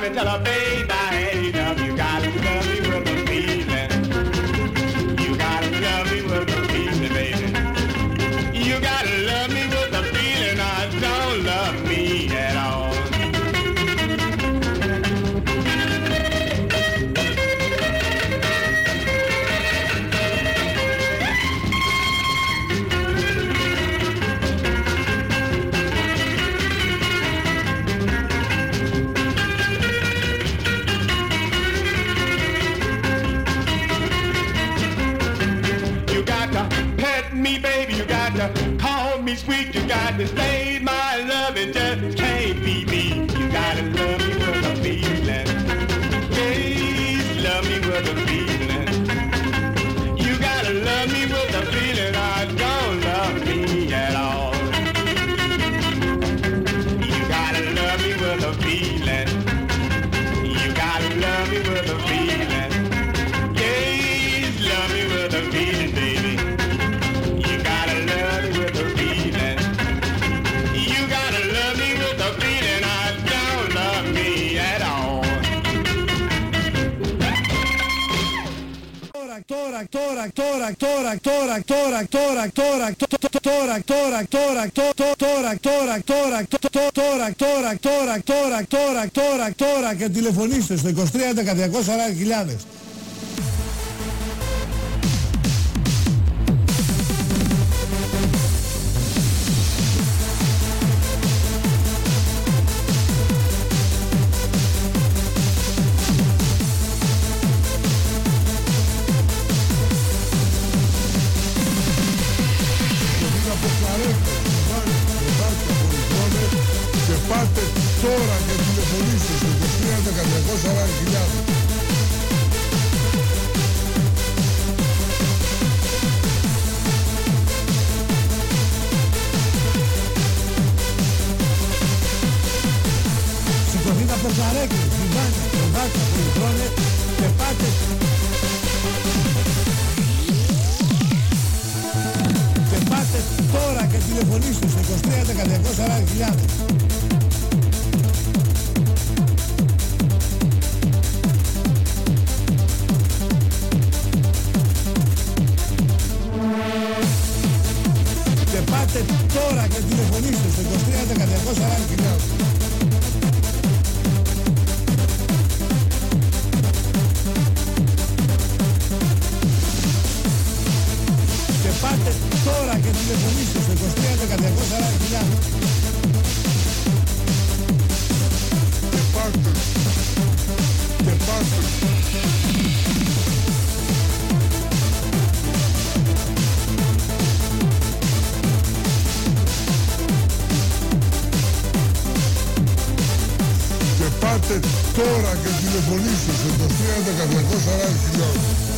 me, tell her, baby, this day. τώρα, τώρα, τώρα, τώρα, τώρα, τώρα, τώρα, τώρα, τώρα, τώρα, τώρα, τώρα, τώρα, τώρα, τώρα, τώρα, τώρα, τώρα, τώρα, τώρα και τηλεφωνήστε στο 23 240.000. τώρα και τηλεφωνήστε στο 23 1340 Σηκωθείτε από καρέκλες, βιβάνια, το πολυχρόνια και πάτε τώρα και τηλεφωνήστε στο 23 12 Ελάτε τώρα και τηλεφωνήστε στο 23 1940. Πάτε τώρα και τηλεφωνήστε στο 23 14 Και πάτε. Και πάτε. Τώρα και τηλεφωνήστε στο 23 χιλιάδες.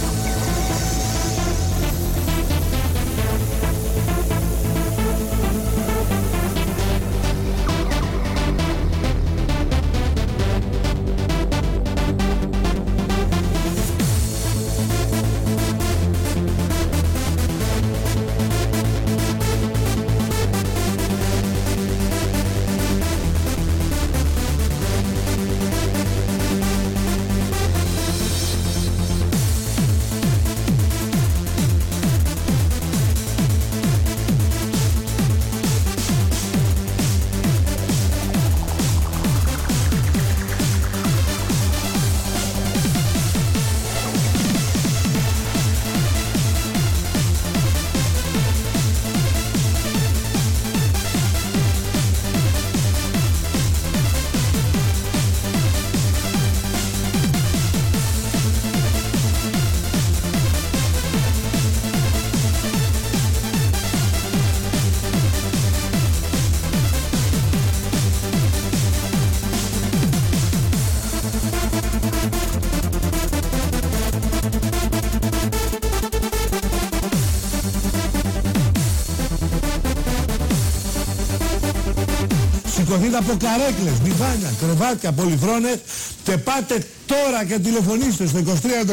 Σηκωθείτε από καρέκλες, διβάνια, κρεβάτια, πολυθρόνες και πάτε τώρα και τηλεφωνήστε στο 23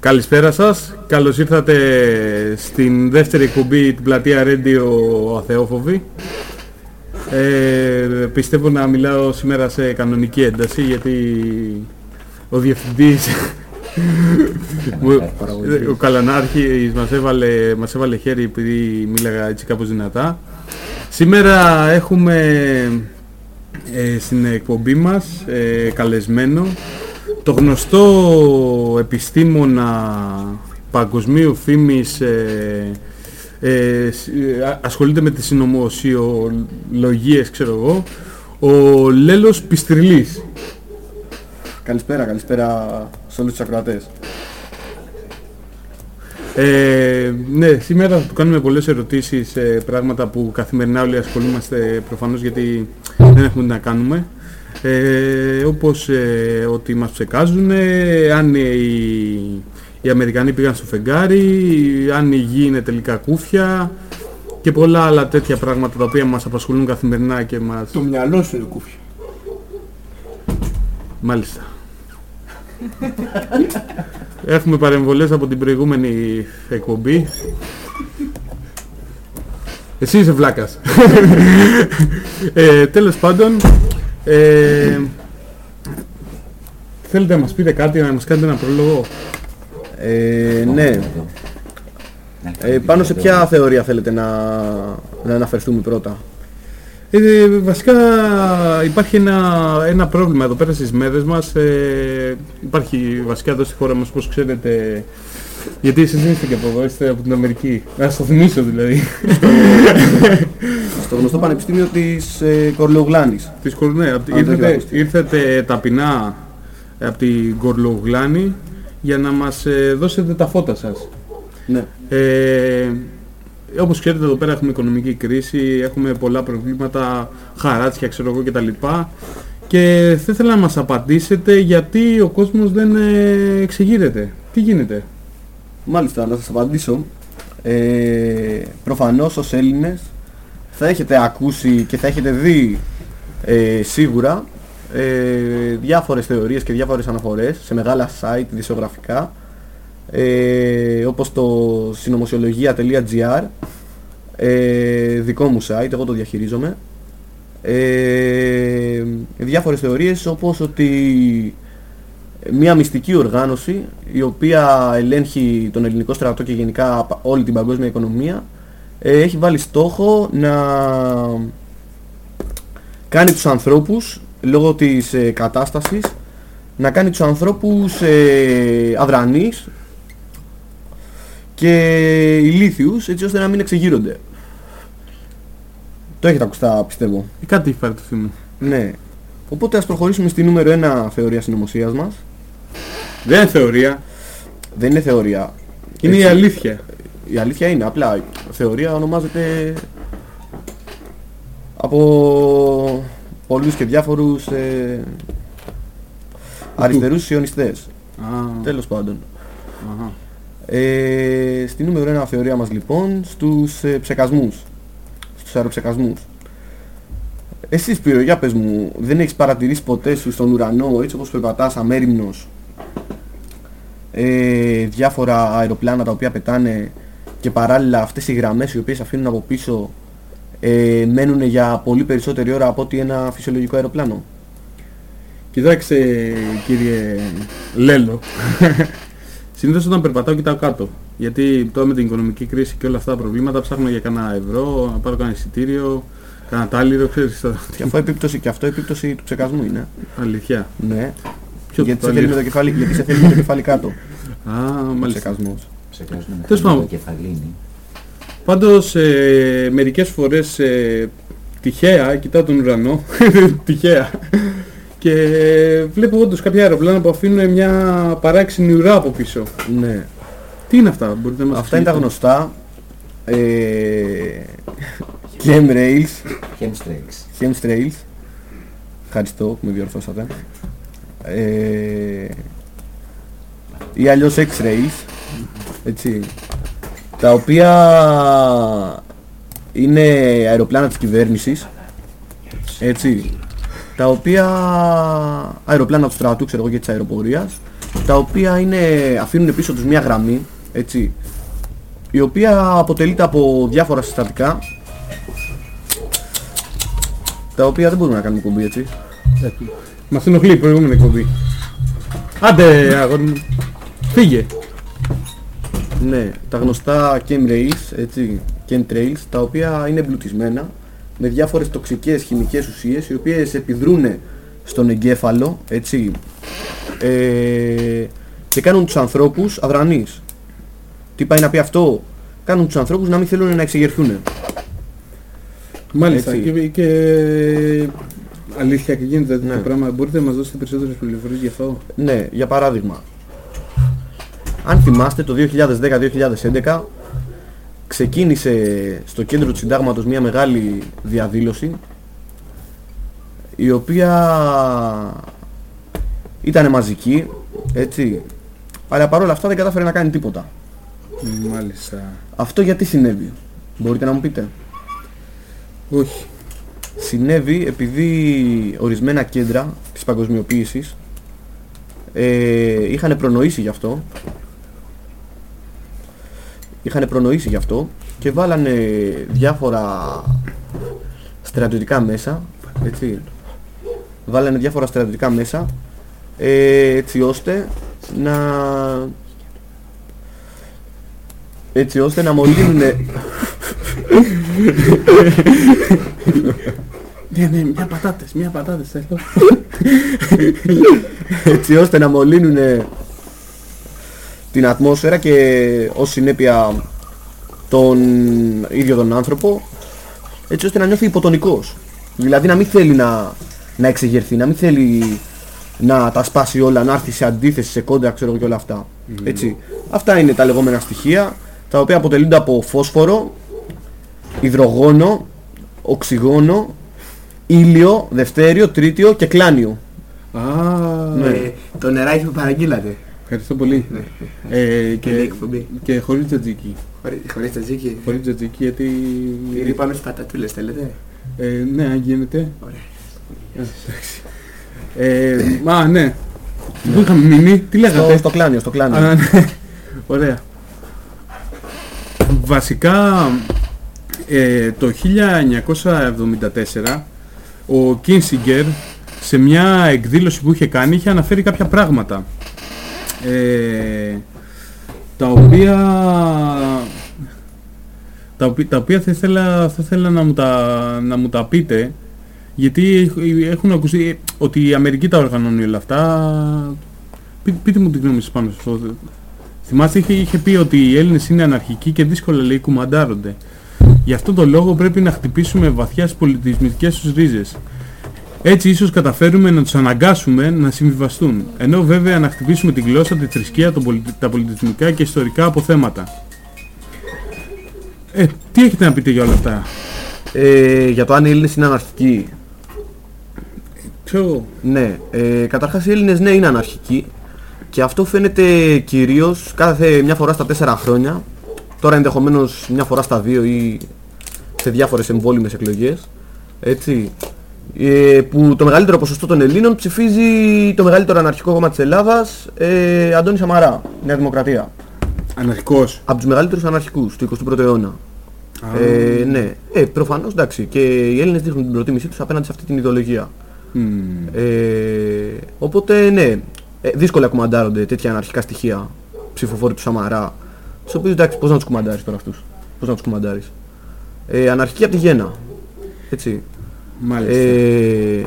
Καλησπέρα σας. Καλώς ήρθατε στην δεύτερη εκπομπή την πλατεία Radio Αθεόφοβη. Ε, πιστεύω να μιλάω σήμερα σε κανονική ένταση γιατί ο διευθυντής ο Καλανάρχης μας έβαλε, μας έβαλε χέρι επειδή μίλαγα έτσι κάπως δυνατά. Σήμερα έχουμε ε, στην εκπομπή μας ε, καλεσμένο το γνωστό επιστήμονα παγκοσμίου φήμης ε, ε, ασχολείται με τις συνωμοσιολογίες ξέρω εγώ ο Λέλος Πιστριλής Καλησπέρα, καλησπέρα σε όλους τους ακροατές. Ε, ναι, σήμερα θα του κάνουμε πολλές ερωτήσεις, ε, πράγματα που καθημερινά όλοι ασχολούμαστε προφανώς γιατί δεν έχουμε τι να κάνουμε. Ε, όπως ε, ότι μας ψεκάζουν, αν οι, οι Αμερικανοί πήγαν στο φεγγάρι, αν η γη είναι τελικά κούφια και πολλά άλλα τέτοια πράγματα τα οποία μας απασχολούν καθημερινά και μας... Το μυαλό σου είναι κούφια. Μάλιστα. Έχουμε παρεμβολές από την προηγούμενη εκπομπή. Εσύ είσαι βλάκας. ε, τέλος πάντων, ε, θέλετε να μας πείτε κάτι, να μας κάνετε ένα πρόλογο; Ε, ναι. Ε, πάνω σε ποια θεωρία θέλετε να, να αναφερθούμε πρώτα; Ε, βασικά υπάρχει ένα, ένα πρόβλημα εδώ πέρα στις μέρες μας. Ε, υπάρχει βασικά εδώ στη χώρα μας, όπως ξέρετε, γιατί εσείς δεν είστε και από εδώ, είστε από την Αμερική. Να σας το θυμίσω δηλαδή. Στο γνωστό πανεπιστήμιο της ε, Κορλογλάνης. Της Κορ- ναι, απ' τη- Αν δεν ήρθετε, ακούστε. ήρθετε ταπεινά από την Κορλογλάνη για να μας ε, δώσετε τα φώτα σας. Ναι. Ε, όπως ξέρετε εδώ πέρα έχουμε οικονομική κρίση, έχουμε πολλά προβλήματα, χαράτσια ξέρω εγώ κτλ. Και θα ήθελα να μας απαντήσετε γιατί ο κόσμος δεν ε, εξηγείται. Τι γίνεται; Μάλιστα, να σας απαντήσω. Ε, προφανώς ως Έλληνες θα έχετε ακούσει και θα έχετε δει ε, σίγουρα ε, διάφορες θεωρίες και διάφορες αναφορές σε μεγάλα site δισογραφικά ε, όπως το συνωμοσιολογία.gr ε, δικό μου site, εγώ το διαχειρίζομαι. Ε, διάφορες θεωρίες όπως ότι μια μυστική οργάνωση η οποία ελέγχει τον ελληνικό στρατό και γενικά πα- όλη την παγκόσμια οικονομία ε, έχει βάλει στόχο να κάνει τους ανθρώπους λόγω της ε, κατάστασης να κάνει τους ανθρώπους ε, αδρανείς και ηλίθιους έτσι ώστε να μην εξεγείρονται. Το έχετε ακουστά πιστεύω. Ε, κάτι έχει πάρει το θύμα. Ναι. Οπότε ας προχωρήσουμε στη νούμερο 1 θεωρία συνωμοσίας μας. Δεν είναι θεωρία, Δεν είναι θεωρία. είναι η Έτσι, αλήθεια. Η αλήθεια είναι απλά θεωρία ονομάζεται από πολλούς και διάφορους ε, αριστερούς σιωνιστές. Α, Τέλος πάντων. αχα. Ε, στη νούμερο 1 θεωρία μας λοιπόν στους ε, ψεκασμούς. Στους αεροψεκασμούς. Εσύ Σπύρο, για πες μου, δεν έχεις παρατηρήσει ποτέ σου στον ουρανό έτσι όπως περπατάς αμέριμνος ε, διάφορα αεροπλάνα τα οποία πετάνε και παράλληλα αυτές οι γραμμές οι οποίες αφήνουν από πίσω ε, μένουν για πολύ περισσότερη ώρα από ότι ένα φυσιολογικό αεροπλάνο; Κοιτάξτε κύριε Λέλο, συνήθως όταν περπατάω κοιτάω κάτω. Γιατί τώρα με την οικονομική κρίση και όλα αυτά τα προβλήματα ψάχνω για κανένα ευρώ, να πάρω κανένα εισιτήριο, κανένα τάλιρο, ξέρεις το... Και αυτό επίπτωση, και αυτό επίπτωση του ψεκασμού είναι. Αλήθεια. Ναι. Ποιο γιατί, το σε θέλει με τάλιρο; το κεφάλι, γιατί σε θέλει με το κεφάλι κάτω. Α, Ο μάλιστα. ψεκασμός. Ξεκάζουν με Τέλος χαμηλό πάντων. κεφαλίνι. Πάντως ε, μερικές φορές ε, τυχαία κοιτάω τον ουρανό, τυχαία, και βλέπω όντως κάποια αεροπλάνα που αφήνουν μια παράξενη ουρά από πίσω. Ναι. Τι είναι αυτά, μπορείτε να μας Αυτά είναι τα εξηγήσετε; γνωστά. Ε, chemtrails. Chemstrails. Chemtrails. Ευχαριστώ που με διορθώσατε. Ε, ή αλλιώς X-rays. Έτσι. Τα οποία είναι αεροπλάνα της κυβέρνησης. Έτσι. Τα οποία αεροπλάνα του στρατού, ξέρω εγώ, και της αεροπορίας. Τα οποία είναι, αφήνουν πίσω τους μια γραμμή. Έτσι. Η οποία αποτελείται από διάφορα συστατικά τα οποία δεν μπορούμε να κάνουμε κουμπί έτσι. Ε, Μας ενοχλεί η προηγούμενη εκπομπή. Άντε αγόρι μου. Φύγε. Ναι, τα γνωστά chemtrails, έτσι, chemtrails, τα οποία είναι εμπλουτισμένα με διάφορες τοξικές χημικές ουσίες οι οποίες επιδρούν στον εγκέφαλο, έτσι, ε, και κάνουν τους ανθρώπους αδρανείς. Τι πάει να πει αυτό, κάνουν τους ανθρώπους να μην θέλουν να εξεγερθούν. Μάλιστα. Έτσι. Και, και αλήθεια και γίνεται Ναι. το πράγμα. Μπορείτε να μας δώσετε περισσότερες πληροφορίες γι' αυτό; Ναι, για παράδειγμα, αν θυμάστε το 2010-2011 ξεκίνησε στο κέντρο του συντάγματος μια μεγάλη διαδήλωση η οποία ήταν μαζική, έτσι, αλλά παρόλα αυτά δεν κατάφερε να κάνει τίποτα. Μάλιστα. Αυτό γιατί συνέβη, μπορείτε να μου πείτε; Όχι. Συνέβη επειδή ορισμένα κέντρα της παγκοσμιοποίησης ε, είχαν προνοήσει γι' αυτό είχαν προνοήσει γι' αυτό και βάλανε διάφορα στρατιωτικά μέσα έτσι βάλανε διάφορα στρατιωτικά μέσα ε, έτσι ώστε να έτσι ώστε να μολύνουνε Ναι, ναι, μια πατάτες, μια πατάτες θέλω. έτσι ώστε να μολύνουν την ατμόσφαιρα και ως συνέπεια τον ίδιο τον άνθρωπο έτσι ώστε να νιώθει υποτονικός δηλαδή να μην θέλει να, να εξεγερθεί, να μην θέλει να τα σπάσει όλα, να έρθει σε αντίθεση, σε κόντρα ξέρω εγώ και όλα αυτά έτσι. αυτά είναι τα λεγόμενα στοιχεία τα οποία αποτελούνται από φόσφορο υδρογόνο, οξυγόνο ήλιο, δευτέριο, τρίτιο και κλάνιο Α, Ναι. Ε, το νεράκι που παραγγείλατε. Ευχαριστώ πολύ. Ε, Καλή και, εκπομπή. και χωρίς τζατζίκι. Χωρί- Χωρίς τα τζίκι. Χωρίς τζατζίκι γιατί... Πήρε πάνω στις πατατούλες θέλετε; Ε, ναι, αν γίνεται. Ωραία. Α, εντάξει. Ε, μα, ναι. Πού είχαμε μείνει, τι στο, λέγατε; στο κλάνιο, στο κλάνιο Α, ναι. Ωραία. Βασικά, ε, το 1974 ο Κίνσιγκερ σε μια εκδήλωση που είχε κάνει είχε αναφέρει κάποια πράγματα ε, τα οποία τα οποία, τα οποία θα, ήθελα, θα ήθελα να μου τα, να μου τα πείτε γιατί έχουν ακουστεί ότι η Αμερική τα οργανώνει όλα αυτά Πεί- πείτε μου την γνώμη σας πάνω σε αυτό θυμάστε είχε, είχε πει ότι οι Έλληνες είναι αναρχικοί και δύσκολα λέει κουμαντάρονται Γι' αυτό το λόγο πρέπει να χτυπήσουμε βαθιά στις πολιτισμικές τους ρίζες. Έτσι ίσως καταφέρουμε να τους αναγκάσουμε να συμβιβαστούν. Ενώ βέβαια να χτυπήσουμε την γλώσσα, τη θρησκεία, τον πολιτι- τα πολιτισμικά και ιστορικά αποθέματα. Ε, τι έχετε να πείτε για όλα αυτά; Ε, για το αν οι Έλληνες είναι αναρχικοί. Ξέρω, Ναι, ε, καταρχάς οι Έλληνες ναι είναι αναρχικοί και αυτό φαίνεται κυρίως κάθε μια φορά στα τέσσερα χρόνια. Τώρα ενδεχομένως μια φορά στα δύο ή σε διάφορες εμβόλυμες εκλογές. Έτσι. Ε, που το μεγαλύτερο ποσοστό των Ελλήνων ψηφίζει το μεγαλύτερο αναρχικό κόμμα της Ελλάδας, ε, Αντώνη Σαμαρά, Νέα Δημοκρατία. αναρχικός. Από τους μεγαλύτερους αναρχικούς του 21ου αιώνα. Ε, ναι, ε, προφανώς εντάξει και οι Έλληνες δείχνουν την προτίμησή τους απέναντι σε αυτή την ιδεολογία. Μμμ. Ε, οπότε ναι, ε, δύσκολα κουμαντάρονται τέτοια αναρχικά στοιχεία ψηφοφόροι του Σαμαρά. Στους οποίους εντάξει πώς να τους κουμαντάρεις τώρα αυτούς. Πώς να τους κουμαντάρεις. Ε, αναρχική από τη γέννα. Έτσι. Μάλιστα. Ε,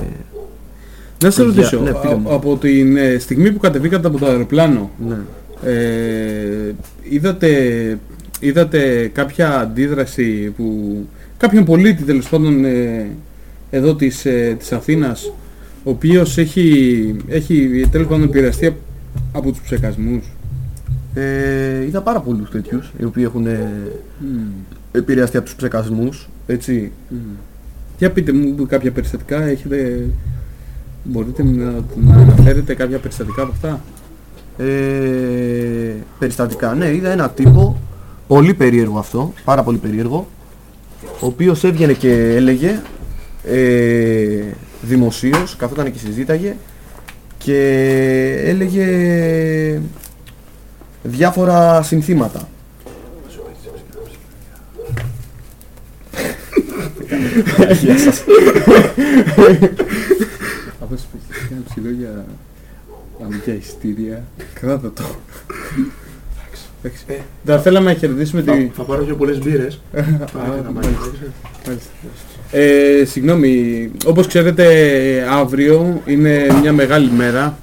να σας για- ρωτήσω, ναι, πείτε α- μου. από την ε, στιγμή που κατεβήκατε από το αεροπλάνο, ναι. Ε, είδατε, είδατε κάποια αντίδραση που κάποιον πολίτη τέλος πάντων ε, εδώ της, ε, της Αθήνας ο οποίος έχει, έχει τέλος πάντων επηρεαστεί απ- από τους ψεκασμούς; Ε, είδα πάρα πολλούς τέτοιους οι οποίοι έχουν ε, επηρεαστεί από τους ψεκασμούς. Έτσι. Για πείτε μου κάποια περιστατικά, έχετε, μπορείτε να, να αναφέρετε κάποια περιστατικά από αυτά; Ε, περιστατικά. Ναι, είδα ένα τύπο, πολύ περίεργο αυτό, πάρα πολύ περίεργο, ο οποίος έβγαινε και έλεγε ε, δημοσίως, καθόταν και συζήταγε και έλεγε διάφορα συνθήματα. Γεια σας. Αυτό σπίτι είναι ψηλό για αμυντικά εισιτήρια. Κράτα το. Εντάξει. Θα θέλαμε να χαιρετήσουμε τη... Θα- Θα πάρω πιο πολλές μπύρες. Α, να μάλιστα. Μάλιστα. Ε, συγγνώμη, όπως ξέρετε αύριο είναι μια μεγάλη μέρα.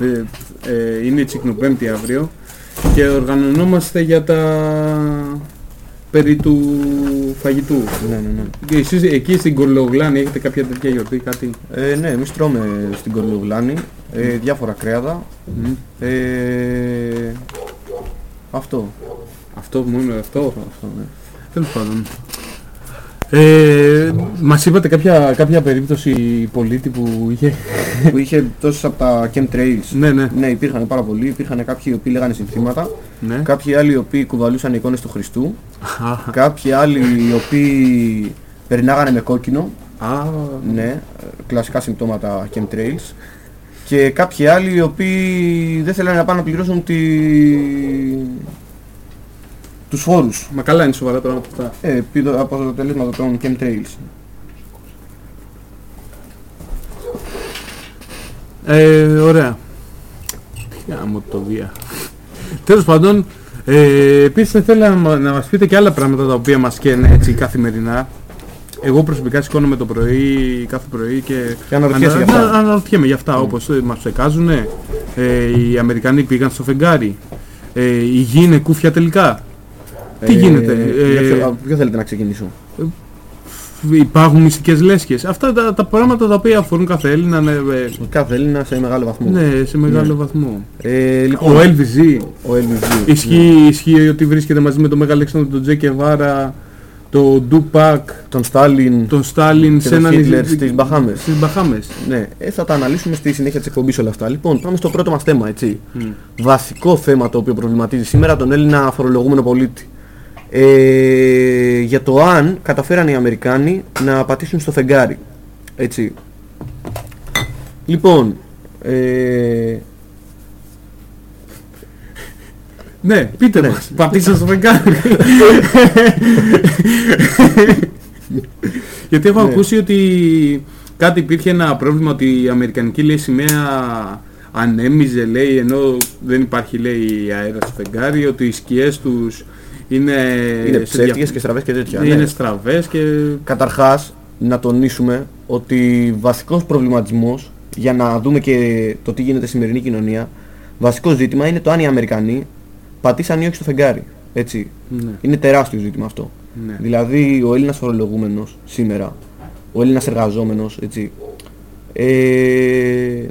Ε, ε, είναι η Τσικνοπέμπτη αύριο και οργανωνόμαστε για τα περί του φαγητού. Ναι, ναι, ναι. Και Εσείς εκεί στην Κορλογλάνη έχετε κάποια τέτοια γιορτή, κάτι; Ε, ναι, εμείς τρώμε στην Κορλογλάνη ε, διάφορα κρέατα. Μμ. Ε, αυτό. Αυτό μόνο αυτό. αυτό ναι. Τέλος πάντων. Ε, μας είπατε κάποια, κάποια περίπτωση πολίτη που είχε... που είχε τόσες από τα chemtrails. ναι, ναι, Ναι, υπήρχαν πάρα πολλοί. Υπήρχαν κάποιοι οι οποίοι λέγανε συνθήματα. ναι. Κάποιοι άλλοι οι οποίοι κουβαλούσαν εικόνες του Χριστού. Α, Κάποιοι άλλοι οι οποίοι περνάγανε με κόκκινο. α, Ναι, ε, κλασικά συμπτώματα chemtrails. Και κάποιοι άλλοι οι οποίοι δεν θέλανε να πάνε να πληρώσουν τη... τους φόρους. Μα καλά είναι σοβαρά πράγματα αυτά. Ε, επί το- από αποτελέσματα των chemtrails. Ε, ωραία. Γάμο το βία. Τέλος πάντων, ε, επίσης θέλω να, μα- να μας πείτε και άλλα πράγματα τα οποία μας καίνε έτσι καθημερινά. Εγώ προσωπικά σηκώνομαι το πρωί, κάθε πρωί και, Και αναρωτιέσαι ανα- για αυτά. να- αναρωτιέμαι για αυτά, όπως ε, μας ψεκάζουνε, ε, οι Αμερικανοί πήγαν στο φεγγάρι, ε, η γη είναι κούφια τελικά. Τι Ε, γίνεται, για ε, ποιο, από ποιο θέλετε να ξεκινήσω. υπάρχουν μυστικές λέσχες. Αυτά τα, τα πράγματα τα οποία αφορούν κάθε Έλληνα, ναι, ε, Κάθε Έλληνα σε μεγάλο βαθμό. ναι σε μεγάλο βαθμό. Ε, λοιπόν, Ο LVZ ο LVG. Ισχύει, ισχύει ότι βρίσκεται μαζί με τον Μέγα Αλέξανδρο, τον Τζέκε Βάρα, τον Ντουπάκ, Τον Στάλιν τον Στάλιν και σε τον έναν Χίτλερ νησί- στις Μπαχάμες. Στις Μπαχάμες. Ναι, ε, θα τα αναλύσουμε στη συνέχεια της εκπομπής όλα αυτά. Λοιπόν, πάμε στο πρώτο μας θέμα, έτσι. Μμ. Βασικό θέμα το οποίο προβληματίζει σήμερα τον Έλληνα φορολογούμενο πολίτη. Ε, για το αν καταφέραν οι Αμερικάνοι να πατήσουν στο φεγγάρι. Έτσι. Λοιπόν, ε, Ναι, πείτε Ναι. μας. Πατήσα στο φεγγάρι. Γιατί έχω Ναι. ακούσει ότι κάτι υπήρχε ένα πρόβλημα ότι η Αμερικανική λέει σημαία ανέμιζε λέει ενώ δεν υπάρχει λέει αέρα στο φεγγάρι ότι οι σκιές τους είναι, είναι σε ψεύτικες δια- και στραβές και τέτοια. είναι ναι. στραβές και Καταρχάς, να τονίσουμε ότι βασικός προβληματισμός για να δούμε και το τι γίνεται στη σημερινή κοινωνία, βασικό ζήτημα είναι το αν οι Αμερικανοί πατήσαν ή όχι στο φεγγάρι. Έτσι. ναι, Είναι τεράστιο ζήτημα αυτό. ναι. Δηλαδή ο Έλληνας φορολογούμενος σήμερα, ο Έλληνας εργαζόμενος, έτσι, ε,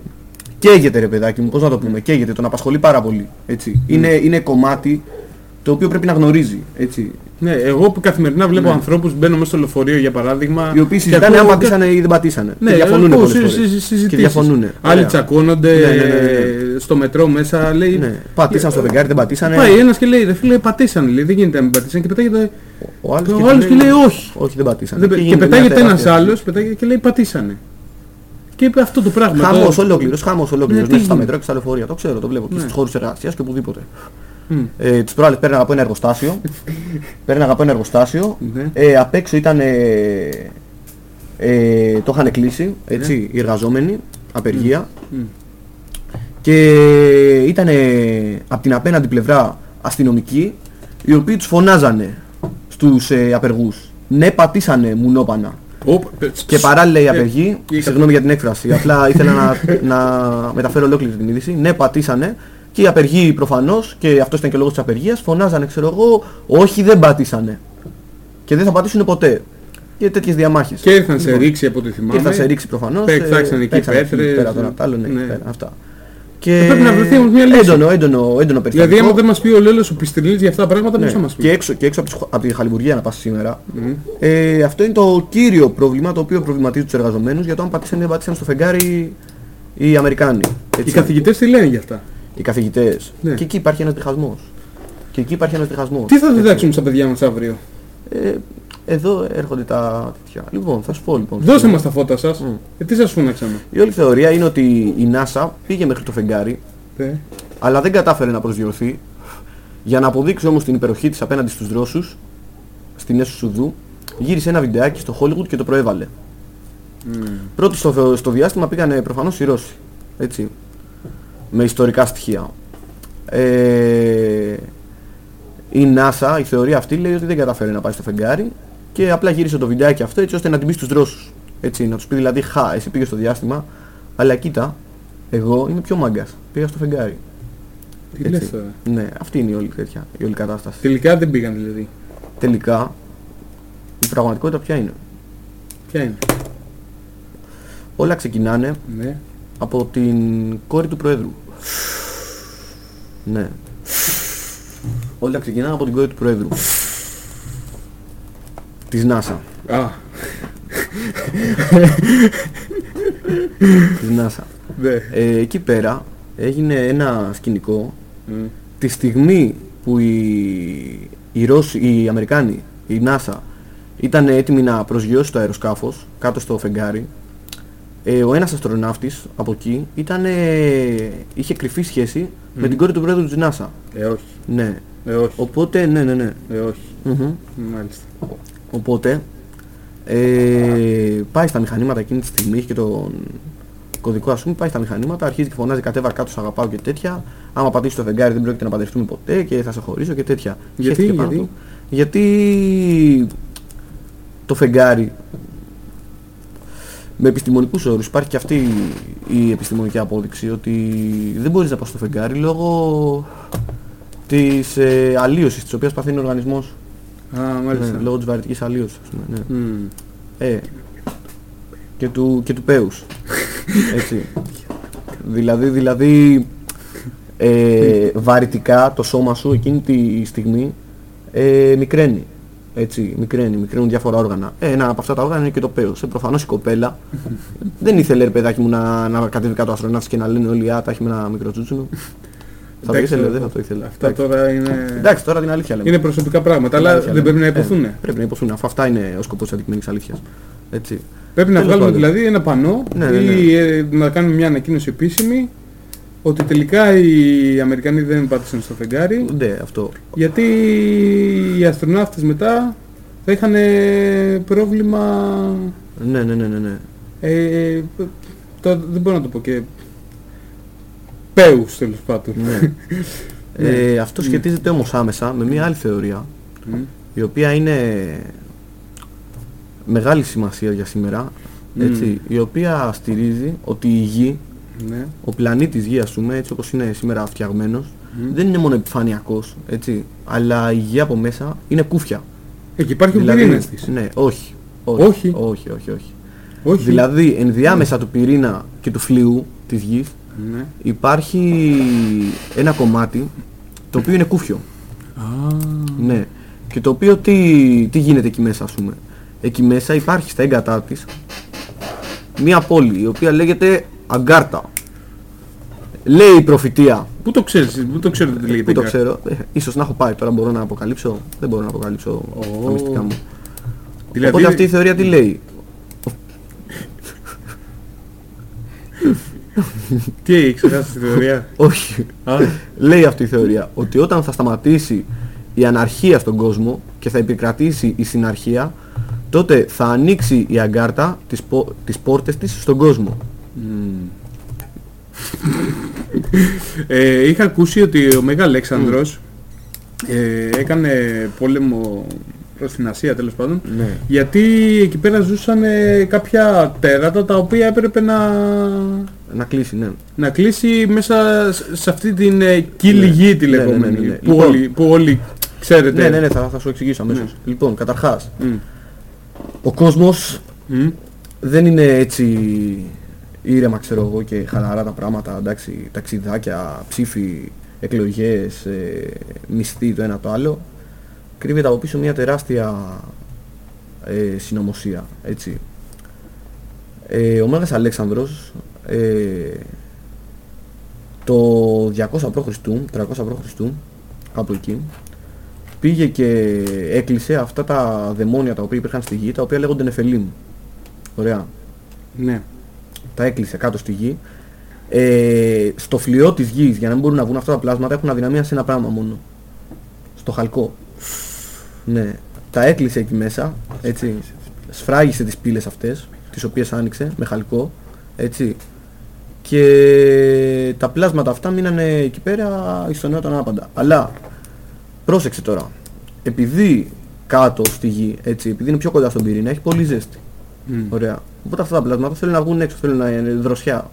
καίγεται ρε παιδάκι μου, πώς να το πούμε, καίγεται, τον απασχολεί πάρα πολύ, έτσι. Είναι, είναι κομμάτι το οποίο πρέπει να γνωρίζει, έτσι. Ναι, εγώ που καθημερινά βλέπω ανθρώπους μπαίνω μέσα στο λεωφορείο για παράδειγμα Οι οποίοι και συζητάνε αν ακούω- πατήσανε ή δεν πατήσανε. Ναι, και διαφωνούν ακούω πολλές συ- φορές. συ- συζητήσεις. Και διαφωνούν. Άλλοι τσακώνονται Ναι, ναι, ναι, ναι. στο μετρό μέσα, λέει... Ναι. Πατήσαν στο φεγγάρι, δεν πατήσανε. Πάει ένας και λέει, ρε φίλε, πατήσανε, λέει, δεν γίνεται να μην πατήσανε και πετάγεται... Ο άλλος, Ο του άλλος και λέει, όχι. Όχι, δεν πατήσανε. Δεν πε- Και γίνεται μια πετάγεται ένας τεράστια- άλλος, πετάγεται και λέει, πατήσανε. Και είπε αυτό το πράγμα. Χαμός το- ολόκληρος, χαμός ολόκληρος. Ναι, τι μέσα στα γίνεται; μετρό και στα λεωφορεία. Το ξέρω, το βλέπω. Και Ναι. στους χώρους εργασίας και οπουδήποτε. Μμ. Ε, τις προάλλες πέρναγα από ένα εργοστάσιο. πέρναγα από ένα εργοστάσιο. Ναι. Ε, απ' έξω ήταν... Ε, ε, το είχαν κλείσει, έτσι, οι εργαζόμενοι, απεργία. Μμ. Και ήταν από την απέναντι πλευρά αστυνομικοί, οι οποίοι τους φωνάζανε στους ε, απεργούς. Ναι, πατήσανε μουνόπανα. Οπ, πε- Και παράλληλα οι Ε, απεργοί, είχα- συγγνώμη για την έκφραση, απλά ήθελα να, να μεταφέρω ολόκληρη την είδηση. Ναι, πατήσανε. Και οι απεργοί προφανώς, και αυτός ήταν και ο λόγος της απεργίας, φωνάζανε, ξέρω εγώ, όχι δεν πατήσανε. Και δεν θα πατήσουν ποτέ. Και τέτοιες διαμάχες. Και ήρθαν σε Λοιπόν, ρήξη από ό,τι Και θυμάμαι. ήρθαν σε ρήξη προφανώς. Πέ- ε, φτιάξανε εκεί παίξανε πέτρες, Πέρα τον απ' άλλο, ναι, ναι. πέρα, αυτά. Και πρέπει να βρεθεί όμως μια λύση. Έντονο, έντονο, έντονο περιστατικό. Δηλαδή άμα δεν μας πει ο Λέλος ο Πιστριλής για αυτά τα πράγματα, Ναι, πώς θα μας πει; Και έξω, και έξω από, τις χω- από τη Χαλιβουργία να πας σήμερα. Μμ. Ε, αυτό είναι το κύριο πρόβλημα το οποίο προβληματίζει τους εργαζομένους για το αν πατήσανε ή δεν πατήσανε στο φεγγάρι οι Αμερικάνοι. Οι Έτσι. καθηγητές τι λένε για αυτά; Οι καθηγητές. Ναι. Και εκεί υπάρχει ένας διχασμός. Και εκεί υπάρχει ένας διχασμός. Τι θα Έτσι. διδάξουμε στα παιδιά μας αύριο; Ε, εδώ έρχονται τα τέτοια. Λοιπόν, θα σου πω λοιπόν. Δώστε μας τα φώτα σας. Μμ. Ε, τι σας φούναξαμε. Η όλη θεωρία είναι ότι η NASA πήγε μέχρι το φεγγάρι, Ε, αλλά δεν κατάφερε να προσγειωθεί. Για να αποδείξει όμως την υπεροχή της απέναντι στους Ρώσους, στην έσω Σουδού, γύρισε ένα βιντεάκι στο Hollywood και το προέβαλε. Πρώτοι στο, στο διάστημα πήγανε προφανώς οι Ρώσοι. Έτσι. Με ιστορικά στοιχεία. Ε, η NASA, η θεωρία αυτή λέει ότι δεν καταφέρει να πάει στο φεγγάρι και απλά γύρισε το βιντεάκι αυτό έτσι ώστε να τιμήσει τους Ρώσους. Έτσι, να τους πει δηλαδή, χα, εσύ πήγες στο διάστημα, αλλά κοίτα, εγώ είμαι πιο μάγκας, πήγα στο φεγγάρι. Τι Έτσι. λες τώρα. Ναι, αυτή είναι η όλη, τέτοια, η όλη κατάσταση. Τελικά δεν πήγαν δηλαδή. Τελικά, η πραγματικότητα ποια είναι; Ποια είναι; Όλα ξεκινάνε Ναι. Από την κόρη του Προέδρου. Ναι. Όλα ξεκινάνε από την κόρη του Προέδρου. Της NASA. Α, Της NASA. ναι. Ε, εκεί πέρα έγινε ένα σκηνικό Μμ. τη στιγμή που οι, οι, Ρώσοι, οι Αμερικάνοι, η NASA ήταν έτοιμοι να προσγειώσει το αεροσκάφος κάτω στο φεγγάρι ε, ο ένας αστροναύτης από εκεί ήταν, ε, είχε κρυφή σχέση με την κόρη του πρόεδρου της NASA. Ε, όχι. Ναι. Ε, όχι. Οπότε, ναι, ναι, ναι. Ε, όχι. Μμμ. Μάλιστα. Οπότε, ε, πάει στα μηχανήματα εκείνη τη στιγμή, έχει και τον κωδικό ας πούμε, πάει στα μηχανήματα, αρχίζει και φωνάζει κατέβα κάτω, σ' αγαπάω και τέτοια. Άμα πατήσει το φεγγάρι δεν πρόκειται να παντρευτούμε ποτέ και θα σε χωρίσω και τέτοια. Γιατί, Χέστηκε πάνω γιατί; του. γιατί το φεγγάρι με επιστημονικούς όρους υπάρχει και αυτή η επιστημονική απόδειξη ότι δεν μπορείς να πας στο φεγγάρι λόγω της ε, αλλίωσης της οποίας παθαίνει ο οργανισμός Α, μάλιστα. ναι, λόγω της βαρυτικής αλλίωσης ας πούμε, ναι. Μμ. Ε, και του, και του πέους. Έτσι. δηλαδή, δηλαδή ε, βαρυτικά το σώμα σου εκείνη τη στιγμή ε, μικραίνει. Έτσι, μικραίνει, μικραίνουν διάφορα όργανα. Ε, ένα από αυτά τα όργανα είναι και το πέος. Ε, προφανώς η κοπέλα δεν ήθελε ρε παιδάκι μου να, να κατέβει κάτω αστροναύτης και να λένε όλοι «Α, τα έχει με ένα μικρό τσούτσουνο». θα το Εντάξει, ήθελε, το- δεν θα το ήθελε. Αυτά Εντάξει. τώρα είναι... Εντάξει, τώρα την αλήθεια λέμε. Είναι προσωπικά πράγματα, Την αλλά αλήθεια δεν λέμε. πρέπει να Ε, υποθούν. πρέπει να υποθούν, αφού αυτά είναι ο σκοπός της αντικειμενικής αλήθειας. Έτσι. Πρέπει να Τέλος βγάλουμε πάντων. δηλαδή ένα πανό Ναι, ναι, ή ε, να κάνουμε μια ανακοίνωση επίσημη ότι τελικά οι Αμερικανοί δεν πάτησαν στο φεγγάρι Ναι, αυτό. γιατί οι αστροναύτες μετά θα είχαν πρόβλημα Ναι, ναι, ναι, ναι. ναι. ε, το, δεν μπορώ να το πω και πέους τέλος πάντων. ναι. ε, αυτό σχετίζεται όμως άμεσα με μια άλλη θεωρία Μμ. η οποία είναι μεγάλη σημασία για σήμερα έτσι, η οποία στηρίζει ότι η Γη, ναι. ο πλανήτης Γη ας πούμε, έτσι όπως είναι σήμερα φτιαγμένος δεν είναι μόνο επιφανειακός, έτσι, αλλά η Γη από μέσα είναι κούφια. Εκεί υπάρχει Δηλαδή, ο πυρήνας της. Ναι, όχι. Όχι. Όχι, όχι, όχι. όχι. Όχι. Δηλαδή ενδιάμεσα του πυρήνα και του φλοιού της Γης Ναι. υπάρχει ένα κομμάτι το οποίο είναι κούφιο. Α, Ναι. Και το οποίο τι, τι γίνεται εκεί μέσα ας πούμε. Εκεί μέσα υπάρχει στα έγκατά της μια πόλη η οποία λέγεται Αγκάρτα. Λέει η προφητεία. Πού το ξέρεις, πού το ξέρετε τι λέγεται Πού το Γκάρτα; ξέρω. Ε, ίσως να έχω πάει τώρα μπορώ να αποκαλύψω. Δεν μπορώ να αποκαλύψω τα Ω. μυστικά μου. Δηλαδή, Οπότε αυτή η θεωρία τι λέει; τι έχει ξεχάσει τη θεωρία; Όχι. Α, λέει αυτή η θεωρία ότι όταν θα σταματήσει η αναρχία στον κόσμο και θα επικρατήσει η συναρχία τότε θα ανοίξει η αγκάρτα τις, πο- τις πόρτες της στον κόσμο. Ε, είχα ακούσει ότι ο Μέγα Αλέξανδρος ε, έκανε πόλεμο προς την Ασία τέλος πάντων Ναι. γιατί εκεί πέρα ζούσαν ε, κάποια τέρατα τα οποία έπρεπε να, Να κλείσει, ναι. να κλείσει μέσα σ- σε αυτή την ε, κύλη Ναι. γη τη Ναι, ναι, ναι, λεγόμενη ναι, ναι. Που, Λοιπόν. όλοι, που όλοι ξέρετε. Ναι, ναι, ναι, θα, θα σου εξηγήσω αμέσως. Λοιπόν, καταρχάς, Μμ. ο κόσμος Μμ. δεν είναι έτσι ήρεμα ξέρω εγώ και χαλαρά τα πράγματα, εντάξει, ταξιδάκια, ψήφοι, εκλογές, ε, μισθοί το ένα το άλλο. Κρύβεται από πίσω μια τεράστια ε, συνωμοσία, έτσι. Ε, ο Μέγας Αλέξανδρος ε, το 200 π.Χ., 300 π.Χ., κάπου εκεί, πήγε και έκλεισε αυτά τα δαιμόνια τα οποία υπήρχαν στη γη, τα οποία λέγονται Νεφελίμ. Ωραία. Ναι. Τα έκλεισε κάτω στη γη. Ε, στο φλοιό της γης, για να μην μπορούν να βγουν αυτά τα πλάσματα, έχουν αδυναμία σε ένα πράγμα μόνο. Στο χαλκό. Ναι. τα έκλεισε εκεί μέσα, έτσι, σφράγισε τις πύλες αυτές, τις οποίες άνοιξε με χαλκό, έτσι, και τα πλάσματα αυτά μείνανε εκεί πέρα στον νέο άπαντα. Αλλά, πρόσεξε τώρα, επειδή κάτω στη γη, έτσι, επειδή είναι πιο κοντά στον πυρήνα, έχει πολύ ζέστη. Μμ. Ωραία. Οπότε αυτά τα πλάσματα θέλουν να βγουν έξω, θέλουν να είναι δροσιά.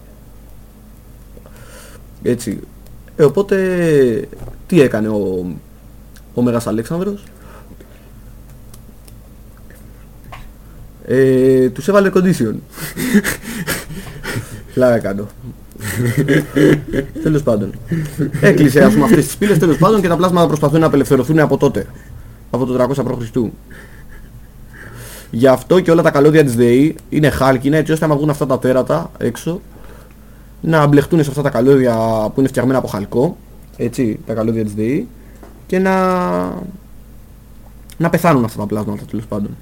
Έτσι. Ε, οπότε τι έκανε ο, ο Μέγας Αλέξανδρος; Ε, τους έβαλε condition. Πλάκα κάνω. τέλος πάντων. Έκλεισε ας πούμε αυτές τις πύλες τέλος πάντων και τα πλάσματα προσπαθούν να απελευθερωθούν από τότε. Από το 300 π.Χ. Γι' αυτό και όλα τα καλώδια της ΔΕΗ είναι χάλκινα έτσι ώστε να βγουν αυτά τα τέρατα έξω να μπλεχτούν σε αυτά τα καλώδια που είναι φτιαγμένα από χαλκό έτσι τα καλώδια της ΔΕΗ και να να πεθάνουν αυτά τα πλάσματα τέλος πάντων.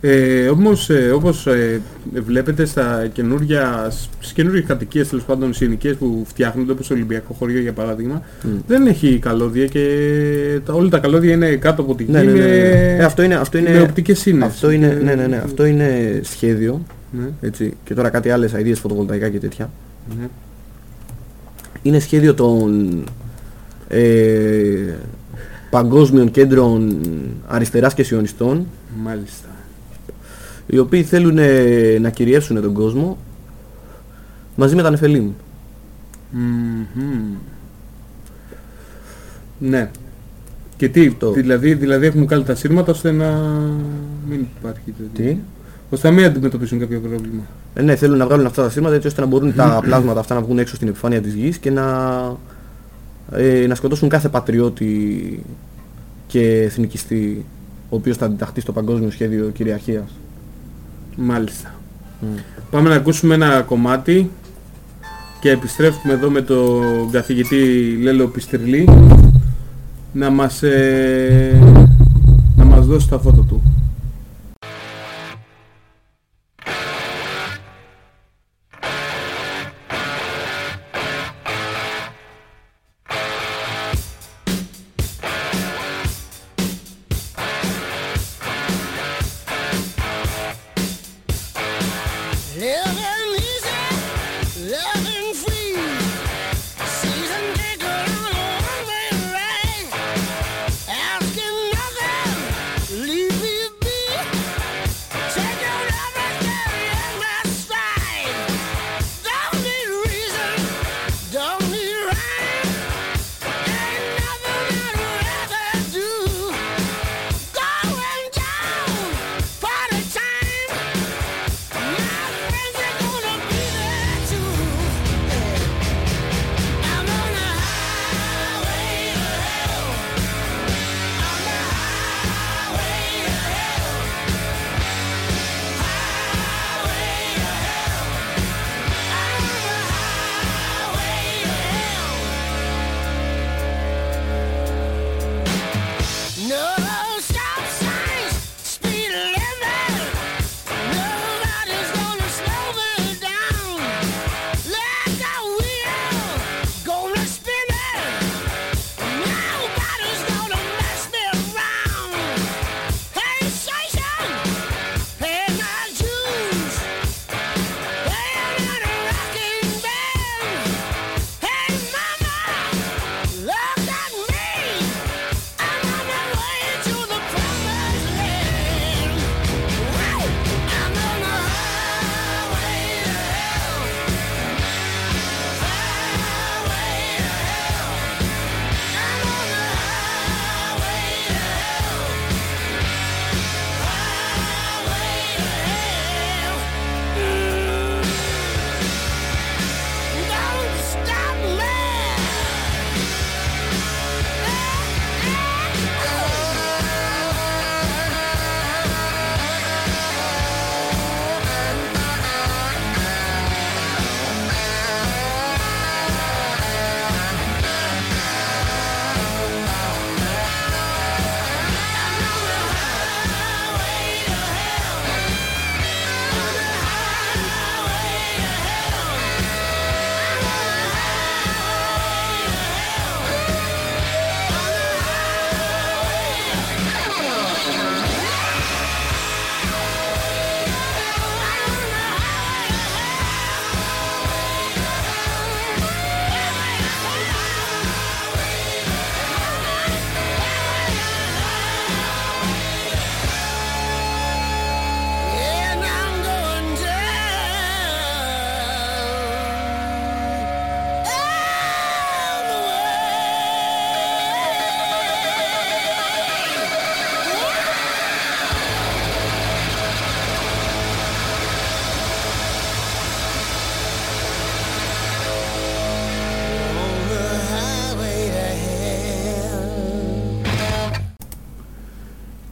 Ε, όμως, ε, όπως ε, βλέπετε στα καινούργια, στις καινούργιες κατοικίες τέλος πάντων συνοικίες που φτιάχνονται όπως το Ολυμπιακό χωριό για παράδειγμα δεν έχει καλώδια και τα, όλα τα καλώδια είναι κάτω από τη γη Ναι, ναι, ναι, ναι. με, Ε, αυτό είναι, αυτό είναι, με οπτικές σύνες. αυτό είναι, Ε, ναι, ναι, ναι, αυτό είναι σχέδιο ναι, έτσι, και τώρα κάτι άλλες ideas φωτοβολταϊκά και τέτοια. ναι. είναι σχέδιο των ε, παγκόσμιων κέντρων αριστεράς και σιωνιστών Μάλιστα. Οι οποίοι θέλουν ε, να κυριεύσουν τον κόσμο μαζί με τα Νεφελίμ. Μμμ. Ναι. Και τι, Το- δηλαδή, δηλαδή έχουν κάνει τα σύρματα ώστε να μην υπάρχει τέτοιο. Τι; ώστε να μην αντιμετωπίσουν κάποιο πρόβλημα. Ε, ναι, θέλουν να βγάλουν αυτά τα σύρματα έτσι ώστε να μπορούν τα πλάσματα αυτά να βγουν έξω στην επιφάνεια της γης και να, ε, να σκοτώσουν κάθε πατριώτη και εθνικιστή ο οποίος θα αντιταχθεί στο παγκόσμιο σχέδιο κυριαρχίας. Μάλιστα. Πάμε να ακούσουμε ένα κομμάτι και επιστρέφουμε εδώ με τον καθηγητή Λέλο Πιστριλή να μας, ε, να μας δώσει τα φώτα του.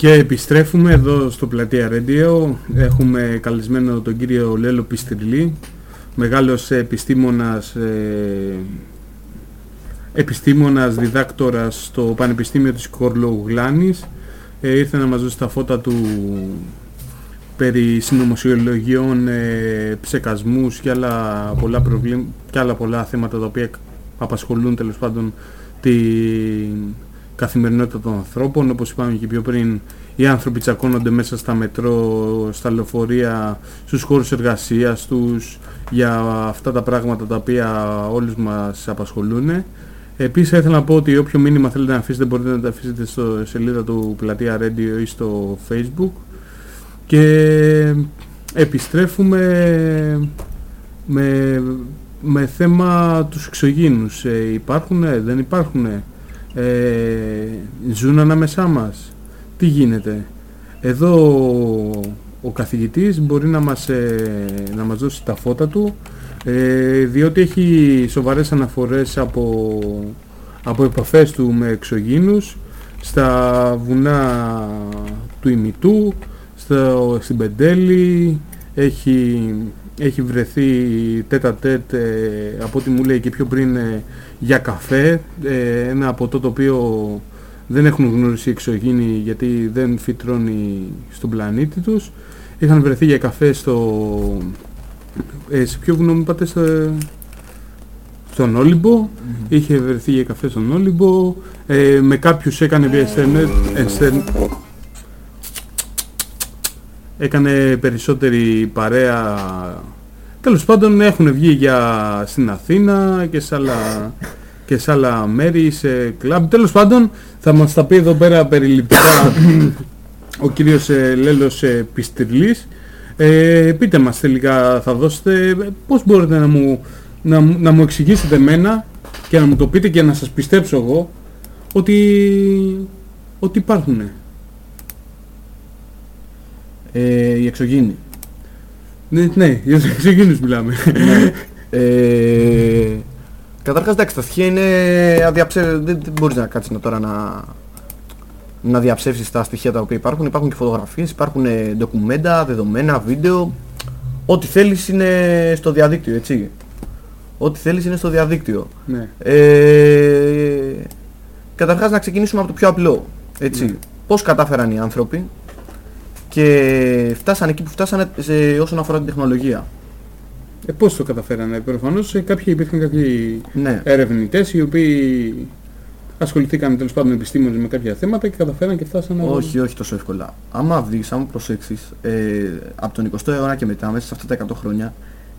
Και επιστρέφουμε εδώ στο Πλατεία Radio. Έχουμε καλεσμένο τον κύριο Λέλο Πιστριλή, μεγάλος επιστήμονας, ε, επιστήμονας διδάκτορας στο Πανεπιστήμιο της Κορλόγου Γλάνης. Ε, ήρθε να μας δώσει τα φώτα του περί συνωμοσιολογιών, ε, ψεκασμούς και άλλα, πολλά προβλή- και άλλα πολλά θέματα τα οποία απασχολούν τέλος πάντων την καθημερινότητα των ανθρώπων. Όπως είπαμε και πιο πριν, οι άνθρωποι τσακώνονται μέσα στα μετρό, στα λεωφορεία, στους χώρους εργασίας τους για αυτά τα πράγματα τα οποία όλους μας απασχολούν. Επίσης θα ήθελα να πω ότι όποιο μήνυμα θέλετε να αφήσετε μπορείτε να τα αφήσετε στο σελίδα του Πλατεία Radio ή στο Facebook και επιστρέφουμε με, με θέμα τους εξωγήινους. Ε, υπάρχουνε, δεν υπάρχουνε, ε, ζουν ανάμεσά μας. Τι γίνεται; Εδώ ο καθηγητής μπορεί να μας, ε, να μας δώσει τα φώτα του ε, διότι έχει σοβαρές αναφορές από, από επαφές του με εξωγήινους στα βουνά του ημιτού, στο, στην Πεντέλη, έχει, έχει βρεθεί τέτα τέτ ε, από ό,τι μου λέει και πιο πριν ε, για καφέ, ε, ένα από το οποίο δεν έχουν γνωρίσει οι εξωγήινοι γιατί δεν φυτρώνει στον πλανήτη τους. Είχαν βρεθεί για καφέ στο... Ε, σε ποιο βουνό μου είπατε, στο, στον Όλυμπο, είχε βρεθεί για καφέ στον Όλυμπο, ε, με κάποιους έκανε βia Ιντερνετ, ενστερ- έκανε περισσότερη παρέα. Τέλος πάντων έχουν βγει για στην Αθήνα και σε άλλα, και σε άλλα μέρη, σε κλαμπ. Τέλος πάντων θα μας τα πει εδώ πέρα περιληπτικά ο κύριος ε, Λέλος ε, Πιστριλής. Ε, πείτε μας τελικά θα δώσετε, ε, πώς μπορείτε να μου, να, μου- να μου εξηγήσετε εμένα και να μου το πείτε και να σας πιστέψω εγώ ότι, ότι υπάρχουν. Ε, οι εξωγήινοι. Ναι, ναι, για τους εξωγήινους μιλάμε. Ε, καταρχάς εντάξει τα στοιχεία είναι αδιαψε... δεν, δεν μπορείς να κάτσεις να τώρα να, να διαψεύσεις τα στοιχεία τα οποία υπάρχουν. Υπάρχουν και φωτογραφίες, υπάρχουν ε, ντοκουμέντα, δεδομένα, βίντεο. Ό,τι θέλεις είναι στο διαδίκτυο, έτσι. Ό,τι θέλεις είναι στο διαδίκτυο. ναι. Ε, καταρχάς να ξεκινήσουμε από το πιο απλό. Έτσι. Πώς κατάφεραν οι άνθρωποι; Και φτάσανε εκεί που φτάσανε σε, όσον αφορά την τεχνολογία. Ε, πώς το καταφέρανε. Προφανώς ε, κάποιοι υπήρχαν κάποιοι Ναι. ερευνητές οι οποίοι ασχοληθήκαν τέλος πάντων επιστήμονες με κάποια θέματα και καταφέραν και φτάσανε... Όχι, όχι τόσο εύκολα. Άμα δεις, άμα προσέξεις, ε, από τον 20ο αιώνα και μετά, μέσα σε αυτά τα 100 χρόνια,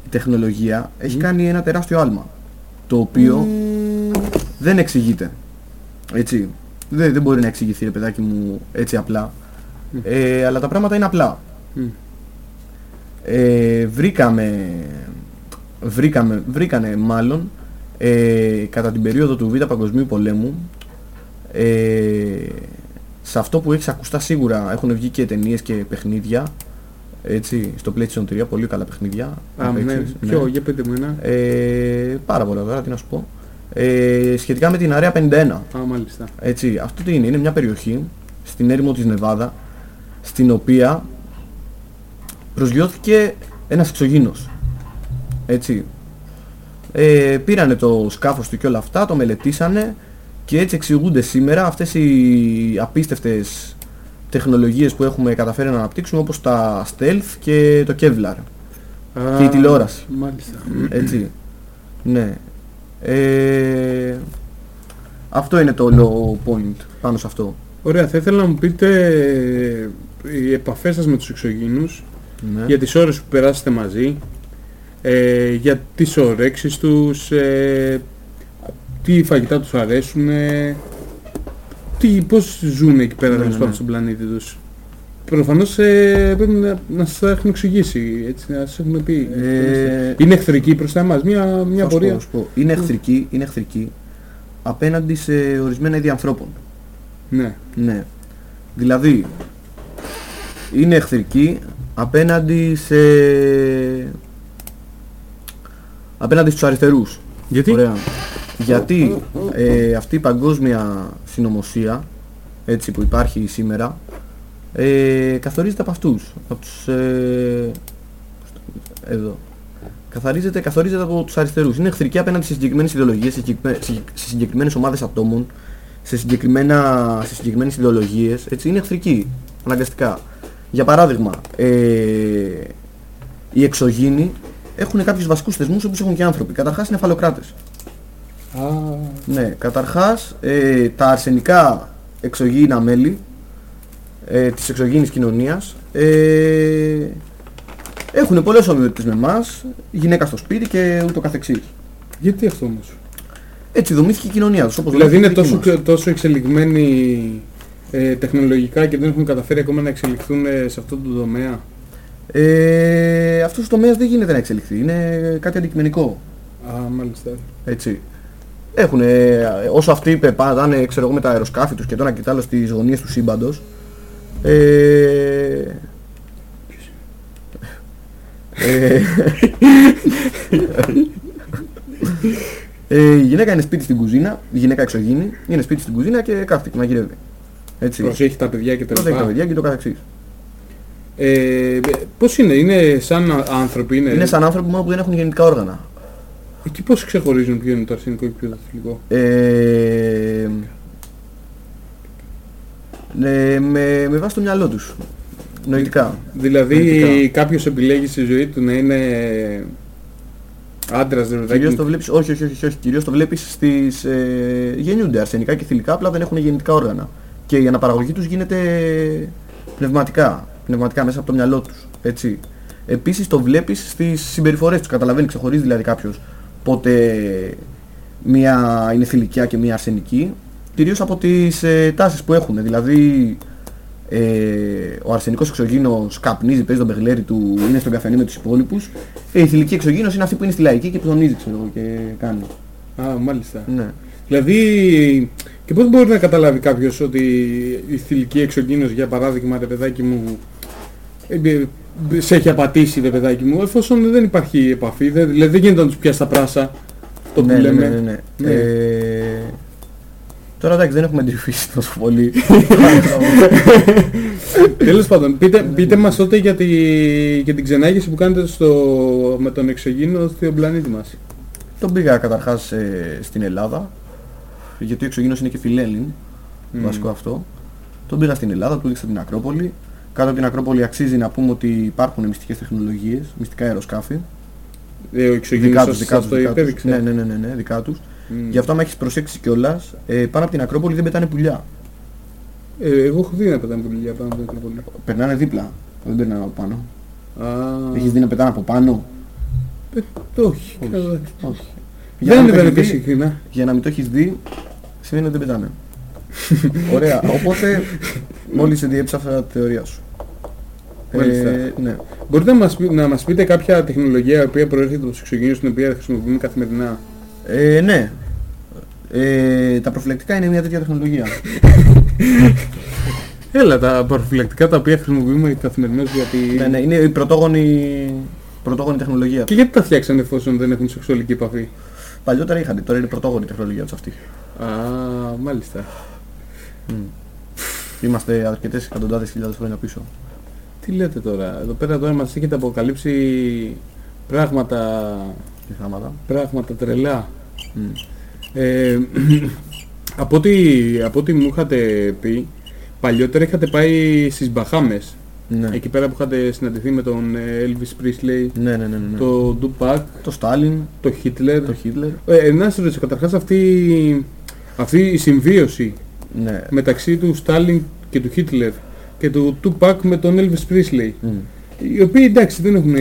η τεχνολογία έχει κάνει ένα τεράστιο άλμα. Το οποίο δεν εξηγείται. Έτσι. Δεν, δεν μπορεί να εξηγηθεί, ρε παιδάκι μου, έτσι απλά. Ε, αλλά τα πράγματα είναι απλά. Μμ. Ε, βρήκαμε, βρήκαμε, βρήκανε μάλλον ε, κατά την περίοδο του Β' Παγκοσμίου Πολέμου ε, σε αυτό που έχεις ακουστά σίγουρα έχουν βγει και ταινίες και παιχνίδια έτσι, στο PlayStation 3, πολύ καλά παιχνίδια. Α, να ναι, παίξεις, ναι. ποιο, για πείτε μου ένα. Ε, πάρα πολλά τώρα, τι να σου πω. Ε, σχετικά με την Αρέα 51. Α, μάλιστα. Έτσι, αυτό τι είναι, είναι μια περιοχή στην έρημο της Νεβάδα στην οποία προσγειώθηκε ένας εξωγήινος. Έτσι. Ε, πήρανε το σκάφος του και όλα αυτά, το μελετήσανε και έτσι εξηγούνται σήμερα αυτές οι απίστευτες τεχνολογίες που έχουμε καταφέρει να αναπτύξουμε όπως τα stealth και το Kevlar. Α, Και η τηλεόραση. Μάλιστα. Έτσι. Ναι. Ε, αυτό είναι το low point πάνω σε αυτό. Ωραία, θα ήθελα να μου πείτε ε, οι επαφές σας με τους εξωγήινους Ναι. για τις ώρες που περάσετε μαζί, ε, για τις ορέξεις τους, ε, τι φαγητά τους αρέσουν, ε, τι, πώς ζουν εκεί πέρα Ναι, τέλος ναι, πάντων ναι. στον πλανήτη τους. Προφανώς ε, πρέπει να, να σας τα έχουν εξηγήσει, έτσι, να σας έχουν πει. Ε, Είναι εχθρική προς τα εμάς, μια, μια θα σου πω, πορεία. θα σου πω. Είναι εχθρική, είναι εχθρική απέναντι σε ορισμένα είδη ανθρώπων. Ναι, Ναι. Δηλαδή, είναι εχθρική απέναντι σε... απέναντι στους αριστερούς. γιατί; Ωραία. Γιατί ε, αυτή η παγκόσμια συνωμοσία έτσι που υπάρχει σήμερα ε, καθορίζεται από αυτούς, από τους, ε, εδώ. Καθαρίζεται, καθορίζεται από τους αριστερούς. Είναι εχθρική απέναντι σε συγκεκριμένες ιδεολογίες, σε, συγκεκριμέ- σε- σε συγκεκριμένες ομάδες ατόμων, σε, συγκεκριμένα, σε συγκεκριμένες ιδεολογίες. Έτσι, είναι εχθρική, αναγκαστικά. Για παράδειγμα, ε, οι εξωγήινοι έχουν κάποιους βασικούς θεσμούς όπως έχουν και οι άνθρωποι. Καταρχάς είναι φαλοκράτες. Α, Ναι, καταρχάς ε, τα αρσενικά εξωγήινα μέλη ε, της εξωγήινης κοινωνίας ε, έχουν πολλές ομοιότητες με εμάς, γυναίκα στο σπίτι και ούτω καθεξής. γιατί αυτό όμως; Έτσι δομήθηκε η κοινωνία τους. Όπως Δηλαδή είναι δομήθηκε η τόσο, δική μας. τόσο εξελιγμένοι ε, τεχνολογικά και δεν έχουν καταφέρει ακόμα να εξελιχθούν ε, σε αυτό το τομέα. Ε, αυτός ο τομέας δεν γίνεται να εξελιχθεί, είναι κάτι αντικειμενικό. Α, μάλιστα. Έτσι. Έχουν, όσο αυτοί πετάνε ξέρω εγώ, με τα αεροσκάφη τους και το ένα και το άλλο στις γωνίες του σύμπαντος, ε, ε, ε, η γυναίκα είναι σπίτι στην κουζίνα, η γυναίκα εξωγήινη, είναι σπίτι στην κουζίνα και κάθεται και μαγειρεύει. Έτσι. Προσέχει τα παιδιά και τα Προσέχει τα λοιπά. παιδιά και το καθεξής. Ε, πώς είναι, είναι σαν α- άνθρωποι, είναι. Είναι σαν άνθρωποι μόνο που δεν έχουν γεννητικά όργανα. Εκεί πώς ξεχωρίζουν ποιο είναι το αρσενικό και ποιο είναι το θηλυκό; Ε, ναι, με, με βάση το μυαλό τους. Νοητικά. Δηλαδή Νοητικά. κάποιος επιλέγει στη ζωή του να είναι άντρας, ρε παιδάκι Κυρίως μου. το βλέπεις, όχι, όχι, όχι, όχι, κυρίως το βλέπεις στις, ε, γεννιούνται αρσενικά και θηλυκά, απλά δεν έχουν γεννητικά όργανα. Και η αναπαραγωγή τους γίνεται πνευματικά, πνευματικά μέσα από το μυαλό τους, έτσι. Επίσης το βλέπεις στις συμπεριφορές τους, καταλαβαίνεις, ξεχωρίζει δηλαδή κάποιος πότε μία είναι θηλυκιά και μία αρσενική, κυρίως από τις ε, τάσεις που έχουν, δηλαδή ε, ο αρσενικός εξωγήινος καπνίζει, παίζει τον παιγλέρι του, είναι στον καφενείο με τους υπόλοιπους. Ε, η θηλυκή εξωγήινος είναι αυτή που είναι στη λαϊκή και ψωνίζει, ξέρω εγώ, και κάνει. Α, μάλιστα. Ναι. Δηλαδή, και πώς μπορεί να καταλάβει κάποιος ότι η θηλυκή εξωγήινος, για παράδειγμα, ρε παιδάκι μου, ε, ε, σε έχει απατήσει, ρε παιδάκι μου, εφόσον δεν υπάρχει επαφή, δεν, δηλαδή δεν γίνεται να τους πιάσει τα πράσα, το που ναι, ναι, λέμε. ναι, ναι, ναι. Ναι. Ε, τώρα εντάξει δεν έχουμε εντρυφήσει τόσο πολύ. Τέλος πάντων, πείτε, πείτε μας τότε για, τη, για την ξενάγηση που κάνετε στο, με τον εξωγήινο στον πλανήτη μας. Τον πήγα καταρχάς ε, στην Ελλάδα, γιατί ο εξωγήινος είναι και φιλέλλην, Μμ. βασικό αυτό. Τον πήγα στην Ελλάδα, του δείξα την Ακρόπολη. Κάτω από την Ακρόπολη αξίζει να πούμε ότι υπάρχουν μυστικές τεχνολογίες, μυστικά αεροσκάφη. Ε, ο εξωγήινος Δικά τους, σας, δικά σας τους, το δικά τους. υπέδειξε. Ναι, ναι, ναι, ναι, ναι, δικά τους. Μμ. Γι' αυτό άμα έχεις προσέξει κιόλας, ε, πάνω από την Ακρόπολη δεν πετάνε πουλιά. Ε, εγώ έχω δει να πετάνε πουλιά πάνω από την Ακρόπολη. Περνάνε δίπλα, δεν περνάνε από πάνω. Α, Έχεις δει να πετάνε από πάνω; ε, όχι. καλά. Όχι. Για να Δεν μην το είναι έχεις και δει, συχνά. για να μην το έχεις δει, σημαίνει ότι δεν πετάνε. Ωραία, οπότε μόλις σε διέψαφα τη θεωρία σου. Μάλιστα. Ε, ναι. Μπορείτε να μας, πει- να μας πείτε κάποια τεχνολογία η οποία προέρχεται από τους εξωγήινους την οποία χρησιμοποιούμε καθημερινά; Ε, ναι. Ε, τα προφυλακτικά είναι μια τέτοια τεχνολογία. Έλα, τα προφυλακτικά τα οποία χρησιμοποιούμε καθημερινώς γιατί... ναι, ναι, είναι η πρωτόγονη, πρωτόγονη τεχνολογία. Και γιατί τα φτιάξανε εφόσον δεν έχουν σεξουαλική επαφή; Παλιότερα είχαν, τώρα είναι η πρωτόγονη τεχνολογία τους αυτή. Α, μάλιστα. Είμαστε αρκετές εκατοντάδες χιλιάδες χρόνια πίσω. Τι λέτε τώρα, εδώ πέρα τώρα μας έχετε αποκαλύψει πράγματα, Και θάματα. πράγματα τρελά. Μμ. Ε, από, ό,τι, από ό,τι μου είχατε πει, παλιότερα είχατε πάει στις Μπαχάμες. Ναι. Εκεί πέρα που είχατε συναντηθεί με τον ε, Elvis Presley, Ναι, ναι, ναι, ναι, ναι. το Tupac, Το Στάλιν, το Hitler. το Χίτλερ. Ε, να σας ρωτήσω, καταρχάς αυτή, αυτή η συμβίωση Ναι. μεταξύ του Στάλιν και του Χίτλερ και του Tupac με τον Elvis Presley, Μμ. οι οποίοι εντάξει δεν έχουν, ε,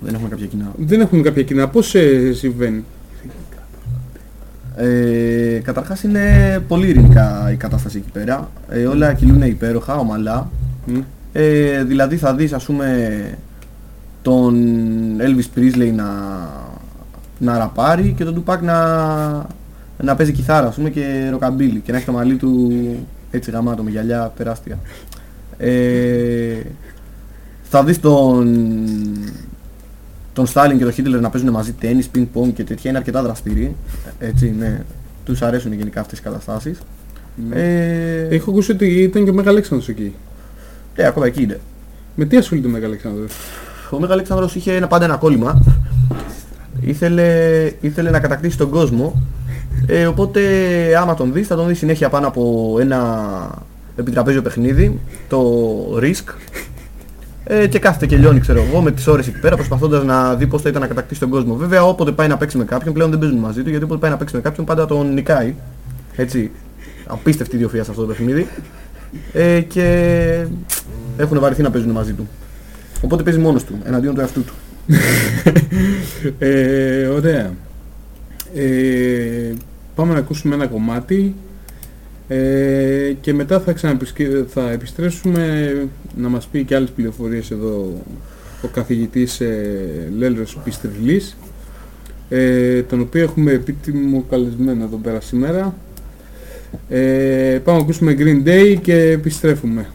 Δεν έχουμε κάποια κοινά. δεν έχουν κάποια κοινά. Πώς ε, συμβαίνει; Ε, καταρχάς είναι πολύ ειρηνικά η κατάσταση εκεί πέρα. Ε, όλα κυλούν υπέροχα, ομαλά. Μμ. Ε, δηλαδή θα δεις ας πούμε τον Elvis Presley να, να ραπάρει και τον Tupac να, να παίζει κιθάρα ας πούμε και ροκαμπίλι και να έχει το μαλλί του έτσι γαμάτο με γυαλιά τεράστια. Ε, θα δεις τον, τον Στάλιν και τον Χίτλερ να παίζουν μαζί τένις, πινκ πονγκ και τέτοια είναι αρκετά δραστήριοι. Έτσι, ναι. Τους αρέσουν γενικά αυτές οι καταστάσεις. Ε, Έχω ακούσει ότι ήταν και ο Μέγα Αλέξανδρος εκεί. Ε, ακόμα εκεί είναι. Με τι ασχολείται ο Μέγα Αλεξάνδρος; Ο Μέγα Αλέξανδρος είχε ένα, πάντα ένα κόλλημα. Ήθελε, ήθελε να κατακτήσει τον κόσμο. Ε, οπότε άμα τον δεις θα τον δεις συνέχεια πάνω από ένα επιτραπέζιο παιχνίδι, το Risk. Ε, και κάθεται και λιώνει ξέρω εγώ με τις ώρες εκεί πέρα προσπαθώντας να δει πώς θα ήταν να κατακτήσει τον κόσμο. Βέβαια όποτε πάει να παίξει με κάποιον πλέον δεν παίζουν μαζί του γιατί όποτε πάει να παίξει με κάποιον πάντα τον νικάει. Έτσι, απίστευτη ιδιοφυΐα σε αυτό το παιχνίδι. Ε, και έχουν βαρεθεί να παίζουν μαζί του. Οπότε παίζει μόνος του, εναντίον του εαυτού του. ε, ωραία. Ε, πάμε να ακούσουμε ένα κομμάτι ε, και μετά θα, ξαναεπισκε- θα επιστρέψουμε να μας πει και άλλες πληροφορίες εδώ ο καθηγητής ε, Λέλρος Πιστριλής ε, τον οποίο έχουμε επίτιμο καλεσμένο εδώ πέρα σήμερα. Ε, πάμε να ακούσουμε Green Day και επιστρέφουμε.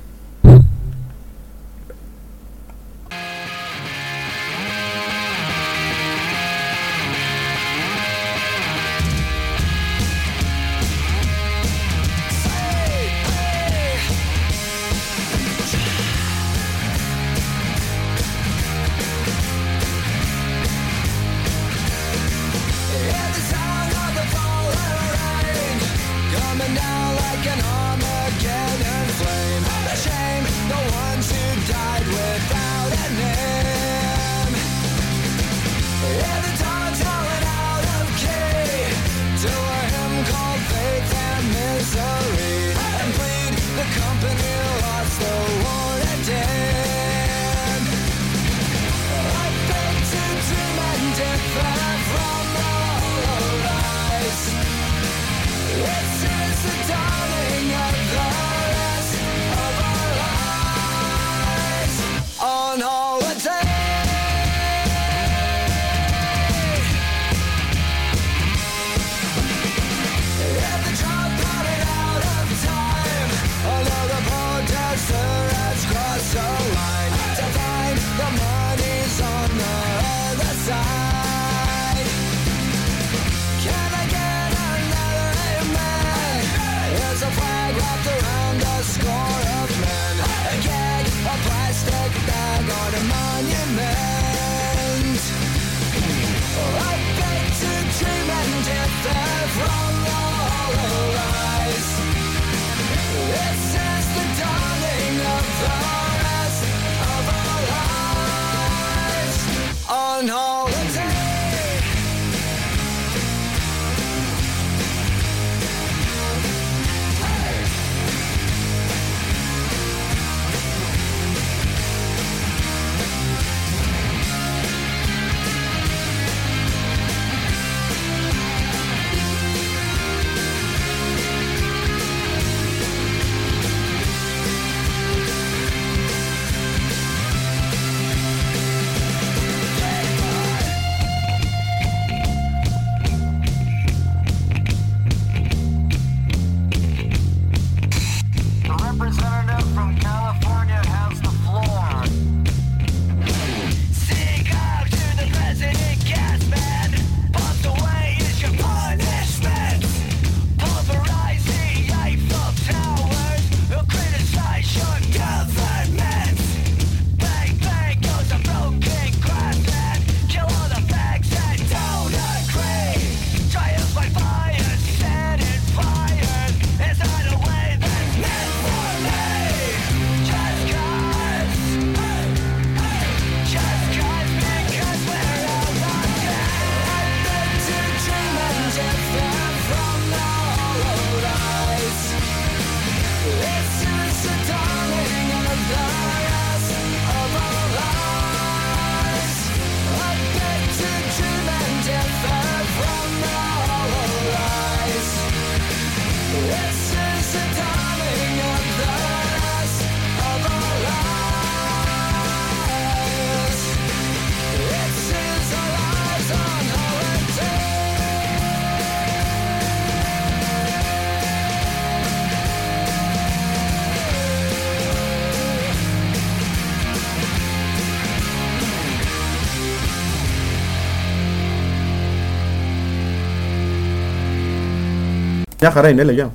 Μια χαρά είναι, έλεγε.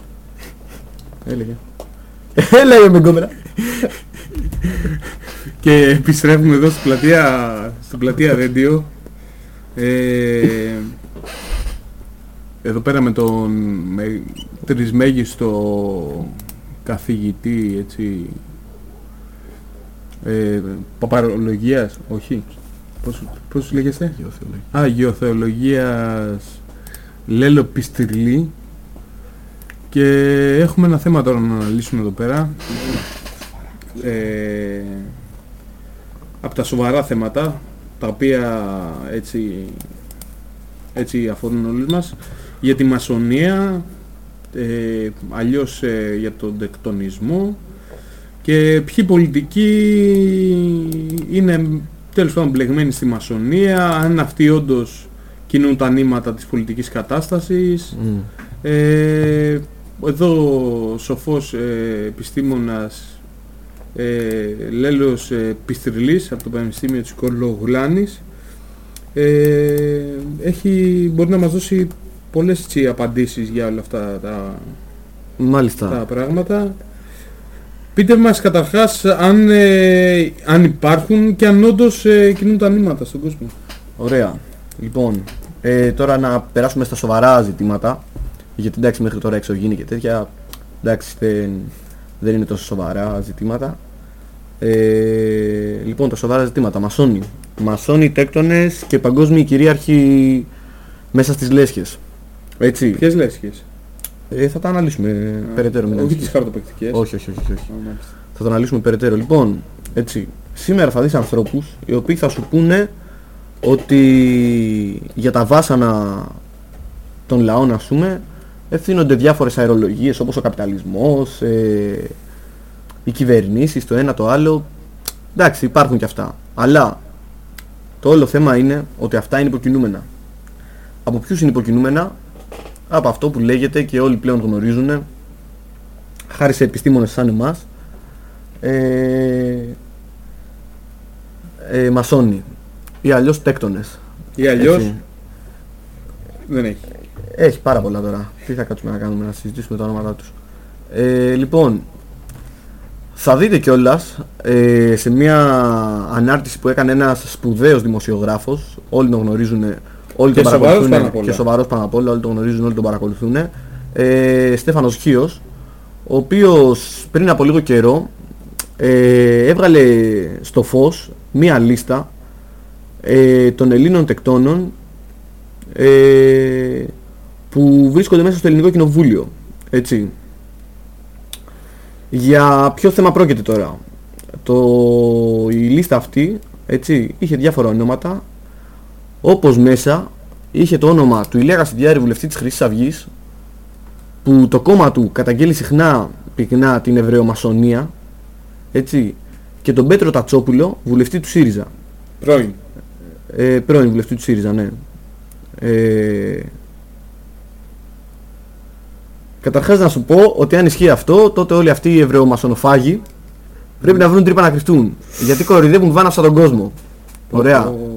Έλεγε. Έλα ρε με κόμερα. Και επιστρέφουμε εδώ στην πλατεία, στην πλατεία Radio. Ε, εδώ πέρα με τον με, τρισμέγιστο καθηγητή, έτσι, ε, παπαρολογίας, όχι, πώς, πώς λέγεστε; Α, γεωθεολογίας Λέλο Πιστριλή και έχουμε ένα θέμα τώρα να αναλύσουμε εδώ πέρα. Ε, από τα σοβαρά θέματα τα οποία έτσι, έτσι αφορούν όλους μας. Για τη μασονία ε, αλλιώς ε, για τον τεκτονισμό. Και ποιοι πολιτικοί είναι τέλος πάντων μπλεγμένοι στη μασονία αν αυτοί όντως κινούν τα νήματα της πολιτικής κατάστασης. Ε, εδώ ο σοφός ε, επιστήμονας ε, Λέλος ε, Πιστριλής από το Πανεπιστήμιο της Κολογλάνης ε, έχει, μπορεί να μας δώσει πολλές έτσι, απαντήσεις για όλα αυτά τα, Μάλιστα. τα πράγματα. Πείτε μας καταρχάς αν, ε, αν υπάρχουν και αν όντως ε, κινούν τα νήματα στον κόσμο. Ωραία. Λοιπόν, ε, τώρα να περάσουμε στα σοβαρά ζητήματα. Γιατί εντάξει μέχρι τώρα εξωγήινη και τέτοια. Εντάξει δεν, δεν είναι τόσο σοβαρά ζητήματα. Ε, λοιπόν, τα σοβαρά ζητήματα. Μασόνοι. Μασόνοι, τέκτονες και παγκόσμιοι κυρίαρχοι μέσα στις λέσχες. Έτσι. Ποιες λέσχες; Ε, θα τα αναλύσουμε περαιτέρω. μην Όχι ανησυχείς. τις χαρτοπαικτικές. όχι, όχι, όχι, όχι. Α, μάλιστα. Θα το αναλύσουμε περαιτέρω. Λοιπόν, έτσι, σήμερα θα δεις ανθρώπους οι οποίοι θα σου πούνε ότι για τα βάσανα των λαών, ας πούμε, ευθύνονται διάφορες αερολογίες όπως ο καπιταλισμός, ε, οι κυβερνήσεις, το ένα το άλλο. Εντάξει, υπάρχουν και αυτά. Αλλά το όλο θέμα είναι ότι αυτά είναι υποκινούμενα. Από ποιους είναι υποκινούμενα; Από αυτό που λέγεται και όλοι πλέον γνωρίζουν, χάρη σε επιστήμονες σαν εμάς, ε, ε, μασόνοι ή αλλιώς τέκτονες. Ή αλλιώς Έτσι. δεν έχει. Έχει πάρα πολλά τώρα. Τι θα κάτσουμε να κάνουμε, να συζητήσουμε τα ονόματά τους. Ε, λοιπόν, θα δείτε κιόλας ε, σε μια ανάρτηση που έκανε ένας σπουδαίος δημοσιογράφος, όλοι τον γνωρίζουν, όλοι Και τον σοβαρός παρακολουθούν πάνω απ' όλα. και σοβαρός πάνω απ' όλα, όλοι τον γνωρίζουν, όλοι τον παρακολουθούν. Ε, Στέφανος Χίος, ο οποίος πριν από λίγο καιρό ε, έβγαλε στο φως μία λίστα ε, των Ελλήνων τεκτώνων ε, που βρίσκονται μέσα στο ελληνικό κοινοβούλιο. Έτσι. Για ποιο θέμα πρόκειται τώρα. Το, η λίστα αυτή έτσι, είχε διάφορα ονόματα όπως μέσα είχε το όνομα του Ηλία Κασιδιάρη βουλευτή της Χρυσής Αυγής που το κόμμα του καταγγέλει συχνά πυκνά την Εβραιομασονία έτσι, και τον Πέτρο Τατσόπουλο βουλευτή του ΣΥΡΙΖΑ. Πρώην. Ε, πρώην βουλευτή του ΣΥΡΙΖΑ, ναι. Ε, καταρχάς να σου πω ότι αν ισχύει αυτό, τότε όλοι αυτοί οι Εβραιομασονοφάγοι πρέπει να βρουν τρύπα να κρυφτούν. Γιατί κοροϊδεύουν βάναυσα τον κόσμο. Ωραία. Ο-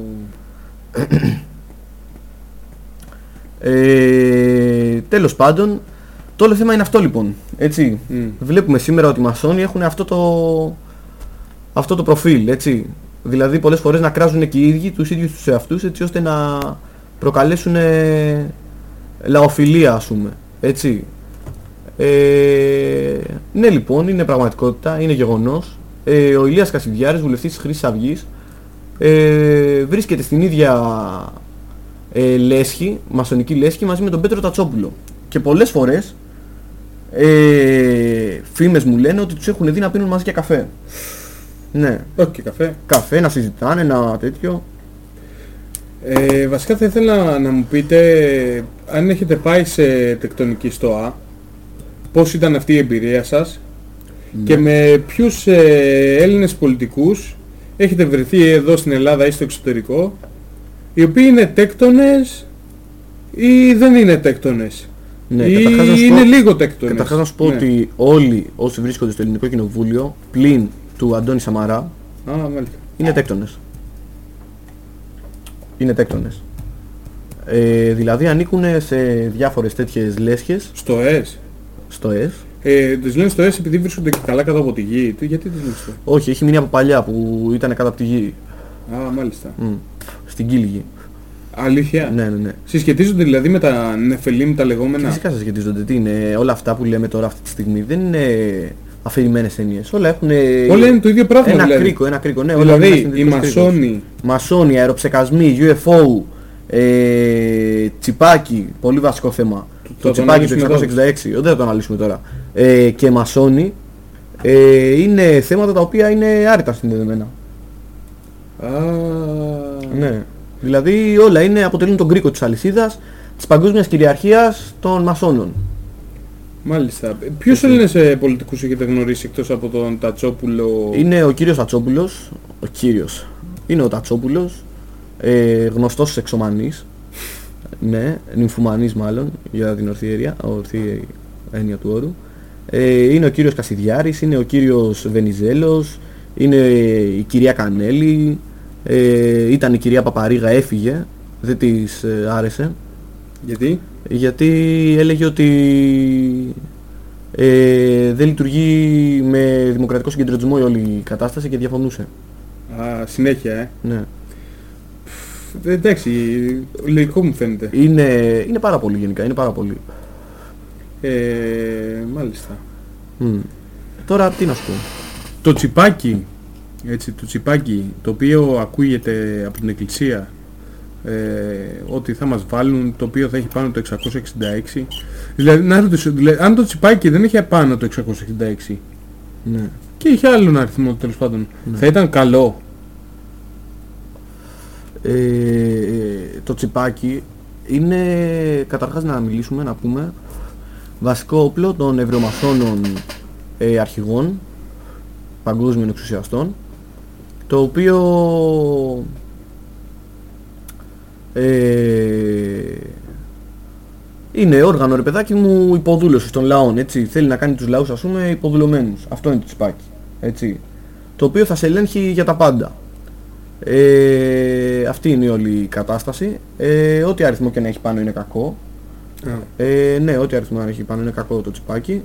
Ε, τέλος πάντων, το όλο θέμα είναι αυτό λοιπόν. Έτσι. Μμ. Βλέπουμε σήμερα ότι οι μασόνοι έχουν αυτό το, αυτό το προφίλ. Έτσι. Δηλαδή πολλές φορές να κράζουν και οι ίδιοι τους ίδιους τους εαυτούς έτσι ώστε να προκαλέσουν ε, λαοφιλία ας πούμε. Έτσι. Ε, ναι λοιπόν, είναι πραγματικότητα, είναι γεγονός. Ε, ο Ηλίας Κασιδιάρης, βουλευτής της Χρυσής Αυγής, ε, βρίσκεται στην ίδια ε, λέσχη, μασονική λέσχη μαζί με τον Πέτρο Τατσόπουλο. Και πολλές φορές ε, φήμες μου λένε ότι τους έχουν δει να πίνουν μαζί και καφέ. Ναι, Όχι και καφέ. καφέ να συζητάνε, ένα τέτοιο. Ε, βασικά θα ήθελα να μου πείτε αν έχετε πάει σε τεκτονική στοά, πώς ήταν αυτή η εμπειρία σας και με ποιους ε, Έλληνες πολιτικούς έχετε βρεθεί εδώ στην Ελλάδα ή στο εξωτερικό οι οποίοι είναι τέκτονες ή δεν είναι τέκτονες; Ναι, ή καταρχάς να σου είναι πω- λίγο τέκτονες; Καταρχάς να σου πω Ναι. ότι όλοι όσοι βρίσκονται στο ελληνικό κοινοβούλιο, πλην του Αντώνη Σαμαρά, Α, μάλιστα. είναι τέκτονες. Είναι τέκτονες. Ε, δηλαδή ανήκουν σε διάφορες τέτοιες λέσχες Στο ΕΣ; Στο ΕΣ. Ε, τις λένε στο S επειδή βρίσκονται και καλά κάτω από τη γη. Τι- Γιατί τις λένε στο Όχι, έχει μείνει από παλιά που ήταν κάτω από τη γη. Α, μάλιστα. Μμ. Στην κύλιγη. Αλήθεια; Ναι, ναι, ναι. Συσχετίζονται δηλαδή με τα νεφελίμ τα λεγόμενα; Φυσικά σας σχετίζονται. Τι είναι, όλα αυτά που λέμε τώρα αυτή τη στιγμή δεν είναι αφηρημένες έννοιες. Όλα έχουν... Όλα είναι το ίδιο πράγμα Ένα δηλαδή. κρίκο, ένα κρίκο. Ναι, όλα είναι δηλαδή, ένας οι συνδετικός κρίκος. μασόνοι, Μασόνοι, αεροψεκασμοί, UFO, ε, τσιπάκι, πολύ βασικό θέμα. Το Το, τσιπάκι του αναλύσουμε 666, δεν θα το αναλύσουμε τώρα. Ε, και μασόνοι ε, είναι θέματα τα οποία είναι άρρητα συνδεδεμένα. Α, Ναι. Δηλαδή όλα είναι, αποτελούν τον κρίκο της αλυσίδας της παγκόσμιας κυριαρχίας των μασόνων. Μάλιστα. Ποιους Έλληνες ε, πολιτικούς έχετε γνωρίσει εκτός από τον Τατσόπουλο; Είναι ο κύριος Τατσόπουλος, ο κύριος, είναι ο Τατσόπουλος, ε, γνωστός εξωμανής, ναι, νυμφουμανής μάλλον, για την ορθή έννοια, ορθή έννοια του όρου. Ε, είναι ο κύριος Κασιδιάρης, είναι ο κύριος Βενιζέλος, είναι η κυρία Κανέλη, ε, ήταν η κυρία Παπαρίγα, έφυγε, δεν της ε, άρεσε, Γιατί; γιατί έλεγε ότι ε, δεν λειτουργεί με δημοκρατικό συγκεντρωτισμό η όλη η κατάσταση και διαφωνούσε. Α, συνέχεια, ε. Ναι. Ε, Εντάξει, λογικό μου φαίνεται. Είναι, είναι πάρα πολύ γενικά, είναι πάρα πολύ. Ε, μάλιστα. Μμ. Τώρα τι να σου πω. Το τσιπάκι, έτσι, το τσιπάκι, το οποίο ακούγεται από την εκκλησία, ε, ότι θα μας βάλουν, το οποίο θα έχει πάνω το 666. Δηλαδή, να ρωτήσω, δηλαδή, αν το τσιπάκι δεν είχε πάνω το 666 Ναι. και είχε άλλον αριθμό τέλος πάντων, θα ήταν καλό; Ε, το τσιπάκι είναι καταρχάς να μιλήσουμε, να πούμε βασικό όπλο των ευρωμαθώνων ε, αρχηγών παγκόσμιων εξουσιαστών το οποίο ε, είναι όργανο ρε παιδάκι μου υποδούλωσης των λαών έτσι. Θέλει να κάνει τους λαούς ας πούμε υποδουλωμένους. Αυτό είναι το τσιπάκι έτσι. Το οποίο θα σε ελέγχει για τα πάντα ε, αυτή είναι η όλη η κατάσταση. Ε, ό,τι αριθμό και να έχει πάνω είναι κακό. Ε, ναι, ό,τι αριθμό να έχει πάνω είναι κακό το τσιπάκι.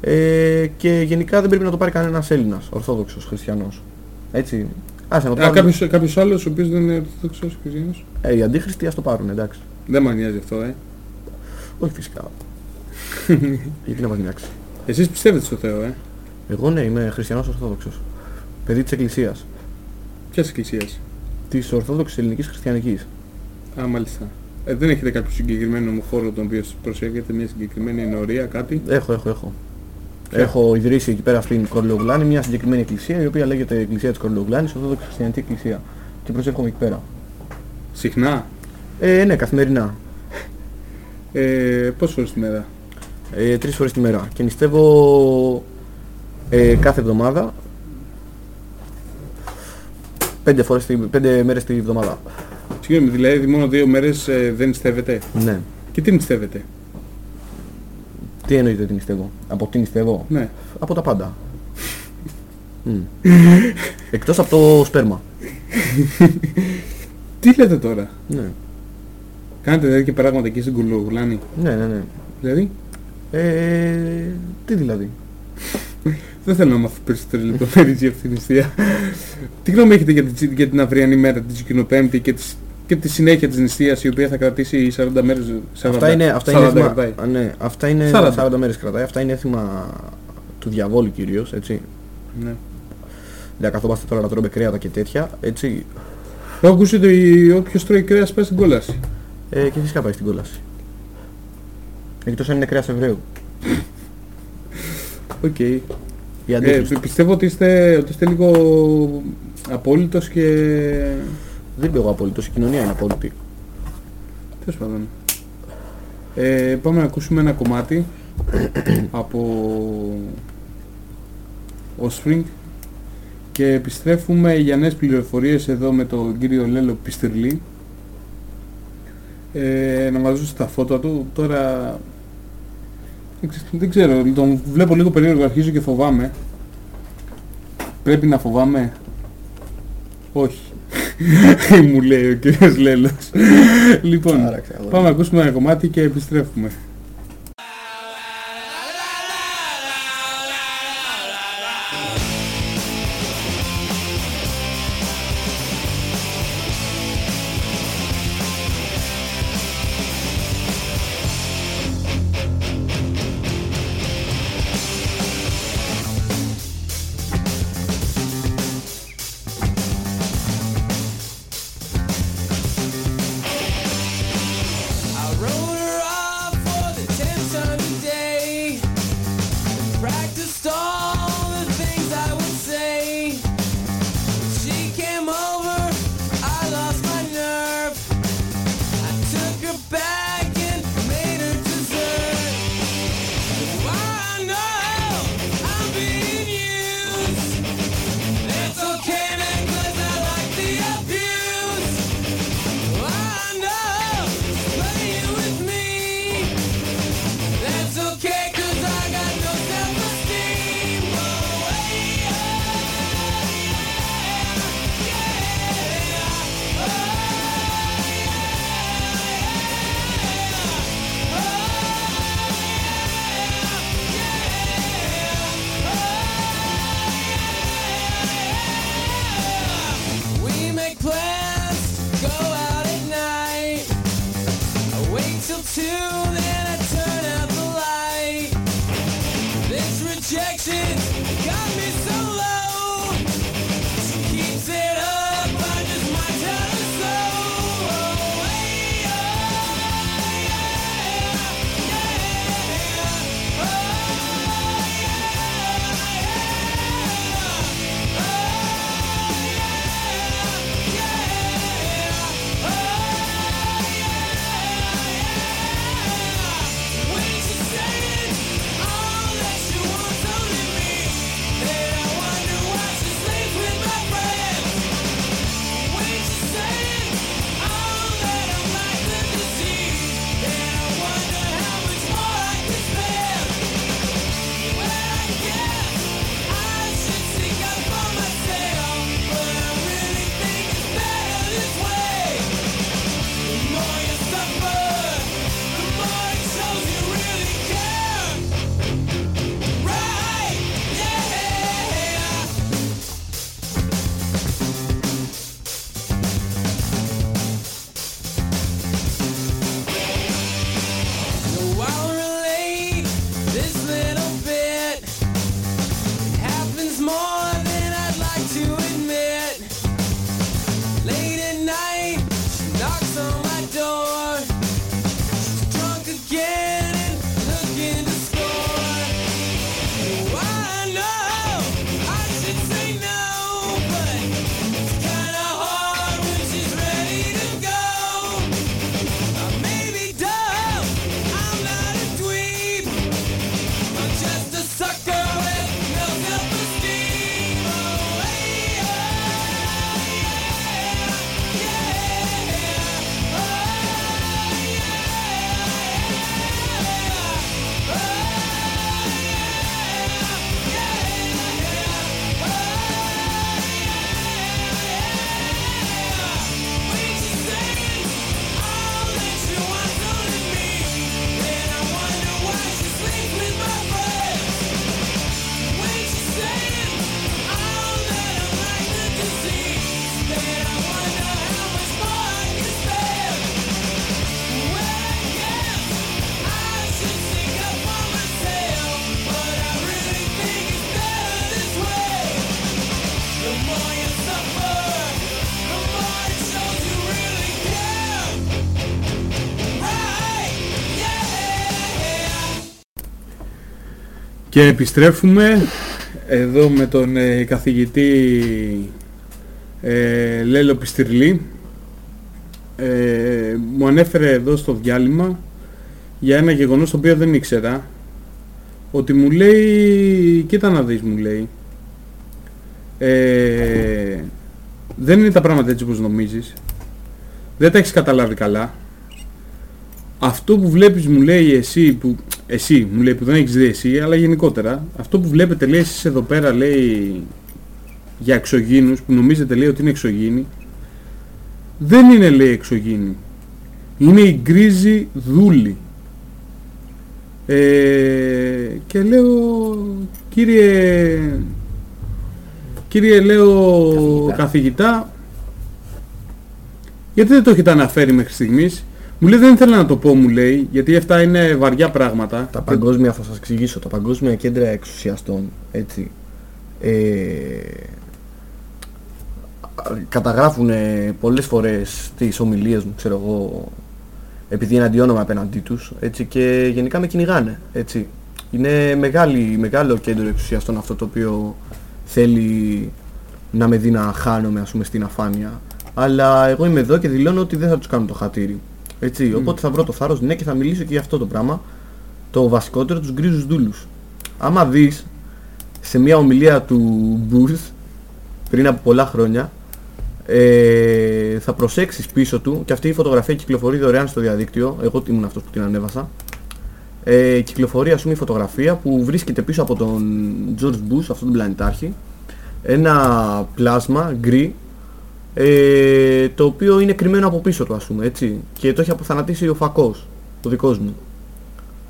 Ε, και γενικά δεν πρέπει να το πάρει κανένας Έλληνας, Ορθόδοξος, Χριστιανός. Έτσι. Άσε να το Α, πάρουν. κάποιος, κάποιος άλλος ο οποίος δεν είναι ορθόδοξος χριστιανός; Ε, οι αντίχριστοι ας το πάρουν, εντάξει. Δεν με νοιάζει αυτό, ε. Όχι φυσικά. Γιατί να μας νοιάξει. Εσείς πιστεύετε στο Θεό, ε. Εγώ ναι, είμαι χριστιανός Ορθόδοξος. Παιδί της Εκκλησίας. Ποιας εκκλησίας; Της Ορθόδοξης Ελληνικής Χριστιανικής. Α, μάλιστα. Ε, δεν έχετε κάποιο συγκεκριμένο χώρο τον οποίο προσέχετε, μια συγκεκριμένη ενορία, κάτι; Έχω, έχω, έχω. Έχω ιδρύσει εκεί πέρα στην Κορλογλάνη μια συγκεκριμένη εκκλησία η οποία λέγεται Εκκλησία της Κορλογλάνης, Ορθόδοξη Χριστιανική Εκκλησία. Και προσεύχομαι εκεί πέρα. Συχνά; Ε, ναι, καθημερινά. Ε, πόσες φορές τη μέρα; Ε, τρεις φορές τη μέρα. Και νηστεύω ε, κάθε εβδομάδα. Πέντε, φορές τη, πέντε μέρες τη εβδομάδα. Συγγνώμη, δηλαδή μόνο δύο μέρες ε, δεν νηστεύετε. Ναι. Και τι νηστεύετε. Τι εννοείται ότι νηστεύω; Από τι νηστεύω; Ναι. Από τα πάντα. Μμ. Εκτός από το σπέρμα. Τι λέτε τώρα; Ναι. Κάνετε δηλαδή και πράγματα εκεί στην Κουλογουλάνη. Ναι, ναι, ναι. Δηλαδή; Ε, τι δηλαδή; Δεν θέλω να μάθω περισσότερες λεπτομέρειες για αυτήν την νηστεία. τι γνώμη έχετε για την, για την αυριανή μέρα, την Τσικινοπέμπτη και, τις, και τη συνέχεια της νηστείας η οποία θα κρατήσει 40 μέρες. 40, Αυτά είναι, αυτά 40 είναι έθιμα, κρατάει. α, ναι, αυτά είναι 40. 40. μέρες κρατάει. Αυτά είναι έθιμα του διαβόλου κυρίως, έτσι. Ναι. Δεν καθόμαστε τώρα να τρώμε κρέατα και τέτοια, έτσι. Έχω ακούσει ότι όποιος τρώει κρέας πάει στην κόλαση. Ε, και φυσικά πάει στην κόλαση. Εκτός αν είναι κρέας Εβραίου. Οκ. Η Ε, αντίχριστοι. πι- πιστεύω ότι είστε, ότι είστε λίγο απόλυτος και... Δεν είμαι εγώ απόλυτος, η κοινωνία είναι απόλυτη. Τέλος πάντων. Ε, πάμε να ακούσουμε ένα κομμάτι από Offspring και επιστρέφουμε για νέες πληροφορίες εδώ με τον κύριο Λέλο Πιστρλή ε, να μας δώσει τα φώτα του τώρα δεν ξε- δεν ξέρω, τον βλέπω λίγο περίεργο, αρχίζω και φοβάμαι. Πρέπει να φοβάμαι; Όχι. Μου λέει ο κύριος Λέλος. Λοιπόν Άραξε, αγόρι. πάμε να ακούσουμε ένα κομμάτι και επιστρέφουμε Και επιστρέφουμε εδώ με τον ε, καθηγητή ε, Λέλο Πιστηρλή. Ε, μου ανέφερε εδώ στο διάλειμμα για ένα γεγονός το οποίο δεν ήξερα ότι μου λέει, κοίτα να δεις μου λέει ε, δεν είναι τα πράγματα έτσι όπως νομίζεις δεν τα έχεις καταλάβει καλά αυτό που βλέπεις μου λέει εσύ που εσύ, μου λέει που δεν έχεις δει εσύ, αλλά γενικότερα, αυτό που βλέπετε λέει εσείς εδώ πέρα λέει για εξωγήνους, που νομίζετε λέει ότι είναι εξωγήινοι, δεν είναι λέει εξωγήινοι. Είναι η γκρίζη δούλη. Ε, και λέω, κύριε, κύριε λέω καθηγητά. καθηγητά, γιατί δεν το έχετε αναφέρει μέχρι στιγμής, μου λέει δεν ήθελα να το πω μου λέει, γιατί αυτά είναι βαριά πράγματα. Τα παγκόσμια, θα σας εξηγήσω, τα παγκόσμια κέντρα εξουσιαστών, έτσι, ε, καταγράφουν ε, πολλές φορές τις ομιλίες μου, ξέρω εγώ, επειδή εναντιώνομαι απέναντί τους, έτσι, και γενικά με κυνηγάνε, έτσι. Είναι μεγάλη, μεγάλο κέντρο εξουσιαστών αυτό το οποίο θέλει να με δει να χάνομαι, ας πούμε, στην αφάνεια. Αλλά εγώ είμαι εδώ και δηλώνω ότι δεν θα τους κάνω το χατήρι. Έτσι, οπότε θα βρω το θάρρος, ναι, και θα μιλήσω και για αυτό το πράγμα. Το βασικότερο, τους γκρίζους δούλους. Άμα δεις σε μια ομιλία του Booth πριν από πολλά χρόνια ε, θα προσέξεις πίσω του και αυτή η φωτογραφία κυκλοφορεί δωρεάν στο διαδίκτυο εγώ ήμουν αυτός που την ανέβασα ε, κυκλοφορεί ας πούμε η φωτογραφία που βρίσκεται πίσω από τον George Bush αυτόν τον πλανητάρχη ένα πλάσμα γκρι ε, το οποίο είναι κρυμμένο από πίσω του ας πούμε έτσι και το έχει αποθανατήσει ο φακός ο δικός μου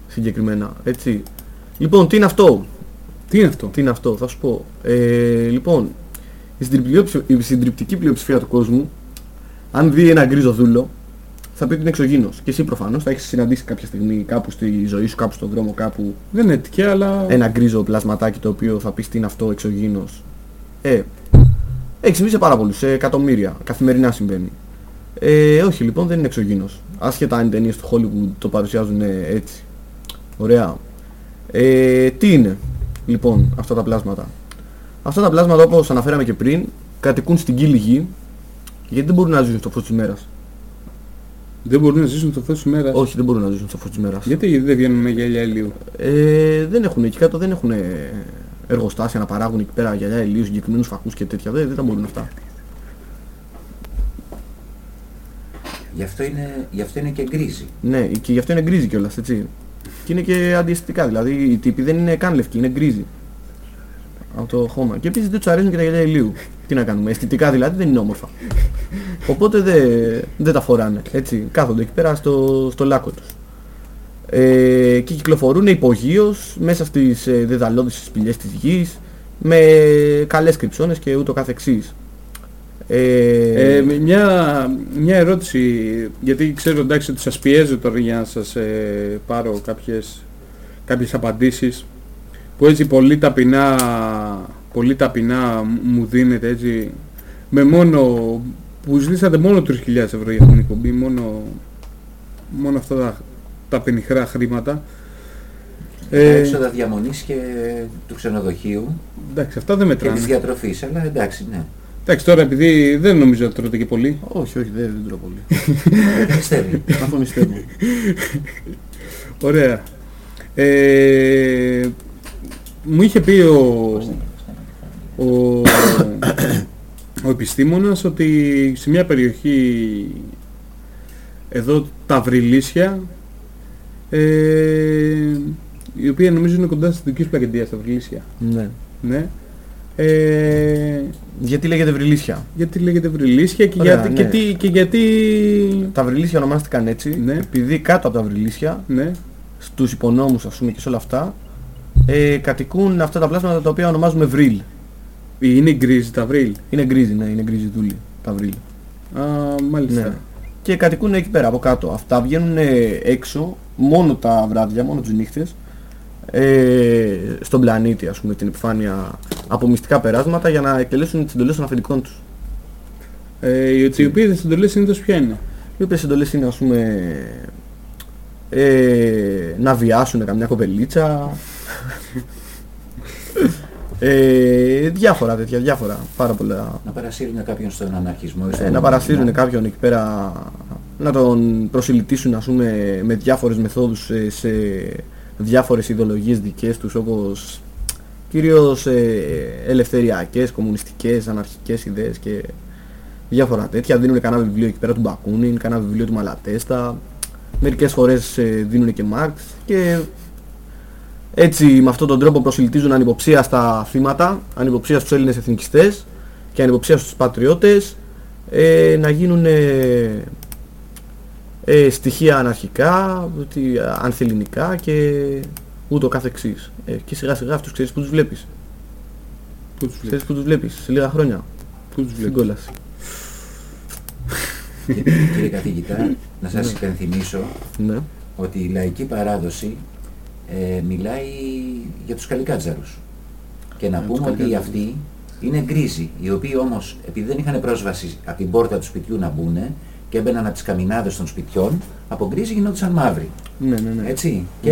συγκεκριμένα έτσι λοιπόν τι είναι αυτό; Τι είναι αυτό; τι είναι αυτό, θα σου πω. Ε, λοιπόν, η συντριπτική, η συντριπτική πλειοψηφία του κόσμου, αν δει ένα γκρίζο δούλο, θα πει ότι είναι εξωγήινος. Και εσύ προφανώς θα έχεις συναντήσει κάποια στιγμή κάπου στη ζωή σου, κάπου στον δρόμο, κάπου Δεν είναι τυχαία, αλλά... ένα γκρίζο πλασματάκι το οποίο θα πεις τι είναι αυτό εξωγήινος. Ε, έχει συμβεί σε πάρα πολλούς, σε εκατομμύρια, καθημερινά συμβαίνει. Ε, όχι λοιπόν δεν είναι εξωγήινος. Άσχετα αν οι ταινίες του Hollywood το παρουσιάζουν ε, έτσι. Ωραία. Ε, τι είναι λοιπόν αυτά τα πλάσματα; Αυτά τα πλάσματα όπως αναφέραμε και πριν κατοικούν στην κύλη γη γιατί δεν μπορούν να ζήσουν στο φως της ημέρας. Δεν μπορούν να ζήσουν το φως της ημέρας. Όχι, δεν μπορούν να ζήσουν στο φως της ημέρας. Γιατί δεν βγαίνουν με γυαλιά ηλίου; Ε, δεν έχουν εκεί κάτω, δεν έχουν εργοστάσια να παράγουν εκεί πέρα γυαλιά ηλίου, συγκεκριμένους φακούς και τέτοια. Δεν, δεν τα μπορούν αυτά. Γι' αυτό είναι, γι αυτό είναι και γκρίζι. Ναι, και γι' αυτό είναι γκρίζι κιόλας, έτσι. Και είναι και αντιαισθητικά, δηλαδή οι τύποι δεν είναι καν λευκοί, είναι γκρίζι. Από το χώμα. Και επίσης δεν τους αρέσουν και τα γυαλιά ηλίου. Τι να κάνουμε, αισθητικά δηλαδή δεν είναι όμορφα. Οπότε δεν, δεν τα φοράνε, έτσι. Κάθονται εκεί πέρα στο, στο λάκκο τους. Ε, και κυκλοφορούν υπογείως μέσα στις ε, δεδαλώδεις σπηλιές της γης με καλές κρυψώνες και ούτω καθεξής. Ε, Ε, μια, μια ερώτηση, γιατί ξέρω εντάξει ότι σας πιέζω τώρα για να σας ε, πάρω κάποιες, κάποιες απαντήσεις που έτσι πολύ ταπεινά, πολύ ταπεινά μου δίνετε έτσι με μόνο, που ζήσατε μόνο 3.000 ευρώ για την εκπομπή, μόνο, μόνο αυτά τα, τα πενιχρά χρήματα. Τα Ε, έξοδα διαμονής και του ξενοδοχείου εντάξει, αυτά δεν και μετράνε. της διατροφής, αλλά εντάξει, ναι. Εντάξει, τώρα επειδή δεν νομίζω ότι τρώτε και πολύ. όχι, όχι, δεν, δεν τρώω πολύ. Δεν πιστεύει. Αυτό πιστεύω. Ωραία. Ε, μου είχε πει ο, ο, ο επιστήμονας ότι σε μια περιοχή εδώ τα Βρυλίσια ε, η οποία νομίζω είναι κοντά στη δική σου πλακεντία στα Βρυλίσια. ναι. Ναι. Ε, Γιατί λέγεται βρυλίσια; γιατί λέγεται Βρυλίσια και, Ωραία, γιατί, ναι. και, τι, και γιατί... Τα βρυλίσια ονομάστηκαν έτσι, Ναι. επειδή κάτω από τα βρυλίσια, Ναι. στους υπονόμους ας πούμε και σε όλα αυτά, ε, κατοικούν αυτά τα πλάσματα τα οποία ονομάζουμε βρύλ. Είναι γκρίζι τα Βρύλ. Είναι γκρίζι, ναι, είναι γκρίζι δούλη, τα βρύλ. Α, μάλιστα. Ναι. Και κατοικούν εκεί πέρα από κάτω. Αυτά βγαίνουν ε, έξω μόνο τα βράδια, μόνο τις νύχτες, ε, στον πλανήτη ας πούμε, την επιφάνεια από μυστικά περάσματα για να εκτελέσουν τις εντολές των αφεντικών τους. Ε, οι οι οποίες εντολές συνήθως ποια είναι; Οι οποίες εντολές είναι ας πούμε ε, να βιάσουν καμιά κοπελίτσα ε, διάφορα τέτοια, διάφορα, πάρα πολλά Να παρασύρουν κάποιον στον αναρχισμό. ή στον ε, να παρασύρουν κομμουνισμό. κάποιον εκεί πέρα, να τον προσιλητήσουν ας πούμε με διάφορες μεθόδους σε, σε διάφορες ιδεολογίες δικές τους όπως κυρίως ε, ελευθεριακές, κομμουνιστικές, αναρχικές ιδέες και διάφορα τέτοια. Δίνουν κανένα βιβλίο εκεί πέρα του Μπακούνιν, κανένα βιβλίο του Μαλατέστα, μερικές φορές ε, δίνουν και Μάρξ και έτσι με αυτόν τον τρόπο προσιλητίζουν ανυποψία στα θύματα, ανυποψία στους Έλληνες εθνικιστές και ανυποψία στους πατριώτες ε, να γίνουν ε, ε, στοιχεία αναρχικά, ότι, ανθεληνικά και ούτω καθεξής. Ε, και σιγά σιγά αυτούς ξέρεις που τους βλέπεις. Πού τους βλέπεις; Ξέρεις που τους βλέπεις σε λίγα χρόνια. Πού τους Στην βλέπεις; κόλαση. Κύριε καθηγητά, να σας υπενθυμίσω Ναι. ότι η λαϊκή παράδοση ε, μιλάει για τους καλικάτζαρους. Και να πούμε ότι αυτοί είναι γκρίζοι, οι οποίοι όμως επειδή δεν είχαν πρόσβαση από την πόρτα του σπιτιού να μπουν και έμπαιναν από τις καμινάδες των σπιτιών, από γκρίζοι γινόντουσαν μαύροι. Ναι, ναι, ναι. Έτσι. Και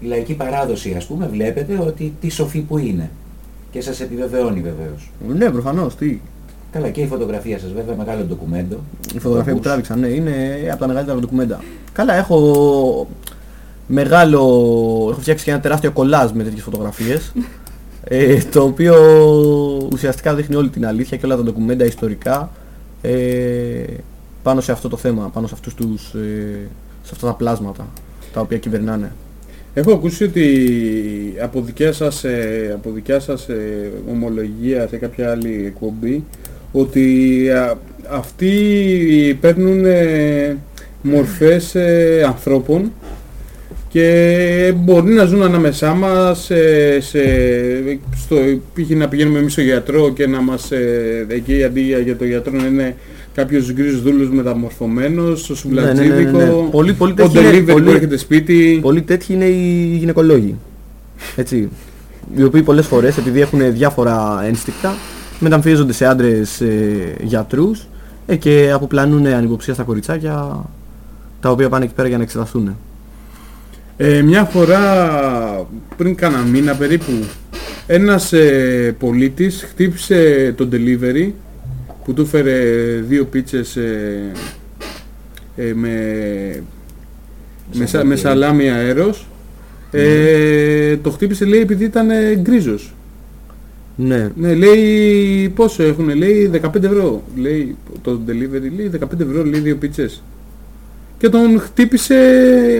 η λαϊκή παράδοση ας πούμε βλέπετε ότι τι σοφή που είναι. Και σας επιβεβαιώνει βεβαίως. Ναι, προφανώς. Τι. Καλά και η φωτογραφία σας βέβαια μεγάλο ντοκουμέντο. Η φωτογραφία που Οπούς. τράβηξα, ναι, είναι από τα μεγαλύτερα ντοκουμέντα. Καλά, έχω μεγάλο... Έχω φτιάξει και ένα τεράστιο κολλάζ με τέτοιες φωτογραφίες. ε, το οποίο ουσιαστικά δείχνει όλη την αλήθεια και όλα τα ντοκουμέντα ιστορικά ε, πάνω σε αυτό το θέμα, πάνω σε, αυτούς τους, ε, σε αυτά τα πλάσματα τα οποία κυβερνάνε. Έχω ακούσει ότι από δικιά σας, ε, από δικιά σας ε, ομολογία σε κάποια άλλη εκπομπή ότι α, αυτοί παίρνουν ε, μορφές ε, ανθρώπων και μπορεί να ζουν ανάμεσά μας ε, σε, στο, π.χ. να πηγαίνουμε εμείς στο γιατρό και να μας ε, εκεί αντί για, για το γιατρό να είναι κάποιος γκρίζος δούλος μεταμορφωμένος, το ναι, ναι, ναι, ναι. σουβλατζίδικο, Πολύ- πολύ ο τέτοιοι είναι- delivery πολύ- που έρχεται σπίτι. Πολλοί τέτοιοι είναι οι γυναικολόγοι. Έτσι. Οι οποίοι πολλές φορές επειδή έχουν διάφορα ένστικτα μεταμφιέζονται σε άντρες ε, γιατρούς ε, και αποπλανούν ανυποψία στα κοριτσάκια τα οποία πάνε εκεί πέρα για να εξεταστούν. Ε, μια φορά πριν κάνα μήνα περίπου ένας ε, πολίτης χτύπησε το delivery που του έφερε δύο πίτσες ε, ε, με, με, σα- με σαλάμι αέρος. Ε, το χτύπησε λέει επειδή ήταν ε, γκρίζος. Ναι. ναι λέει πόσο έχουν λέει 15 ευρώ. Λέει το delivery λέει 15 ευρώ λέει δύο πίτσες. Και τον χτύπησε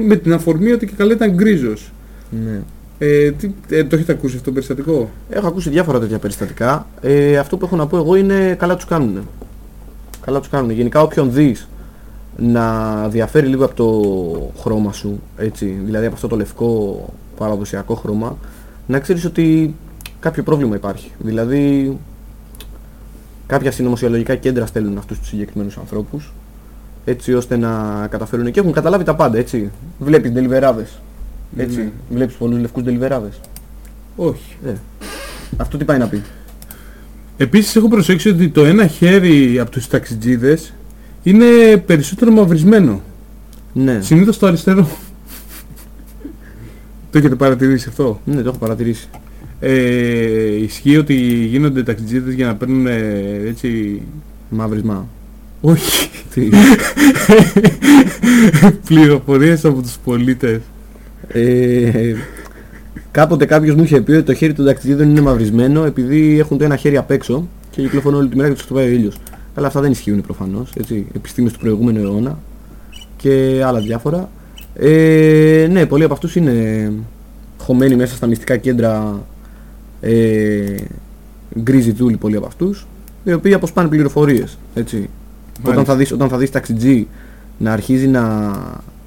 με την αφορμή ότι και καλά ήταν γκρίζος. Ναι. Ε, τι, ε, το έχετε ακούσει αυτό το περιστατικό; Έχω ακούσει διάφορα τέτοια περιστατικά. Ε, αυτό που έχω να πω εγώ είναι καλά τους κάνουν. Καλά τους κάνουν. Γενικά όποιον δεις να διαφέρει λίγο από το χρώμα σου, έτσι, δηλαδή από αυτό το λευκό παραδοσιακό χρώμα, να ξέρεις ότι κάποιο πρόβλημα υπάρχει. Δηλαδή κάποια συνωμοσιολογικά κέντρα στέλνουν αυτούς τους συγκεκριμένους ανθρώπους έτσι ώστε να καταφέρουν και έχουν καταλάβει τα πάντα, έτσι. Βλέπεις ντελιβεράδες. Έτσι. Ναι. Βλέπεις πολλούς λευκούς ντελιβεράδες. όχι Ε. Αυτό τι πάει να πει; Επίσης έχω προσέξει ότι το ένα χέρι από τους ταξιτζίδες είναι περισσότερο μαυρισμένο Ναι, συνήθως το αριστερό το έχετε παρατηρήσει αυτό; Ναι, το έχω παρατηρήσει. ε, ισχύει ότι γίνονται ταξιτζίδες για να παίρνουν ε, έτσι Μαύρισμα. όχι Τι; πληροφορίες από τους πολίτες ε, κάποτε κάποιος μου είχε πει ότι το χέρι των ταξιτζίδων είναι μαυρισμένο επειδή έχουν το ένα χέρι απ' έξω και κυκλοφορούν όλη τη μέρα και τους χτυπάει ο ήλιος. Αλλά αυτά δεν ισχύουν προφανώς, έτσι. Επιστήμες του προηγούμενου αιώνα και άλλα διάφορα. Ε, ναι, πολλοί από αυτούς είναι χωμένοι μέσα στα μυστικά κέντρα ε, γκρίζι τζούλοι πολλοί από αυτούς οι οποίοι αποσπάνε πληροφορίες, έτσι. Όταν θα, δεις, όταν θα δεις ταξιτζή να αρχίζει να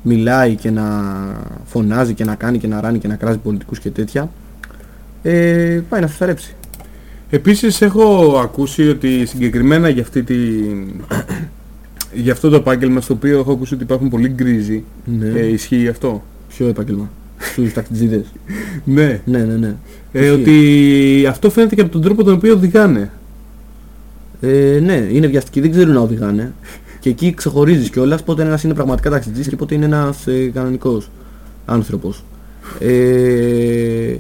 μιλάει και να φωνάζει και να κάνει και να ράνει και να κράζει πολιτικούς και τέτοια ε, πάει να σου θαρέψει. Επίσης έχω ακούσει ότι συγκεκριμένα για, αυτή τη... για αυτό το επάγγελμα στο οποίο έχω ακούσει ότι υπάρχουν πολλοί γκρίζοι Ναι. ε, ισχύει αυτό; Ποιο επάγγελμα; Στους ταξιτζίδες. ναι ναι, ναι, ναι. Ε, Ισχύει. ότι αυτό φαίνεται και από τον τρόπο τον οποίο οδηγάνε. Ε, ναι, είναι βιαστικοί, δεν ξέρουν να οδηγάνε. Και εκεί ξεχωρίζεις κιόλας πότε ένας είναι πραγματικά ταξιτζής και πότε είναι ένας ε, κανονικός άνθρωπος. Ε,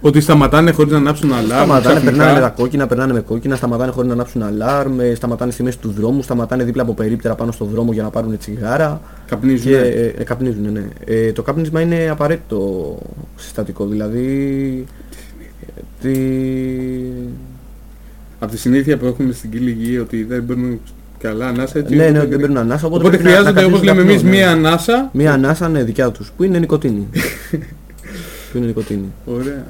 Ότι σταματάνε χωρίς να ανάψουν αλάρμ. Σταματάνε, ξαφνικά. περνάνε με τα κόκκινα, περνάνε με κόκκινα, σταματάνε χωρίς να ανάψουν αλάρμ, ε, σταματάνε στη μέση του δρόμου, σταματάνε δίπλα από περίπτερα πάνω στο δρόμο για να πάρουν τσιγάρα. Καπνίζουν. Και, ε, ε, καπνίζουν, ναι. Ε, το κάπνισμα είναι απαραίτητο συστατικό, δηλαδή... ε, Τι... Από τη συνήθεια που έχουμε στην κύλη γη ότι δεν παίρνουν καλά ανάσα έτσι. Ναι, ναι, οπότε- ότι δεν παίρνουν ανάσα, οπότε, Οπότε πρέπει να- να χρειάζεται όπως καπνίζουν λέμε εμείς καπνό, ναι. μία ανάσα. Μία ανάσα, ναι, δικιά τους, που είναι νοικοτήνη. που είναι νοικοτήνη. Ωραία.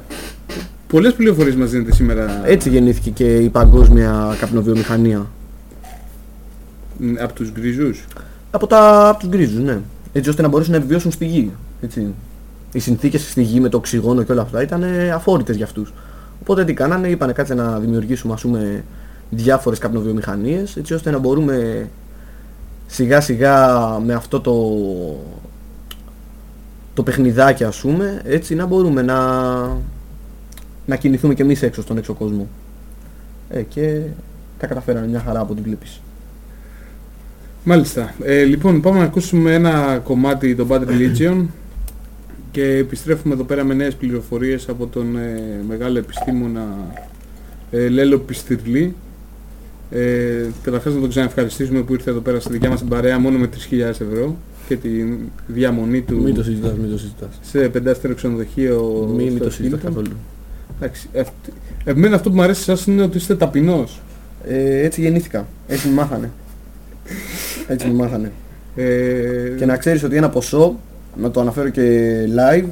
Πολλές πληροφορίες μας δίνετε σήμερα Έτσι γεννήθηκε και η παγκόσμια καπνοβιομηχανία. μ, από τους γκριζούς. Από, τα, από τους γκρίζους, ναι. Έτσι ώστε να μπορέσουν να επιβιώσουν στη γη. Έτσι. Οι συνθήκες στη γη με το οξυγόνο και όλα αυτά ήταν ε, αφόρητες για αυτούς. Οπότε τι κάνανε, είπανε κάτσε να δημιουργήσουμε ας πούμε διάφορες καπνοβιομηχανίες έτσι ώστε να μπορούμε σιγά σιγά με αυτό το, το παιχνιδάκι ας πούμε έτσι να μπορούμε να, να κινηθούμε και εμείς έξω στον έξω κόσμο. Ε, και τα καταφέρανε μια χαρά από την βλέπεις. Μάλιστα. Ε, λοιπόν, πάμε να ακούσουμε ένα κομμάτι των Bad Religion και επιστρέφουμε εδώ πέρα με νέες πληροφορίες από τον ε, μεγάλο επιστήμονα ε, Λέλο Πιστυρλή. Ε, καταρχάς να τον ξαναευχαριστήσουμε που ήρθε εδώ πέρα στη δικιά μας την παρέα μόνο με 3.000 ευρώ και τη διαμονή του Μην το συζητάς, μην το συζητάς. σε πεντάστερο ξενοδοχείο Μην, μην στο το συζητάς Hilton. καθόλου. Εντάξει, ευ- εμένα αυτό που μου αρέσει σε εσάς είναι ότι είστε ταπεινός. Ε, έτσι γεννήθηκα. Έτσι με μάθανε. Έτσι με μάθανε. Ε, Και να ξέρεις ότι ένα ποσό, να το αναφέρω και live,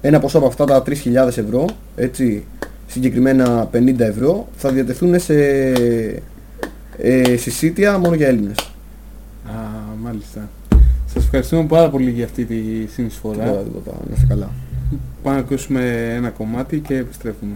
ένα ποσό από αυτά τα 3.000 ευρώ, έτσι, συγκεκριμένα 50 ευρώ, θα διατεθούν σε ε, συσίτια μόνο για Έλληνες. Α, μάλιστα. Σας ευχαριστούμε πάρα πολύ για αυτή τη συνεισφορά. Τίποτα, τίποτα, να είστε καλά. Πάμε να ακούσουμε ένα κομμάτι και επιστρέφουμε.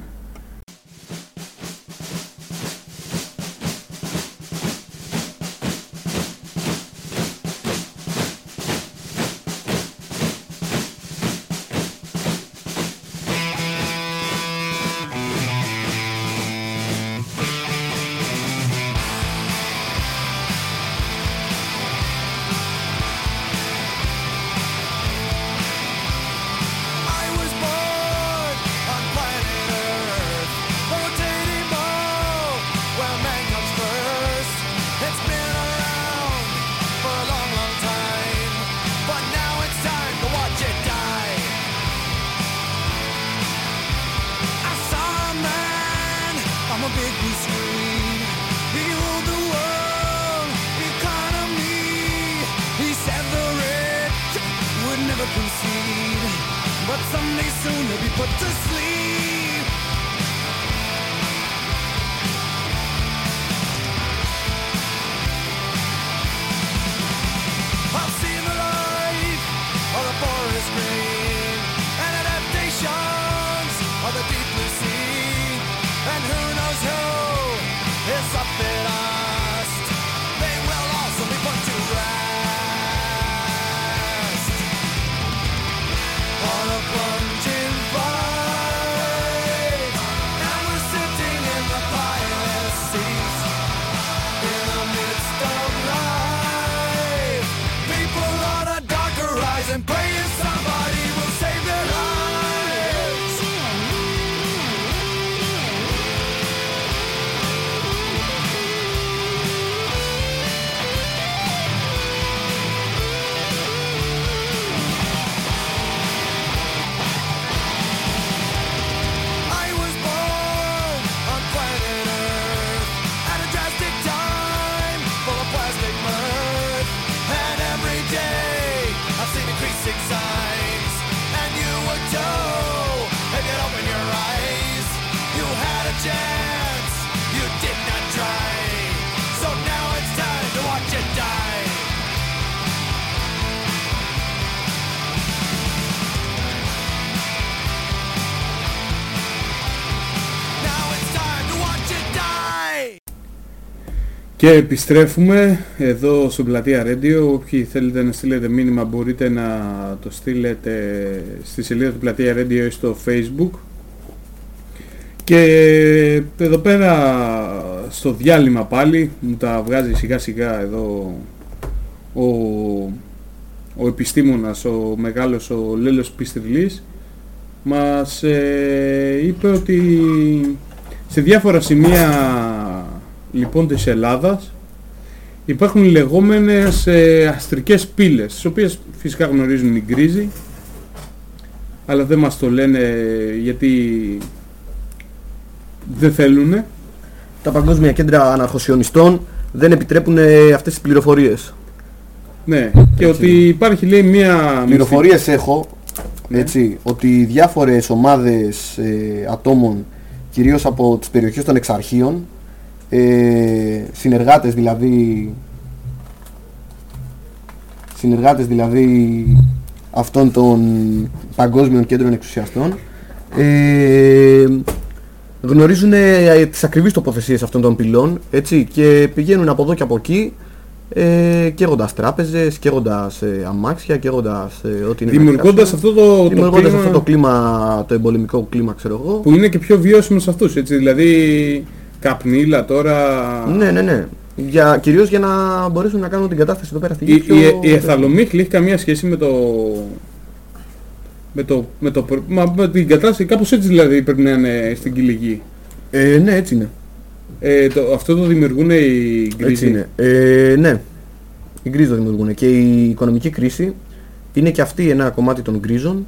Και επιστρέφουμε εδώ στο Πλατεία Radio. Όποιοι θέλετε να στείλετε μήνυμα μπορείτε να το στείλετε στη σελίδα του Πλατεία Radio ή στο Facebook. Και εδώ πέρα στο διάλειμμα πάλι μου τα βγάζει σιγά σιγά εδώ ο, ο επιστήμονας, ο μεγάλος, ο Λέλος Πιστριλής μας ε, είπε ότι σε διάφορα σημεία λοιπόν της Ελλάδας υπάρχουν λεγόμενες ε, αστρικές πύλες τις οποίες φυσικά γνωρίζουν οι γκρίζοι αλλά δεν μας το λένε γιατί δεν θέλουν Τα παγκόσμια κέντρα αναρχοσιονιστών δεν επιτρέπουν ε, αυτές τις πληροφορίες. ναι, και ότι υπάρχει λέει μια Πληροφορίες έχω, έτσι, ότι διάφορες ομάδες ε, ατόμων, κυρίως από τις περιοχές των εξαρχείων, ε, συνεργάτες δηλαδή, συνεργάτες δηλαδή αυτών των παγκόσμιων κέντρων εξουσιαστών, ε, γνωρίζουν ε, τις ακριβείς τοποθεσίες αυτών των πυλών έτσι, και πηγαίνουν από εδώ και από εκεί ε, καίγοντας τράπεζες, καίγοντας ε, αμάξια, καίγοντας ε, ό,τι είναι να Δημιουργώντας καίσουν. αυτό το, το Δημιουργώντας κλίμα αυτό το κλίμα, το εμπολεμικό κλίμα ξέρω εγώ. που είναι και πιο βιώσιμο σε αυτούς, έτσι, δηλαδή καπνίλα τώρα... Ναι, ναι, ναι. Για, κυρίως για να μπορέσουν να κάνουν την κατάσταση εδώ πέρα στη γη Η, πιο... η, η εθαλομίχλη έχει καμία σχέση με το... Με, το, με, το, προ- μα, με την κατάσταση, κάπως έτσι δηλαδή πρέπει να είναι στην κυλιγή. Ε, ναι, έτσι είναι. Ε, το, αυτό το δημιουργούν οι Έτσι γκρίζοι. είναι. Ε, ναι. Οι γκρίζοι το δημιουργούν. Και η οικονομική κρίση είναι και αυτή ένα κομμάτι των γκρίζων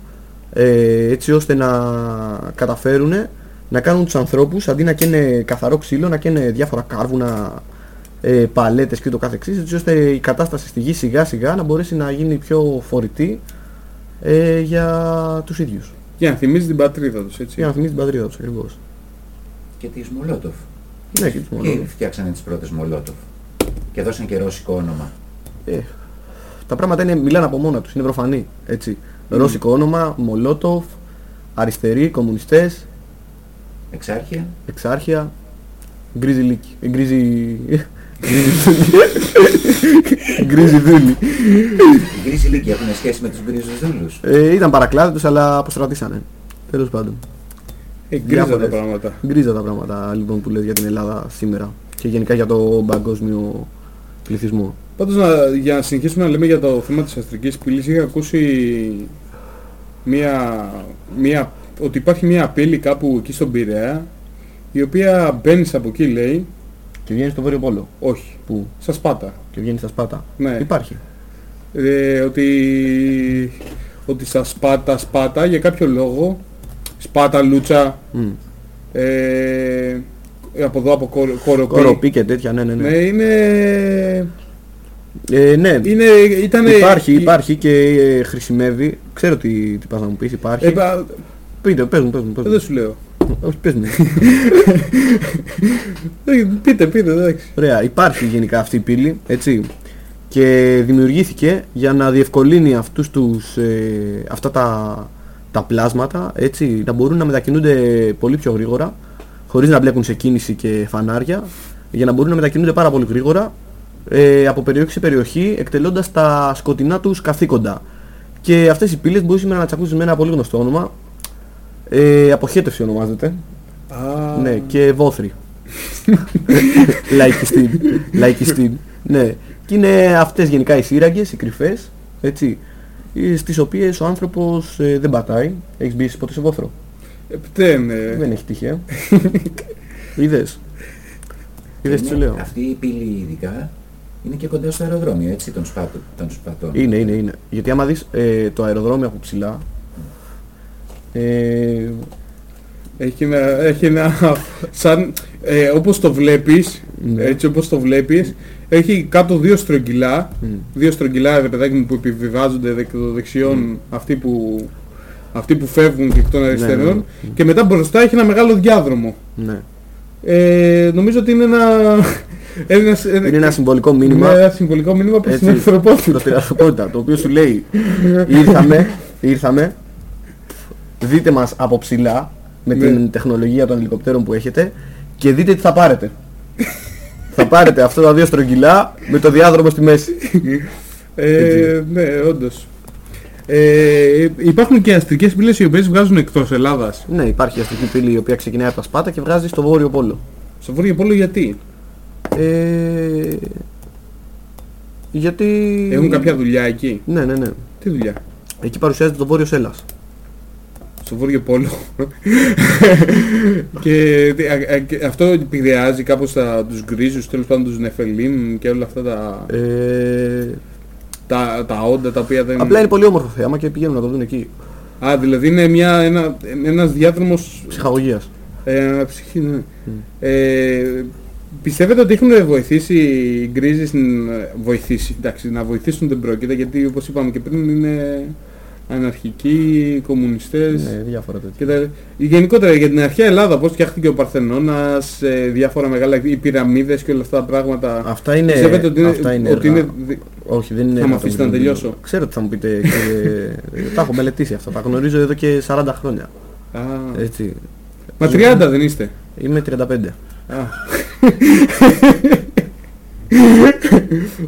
ε, έτσι ώστε να καταφέρουν να κάνουν τους ανθρώπους αντί να καίνε καθαρό ξύλο να καίνε διάφορα κάρβουνα, ε, παλέτες και το καθεξής έτσι ώστε η κατάσταση στη γη σιγά σιγά να μπορέσει να γίνει πιο φορητή ε, για τους ίδιους. Για να θυμίζει την πατρίδα τους, έτσι. Για να θυμίσει την πατρίδα τους ακριβώς. Και τις Μολότοφ. Ναι, και τους Και μόνο. φτιάξανε τις πρώτες Μολότοφ. Και δώσαν και ρώσικο όνομα. Ε, τα πράγματα είναι, μιλάνε από μόνα τους, είναι προφανή. Έτσι. Ρώσικο όνομα, Μολότοφ, αριστεροί, κομμουνιστές, Εξάρχεια. εξάρχεια, γκρίζι λύκη. ε, Γκρίζι... Γκρίζι δούλη. Οι γκρίζοι λύκοι έχουν σχέση με τους γκρίζους δούλους. Ε, ήταν παρακλάδι τους αλλά αποστρατήσανε. Τέλος πάντων. Ε, γκρίζα τα Διάφορες. πράγματα. Γκρίζα τα πράγματα λοιπόν που λες για την Ελλάδα σήμερα και γενικά για το παγκόσμιο πληθυσμό. Πάντως να, για να συνεχίσουμε να λέμε για το θέμα της αστρικής πύλης είχα ακούσει μία, μία, ότι υπάρχει μία πύλη κάπου εκεί στον Πειραιά η οποία μπαίνεις από εκεί λέει, Και βγαίνεις στο Βόρειο Πόλο. όχι, Που στα Σπάτα. και βγαίνεις στα Σπάτα. Ναι. Υπάρχει. Ε, ότι, ότι στα Σπάτα, Σπάτα για κάποιο λόγο, Σπάτα, Λούτσα, Μμ. ε, από εδώ από Κορ- Κοροπή, Κοροπή και τέτοια, ναι, ναι, ναι. ναι, είναι, Ε, ναι, είναι, ήταν, υπάρχει, υπάρχει και ε, χρησιμεύει. Ξέρω τι, τι πας να μου πεις, υπάρχει. Ε, πα- Πείτε, πες μου, πες μου, πες μου. δεν σου λέω. Όχι, πες μου. Ε, Πείτε, πείτε, εντάξει. Ωραία, υπάρχει γενικά αυτή η πύλη, έτσι. Και δημιουργήθηκε για να διευκολύνει αυτούς τους, ε, αυτά τα, τα πλάσματα, έτσι, να μπορούν να μετακινούνται πολύ πιο γρήγορα, χωρίς να μπλέκουν σε κίνηση και φανάρια, για να μπορούν να μετακινούνται πάρα πολύ γρήγορα ε, από περιοχή σε περιοχή, εκτελώντας τα σκοτεινά τους καθήκοντα. Και αυτές οι πύλες μπορεί σήμερα να τις ακούσεις με ένα πολύ γνωστό όνομα, ε, αποχέτευση ονομάζεται, Α, ναι, και βόθρη. Λαϊκιστή. Λαϊκιστή. Ναι. Και είναι αυτές γενικά οι σύραγγες, οι κρυφές, έτσι, ε, στις οποίες ο άνθρωπος ε, δεν πατάει. Έχεις μπει ποτέ σε βόθρο; ε, δεν, ε, Δεν έχει τυχαία. Είδες; Είδες τι σου Είναι- λέω; Αυτή η πύλη ειδικά είναι και κοντά στο αεροδρόμιο, έτσι, των, σπάτων, των σπατών. Είναι, είναι, είναι. Γιατί άμα δεις ε, το αεροδρόμιο από ψηλά, ε, έχει ένα, έχει ένα σαν, ε, όπως το βλέπεις, Ναι. έτσι όπως το βλέπεις, έχει κάτω δύο στρογγυλά, μ, δύο στρογγυλά ρε παιδάκι μου που επιβιβάζονται δεκ, των δεξιών αυτοί που, αυτοί που φεύγουν και εκ των αριστερών ναι, ναι. και μετά μπροστά έχει ένα μεγάλο διάδρομο. ναι. Ε, νομίζω ότι είναι ένα, ένας, Είναι ένα συμβολικό είναι μήνυμα ένα συμβολικό μήνυμα προς την Έτσι, ανθρωπότητα. προς την ανθρωπότητα, το οποίο σου λέει ήρθαμε, ήρθαμε, δείτε μας από ψηλά με Ναι. την τεχνολογία των ελικοπτέρων που έχετε και δείτε τι θα πάρετε. θα πάρετε αυτά τα δύο στρογγυλά με το διάδρομο στη μέση. Ε, ναι, όντως. Ε, υπάρχουν και αστρικές πύλες οι οποίες βγάζουν εκτός Ελλάδας. ναι, υπάρχει η αστρική πύλη η οποία ξεκινάει από τα Σπάτα και βγάζει στο Βόρειο Πόλο. Στο Βόρειο Πόλο γιατί; Ε, γιατί... Έχουν κάποια δουλειά εκεί; Ναι, ναι, ναι. Τι δουλειά; Εκεί παρουσιάζεται το Βόρειο Έλλας. Στο Βόρειο Πόλο. και, τι- α- α- και αυτό επηρεάζει κάπως τα, τους γκρίζους, τέλος πάντων τους νεφελίμ και όλα αυτά τα, Ε, τα, τα όντα τα οποία δεν... απλά είναι πολύ όμορφο θέαμα και πηγαίνουν να το δουν εκεί. Α, δηλαδή είναι μια, ένα, ένας διάδρομος Ψυχαγωγίας. ε, ψυχή, ναι. Ε, πιστεύετε ότι έχουν βοηθήσει οι γκρίζες να βοηθήσει, εντάξει, να βοηθήσουν δεν πρόκειται γιατί όπως είπαμε και πριν είναι αναρχικοί, κομμουνιστές Ναι, διάφορα τέτοια. και τα... Γενικότερα για την αρχαία Ελλάδα πώς φτιάχτηκε ο Παρθενώνας, ε, διάφορα μεγάλα, οι πυραμίδες και όλα αυτά τα πράγματα. Αυτά είναι, Πιστεύετε ότι είναι, αυτά είναι, ότι έργα. είναι δι- Όχι, δεν είναι. Θα μ' έργα αφήσετε των να βιβλίων. τελειώσω. Ξέρω τι θα μου πείτε. Και... τα έχω μελετήσει αυτά. Τα γνωρίζω εδώ και 40 χρόνια. Α, Έτσι. Μα 30 δεν είστε. Είμαι 35.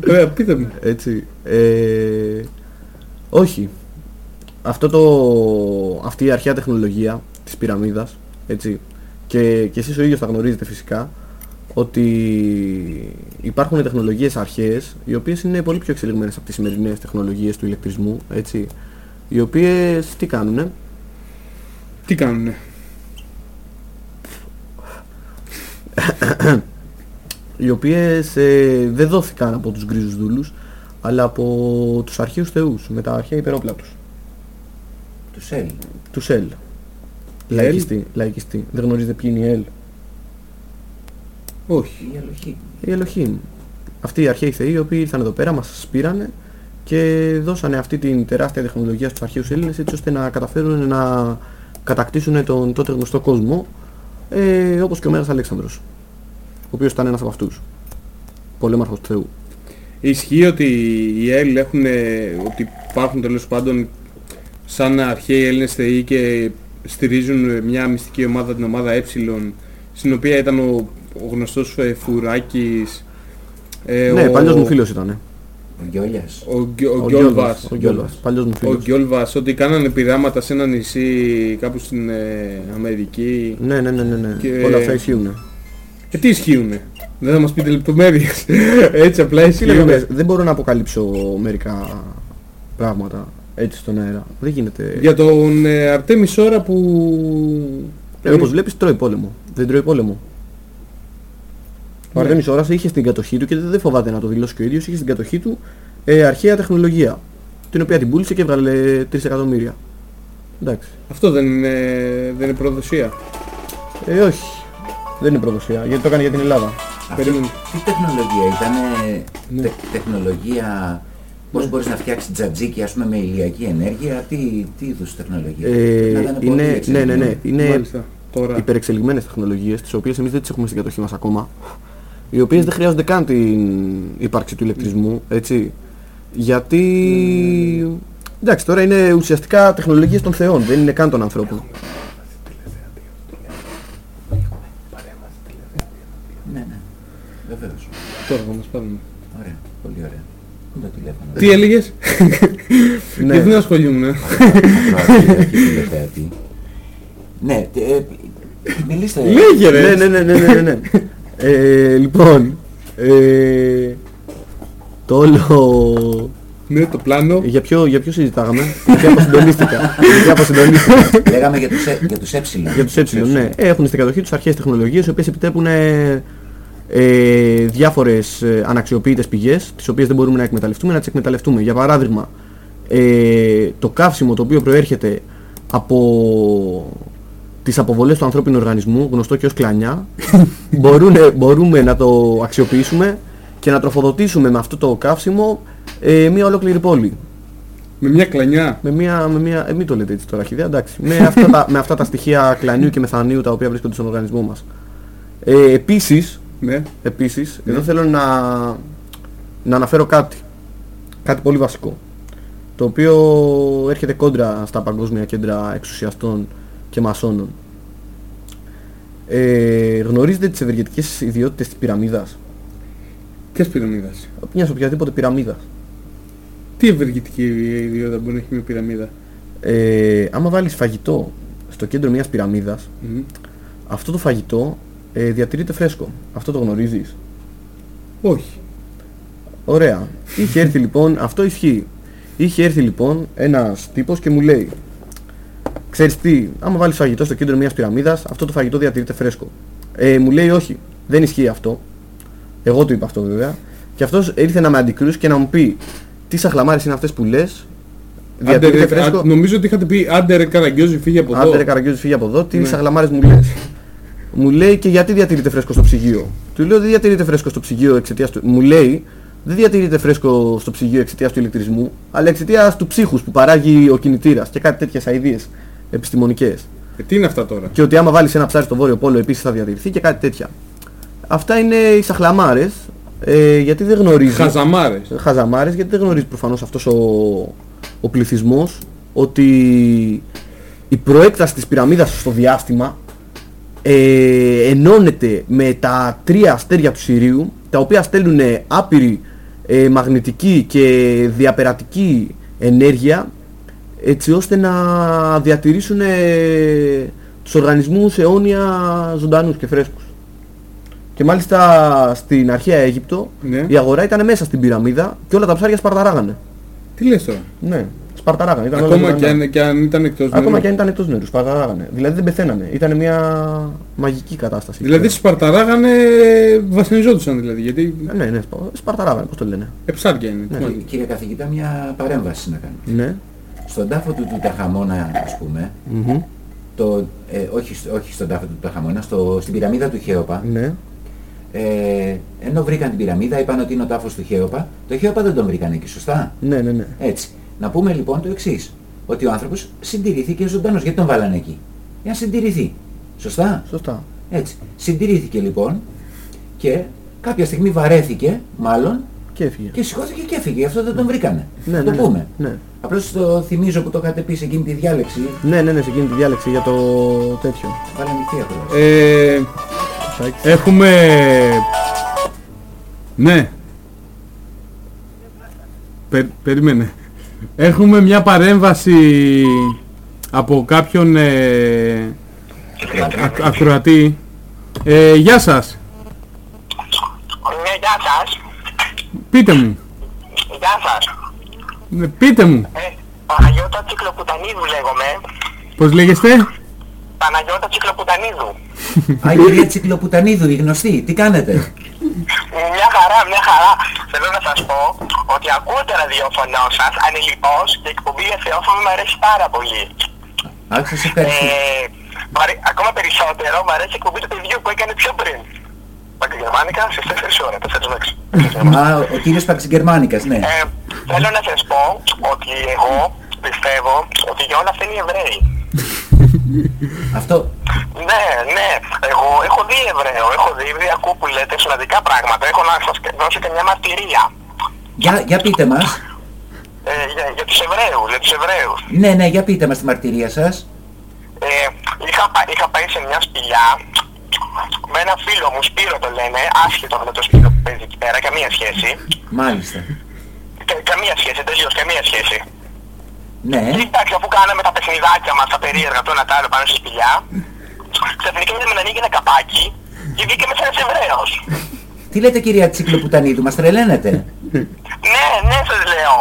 Ωραία, πείτε μου. Έτσι. Ε, όχι. Αυτό το, αυτή η αρχαία τεχνολογία της πυραμίδας, έτσι, και, και εσείς ο ίδιος τα γνωρίζετε φυσικά, ότι υπάρχουν τεχνολογίες αρχαίες, οι οποίες είναι πολύ πιο εξελιγμένες από τις σημερινές τεχνολογίες του ηλεκτρισμού, έτσι, οι οποίες τι κάνουνε, Τι κάνουνε; οι οποίες ε, δεν δόθηκαν από τους γκρίζους δούλους, αλλά από τους αρχαίους θεούς, με τα αρχαία υπερόπλα τους. Του ΣΕΛ. Του ΣΕΛ. Λαϊκιστή, λαϊκιστή. Δεν γνωρίζετε ποιοι είναι οι ΕΛ. Όχι. Η αλοχή. Οι Ελοχήμ. Αυτοί οι αρχαίοι θεοί οι οποίοι ήρθαν εδώ πέρα, μας πήρανε και δώσανε αυτή την τεράστια τεχνολογία στους αρχαίους Έλληνες έτσι ώστε να καταφέρουν να κατακτήσουν τον τότε γνωστό κόσμο ε, όπως και ο Μέγας Αλέξανδρος ο οποίος ήταν ένας από αυτούς. Πολέμαρχος του Θεού. Ισχύει ότι οι Έλληνες έχουν, ότι υπάρχουν τέλος πάντων σαν αρχαίοι Έλληνες θεοί και στηρίζουν μια μυστική ομάδα, την ομάδα Ε, στην οποία ήταν ο, ο γνωστός ε, Φουράκης, ε, ναι, ο, παλιός μου φίλος ήταν. Ο Γκιόλιας. ο, Γκι- ο Ο Γκιόλβας, Ο Γκιόλβας. Παλιός μου ο φίλος. Γκιόλβας, ότι κάνανε πειράματα σε ένα νησί κάπου στην ε, Αμερική. Ναι, ναι, ναι, ναι, ναι. Και- Όλα αυτά ισχύουν. Και τι ισχύουνε; Δεν θα μας πείτε λεπτομέρειες. Έτσι απλά Τι ισχύουνε. λέμε, δεν μπορώ να αποκαλύψω μερικά πράγματα έτσι στον αέρα. Δεν γίνεται. Για τον ε, Αρτέμις ώρα που... Ε, όπως βλέπεις τρώει πόλεμο. Δεν τρώει πόλεμο. Ο Ναι. Αρτέμις Ώρας είχε στην κατοχή του και δεν φοβάται να το δηλώσει και ο ίδιος, είχε στην κατοχή του ε, αρχαία τεχνολογία. Την οποία την πούλησε και έβγαλε 3 εκατομμύρια. Εντάξει. Αυτό δεν είναι, δεν είναι προδοσία. Ε, όχι. Δεν είναι προδοσία, γιατί το έκανε για την Ελλάδα. Αυτή Περίμενε. τι τεχνολογία ήταν, Ναι. τε, τεχνολογία, πώς μπορείς να φτιάξεις τζατζίκι ας πούμε με ηλιακή ενέργεια, τι, τι είδους τεχνολογία; Ε, Να ήταν πολύ είναι, ναι, ναι, ναι. εξελιγμένη. Είναι Μάλιστα. Τώρα. υπερεξελιγμένες τεχνολογίες, τις οποίες εμείς δεν τις έχουμε στην κατοχή μας ακόμα, οι οποίες δεν χρειάζονται καν την ύπαρξη του ηλεκτρισμού, έτσι. Γιατί... Εντάξει, τώρα είναι ουσιαστικά τεχνολογίες των θεών, δεν είναι καν των ανθρώπων. Ναι, ναι, βεβαίως. Τώρα θα μας πάρουν. Ωραία, πολύ ωραία. Πού είναι το τηλέφωνο. Τι έλεγες; Ναι. Γιατί δεν ασχολιούμαι. Ακροατή, όχι τηλεθεατή. Ναι, τε- ε, μιλήστε. Λέγε ρε. ναι, ναι, ναι, ναι, ναι, ναι. ε, λοιπόν, ε, το όλο... Ναι, το πλάνο. Για ποιο, για ποιο συζητάγαμε, γιατί αποσυντονίστηκα. γιατί αποσυντονίστηκα. Λέγαμε για τους, ε, για τους ε. Για τους ε, ναι. Ε, Έχουν στην κατοχή τους αρχαίες τεχνολογίες οι οποίες επιτρέπουν ε, ε, διάφορες ε, αναξιοποιητές πηγές τις οποίες δεν μπορούμε να εκμεταλλευτούμε, να τις εκμεταλλευτούμε. Για παράδειγμα, ε, το καύσιμο το οποίο προέρχεται από τις αποβολές του ανθρώπινου οργανισμού, γνωστό και ως κλανιά, μπορούν, μπορούμε να το αξιοποιήσουμε και να τροφοδοτήσουμε με αυτό το καύσιμο ε, μια ολόκληρη πόλη. Με μια κλανιά; Με μια, με μια, ε, μην το λέτε έτσι τώρα αρχιδέα, εντάξει. με, αυτά τα, με αυτά τα στοιχεία κλανίου και μεθανίου τα οποία βρίσκονται στον οργανισμό μας. Ε, επίσης, Ναι. επίσης εδώ θέλω να, να αναφέρω κάτι. Κάτι πολύ βασικό. Το οποίο έρχεται κόντρα στα παγκόσμια κέντρα εξουσιαστών και μασόνων. Ε, γνωρίζετε τις ευεργετικές ιδιότητες της πυραμίδας; Ποιας πυραμίδας. Μιας οποιαδήποτε πυραμίδας. Τι ευεργετική ιδιότητα μπορεί να έχει μια πυραμίδα; Ε, άμα βάλεις φαγητό στο κέντρο μιας πυραμίδας, Μμμ. αυτό το φαγητό ε, διατηρείται φρέσκο. Αυτό το γνωρίζεις; Όχι. Ωραία. Είχε έρθει λοιπόν, αυτό ισχύει. Είχε έρθει λοιπόν ένας τύπος και μου λέει Ξέρεις τι, άμα βάλεις φαγητό στο κέντρο μιας πυραμίδας, αυτό το φαγητό διατηρείται φρέσκο. Ε, μου λέει όχι, δεν ισχύει αυτό. Εγώ του είπα αυτό βέβαια. Και αυτός ήρθε να με αντικρούσει και να μου πει τι σαχλαμάρες είναι αυτές που λες; Άντε, Διατηρείται ρε, φρέσκο; α, νομίζω ότι είχατε πει άντε ρε Καραγκιόζη φύγε από εδώ. Άντε ρε Καραγκιόζη φύγει από εδώ, τι Ναι. σαγλαμάρες μου λες; Μου λέει και γιατί διατηρείται φρέσκο στο ψυγείο. Του λέω δεν διατηρείται φρέσκο στο ψυγείο εξαιτίας του... Μου λέει δεν διατηρείται φρέσκο στο ψυγείο εξαιτίας του ηλεκτρισμού, αλλά εξαιτίας του ψύχους που παράγει ο κινητήρας και κάτι τέτοιες αηδίες επιστημονικές. Ε, τι είναι αυτά τώρα; Και ότι άμα βάλεις ένα ψάρι στο βόρειο πόλο επίσης θα διατηρηθεί και κάτι τέτοια. Αυτά είναι οι σαχλαμάρες, ε, γιατί δεν γνωρίζει Χαζαμάρες. χαζαμάρες γιατί δεν γνωρίζει προφανώς αυτός ο, ο πληθυσμός ότι η προέκταση της πυραμίδας στο διάστημα ε, ενώνεται με τα τρία αστέρια του Συρίου τα οποία στέλνουν άπειρη ε, μαγνητική και διαπερατική ενέργεια έτσι ώστε να διατηρήσουν ε, τους οργανισμούς αιώνια ζωντανούς και φρέσκους. Και μάλιστα στην αρχαία Αίγυπτο Ναι. η αγορά ήταν μέσα στην πυραμίδα και όλα τα ψάρια σπαρταράγανε. Τι λες τώρα; Ναι, σπαρταράγανε. Ήταν όλα Ακόμα ζωντανά. και αν, και αν ήταν εκτός Ακόμα νερού. και αν ήταν εκτός νερού, σπαρταράγανε. Δηλαδή δεν πεθαίνανε. Ήταν μια μαγική κατάσταση. Δηλαδή σπαρταράγανε, βασανιζόντουσαν δηλαδή, γιατί Ναι, ναι, σπα- σπαρταράγανε, πώς το λένε. εψάρια είναι. Ναι. Τι να- Κύριε καθηγητά, μια παρέμβαση να κάνω. Ναι. Στον τάφο του Τουταχαμώνα, ας πούμε, Μμμ. το, ε, όχι, στο- όχι στον τάφο του Τουταχαμώνα, στο, στην πυραμίδα του Χέοπα, Ναι. ε, ενώ βρήκαν την πυραμίδα, είπαν ότι είναι ο τάφος του Χέοπα, το Χέοπα δεν τον βρήκαν εκεί, σωστά; Ναι, ναι, ναι. Έτσι. Να πούμε λοιπόν το εξής, ότι ο άνθρωπος συντηρήθηκε ζωντανός, γιατί τον βάλανε εκεί; Για να συντηρηθεί. Σωστά; Σωστά. Έτσι. Συντηρήθηκε λοιπόν και κάποια στιγμή βαρέθηκε, μάλλον, Και έφυγε. και σηκώθηκε και έφυγε. Γι' αυτό δεν τον βρήκανε. Ναι, Να ναι, το ναι. πούμε. Ναι. Απλώς το θυμίζω που το είχατε πει σε εκείνη τη διάλεξη. Ναι, ναι, ναι, σε εκείνη τη διάλεξη για το τέτοιο. Παραμυθία τώρα. Ε, Σάκης. έχουμε... Ναι. Πε- περίμενε. Έχουμε μια παρέμβαση από κάποιον ε, ακ- ακροατή. Ε, γεια σας. Ναι, γεια σας. Πείτε μου. Γεια σας. Ναι, Πείτε μου. Ε, Παναγιώτα Τσικλοπουτανίδου λέγομαι. Πώς λέγεστε; Παναγιώτα Τσικλοπουτανίδου. Α, η κυρία Τσικλοπουτανίδου, η γνωστή. Τι κάνετε; Μια χαρά, μια χαρά. Θέλω να σας πω ότι ακούω το ραδιόφωνο σας ανηλυπώς και η εκπομπή Θεόφωνο μου αρέσει πάρα πολύ. Α, σας ευχαριστώ. Ε, μ' αρέ- ακόμα περισσότερο μου αρέσει η εκπομπή του παιδιού που έκανε πιο πριν. Παγκογερμάνικα στις 4 ώρες, 4 μέχρι. Α, ο κύριος Παξιγκερμάνικας, ναι. Ε, θέλω να σας πω ότι εγώ πιστεύω ότι για όλα αυτά είναι οι Εβραίοι. Αυτό, Ναι, ναι. Εγώ έχω δει Εβραίο, έχω δει, επειδή ακούω που λέτε σημαντικά πράγματα. Έχω να σας δώσω και μια μαρτυρία. για, για πείτε μας. Ε, για, για τους Εβραίους, για τους Εβραίους. Ναι, ναι, για πείτε μας τη μαρτυρία σας. Ε, είχα, πα- είχα πάει σε μια σπηλιά με ένα φίλο μου, Σπύρο το λένε, άσχετο με το Σπύρο που παίζει εκεί πέρα, καμία σχέση. Μάλιστα. Κα- καμία σχέση, τελείως καμία σχέση. Ναι. Και εντάξει, αφού κάναμε τα παιχνιδάκια μας, τα περίεργα, το ένα τ' άλλο πάνω στη σπηλιά, ξαφνικά είδαμε να ανοίγει ένα καπάκι και βγήκε μέσα ένας Εβραίος. Τι λέτε κυρία Τσικλοπουτανίδου, μας τρελαίνετε; Ναι, ναι, σας λέω.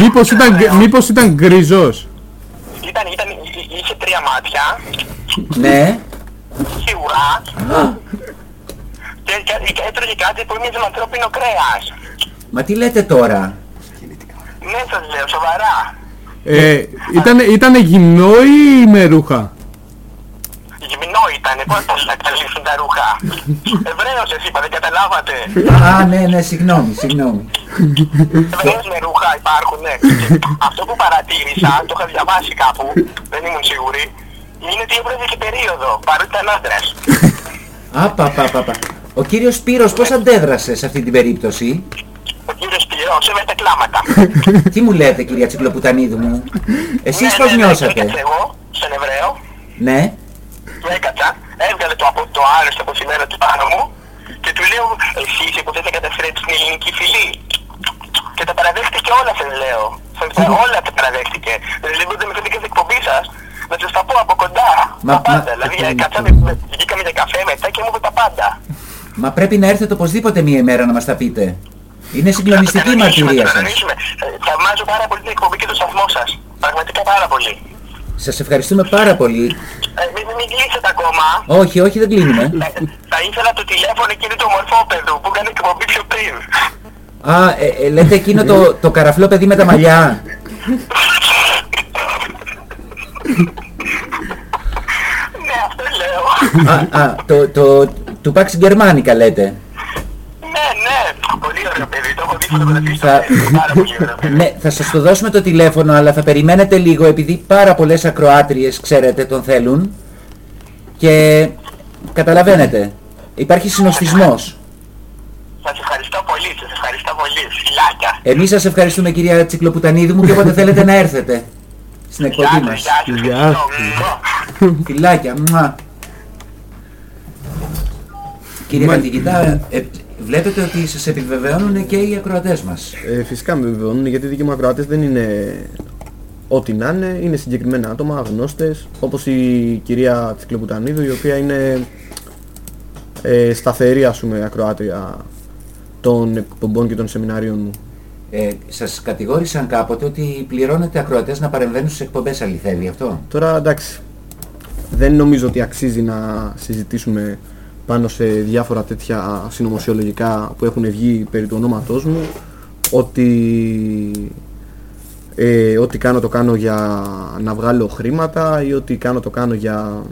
Μήπως ήταν, μήπως ήταν γκριζός. Ήταν, ήταν, εί- είχε τρία μάτια, ναι. είχε ουρά και, και, και έτρωγε κάτι που έμοιαζε με ανθρώπινο κρέας. Μα τι λέτε τώρα; Ναι, σας λέω, σοβαρά. Ε, ήταν, ήτανε γυμνό ή με ρούχα; Γυμνό ήταν, πώς θα να καλύψουν τα ρούχα; Εβραίος εσύ είπα, δεν καταλάβατε. Α, ναι, ναι, συγγνώμη, συγγνώμη. Εβραίος με ρούχα υπάρχουν, ναι. Και Αυτό που παρατήρησα, το είχα διαβάσει κάπου, δεν ήμουν σίγουρη, είναι ότι έβραζε και περίοδο, παρότι ήταν άντρας. Α, πα, πα, πα, πα. Ο κύριος Σπύρος πώς αντέδρασε σε αυτή την περίπτωση; Ο κύριος Πυρός έβρε τα κλάματα. Τι μου λέτε κυρία Τσικλοπουτανίδου μου; Εσείς Ναι, πώς ναι, ναι, νιώσατε; και έκατσα εγώ, στον Εβραίο, Ναι. του έκατσα, έβγαλε το, από, το άρρωστο αποθυμένο του πάνω μου και του λέω εσύ είσαι που θες να καταστρέψεις την ελληνική φυλή. Και τα παραδέχτηκε όλα σας λέω. Σας λέω, όλα τα παραδέχτηκε. Δηλαδή μπορείτε με την εκπομπή σας να σας τα πω από κοντά. Μα- τα πάντα. μα- δηλαδή κάτσαμε, με- βγήκαμε για καφέ μετά και μου είπε τα πάντα. Μα πρέπει να έρθετε οπωσδήποτε μία ημέρα να μας τα πείτε. Είναι συγκλονιστική η Το κανονίσουμε, μαρτυρία το σας. κανονίσουμε. Ε, Θαυμάζω πάρα πολύ την εκπομπή και το σταθμό σας. Πραγματικά πάρα πολύ. Σας ευχαριστούμε πάρα πολύ. Ε, μην, μην κλείσετε ακόμα. Όχι, όχι, δεν κλείνουμε. Ε, θα ήθελα το τηλέφωνο εκείνο του μορφόπεδου που έκανε εκπομπή πιο πριν. Α, ε, ε, λέτε εκείνο το, το καραφλό παιδί με τα μαλλιά. Ναι, αυτό λέω. Α, α, το, το, του Pax Germanica λέτε. Ναι, ναι. Πολύ ωραίο παιδί. Το έχω δει φωτογραφίες. Θα- Πάρα πολύ ωραίο παιδί. Ναι, θα σας το δώσουμε το τηλέφωνο, αλλά θα περιμένετε λίγο, επειδή πάρα πολλές ακροάτριες, ξέρετε, τον θέλουν. Και καταλαβαίνετε, υπάρχει συνοστισμός. Σας ευχαριστώ πολύ. Σας ευχαριστώ πολύ. Φιλάκια. Εμείς σας ευχαριστούμε κυρία Τσικλοπουτανίδη μου και όποτε θέλετε να έρθετε στην Γεια εκπομπή σας, μας. γεια σας. Γεια Ευχαριστώ. Μουα. Φιλάκια, μουα. Κύριε Μα- καθηγητά, ε, βλέπετε ότι σας επιβεβαιώνουν και οι ακροατές μας. Ε, φυσικά με βεβαιώνουν γιατί οι δικοί μου ακροατές δεν είναι ό,τι να είναι, είναι συγκεκριμένα άτομα, γνώστες, όπως η κυρία της Κλεμπουτανίδου η οποία είναι ε, σταθερή ας πούμε ακροάτρια των εκπομπών και των σεμινάριων μου. Ε, σας κατηγόρησαν κάποτε ότι πληρώνετε ακροατές να παρεμβαίνουν στις εκπομπές, αληθεύει αυτό; Τώρα εντάξει, δεν νομίζω ότι αξίζει να συζητήσουμε πάνω σε διάφορα τέτοια συνωμοσιολογικά που έχουν βγει περί του ονόματός μου ότι ε, ό,τι κάνω το κάνω για να βγάλω χρήματα ή ό,τι κάνω το κάνω για...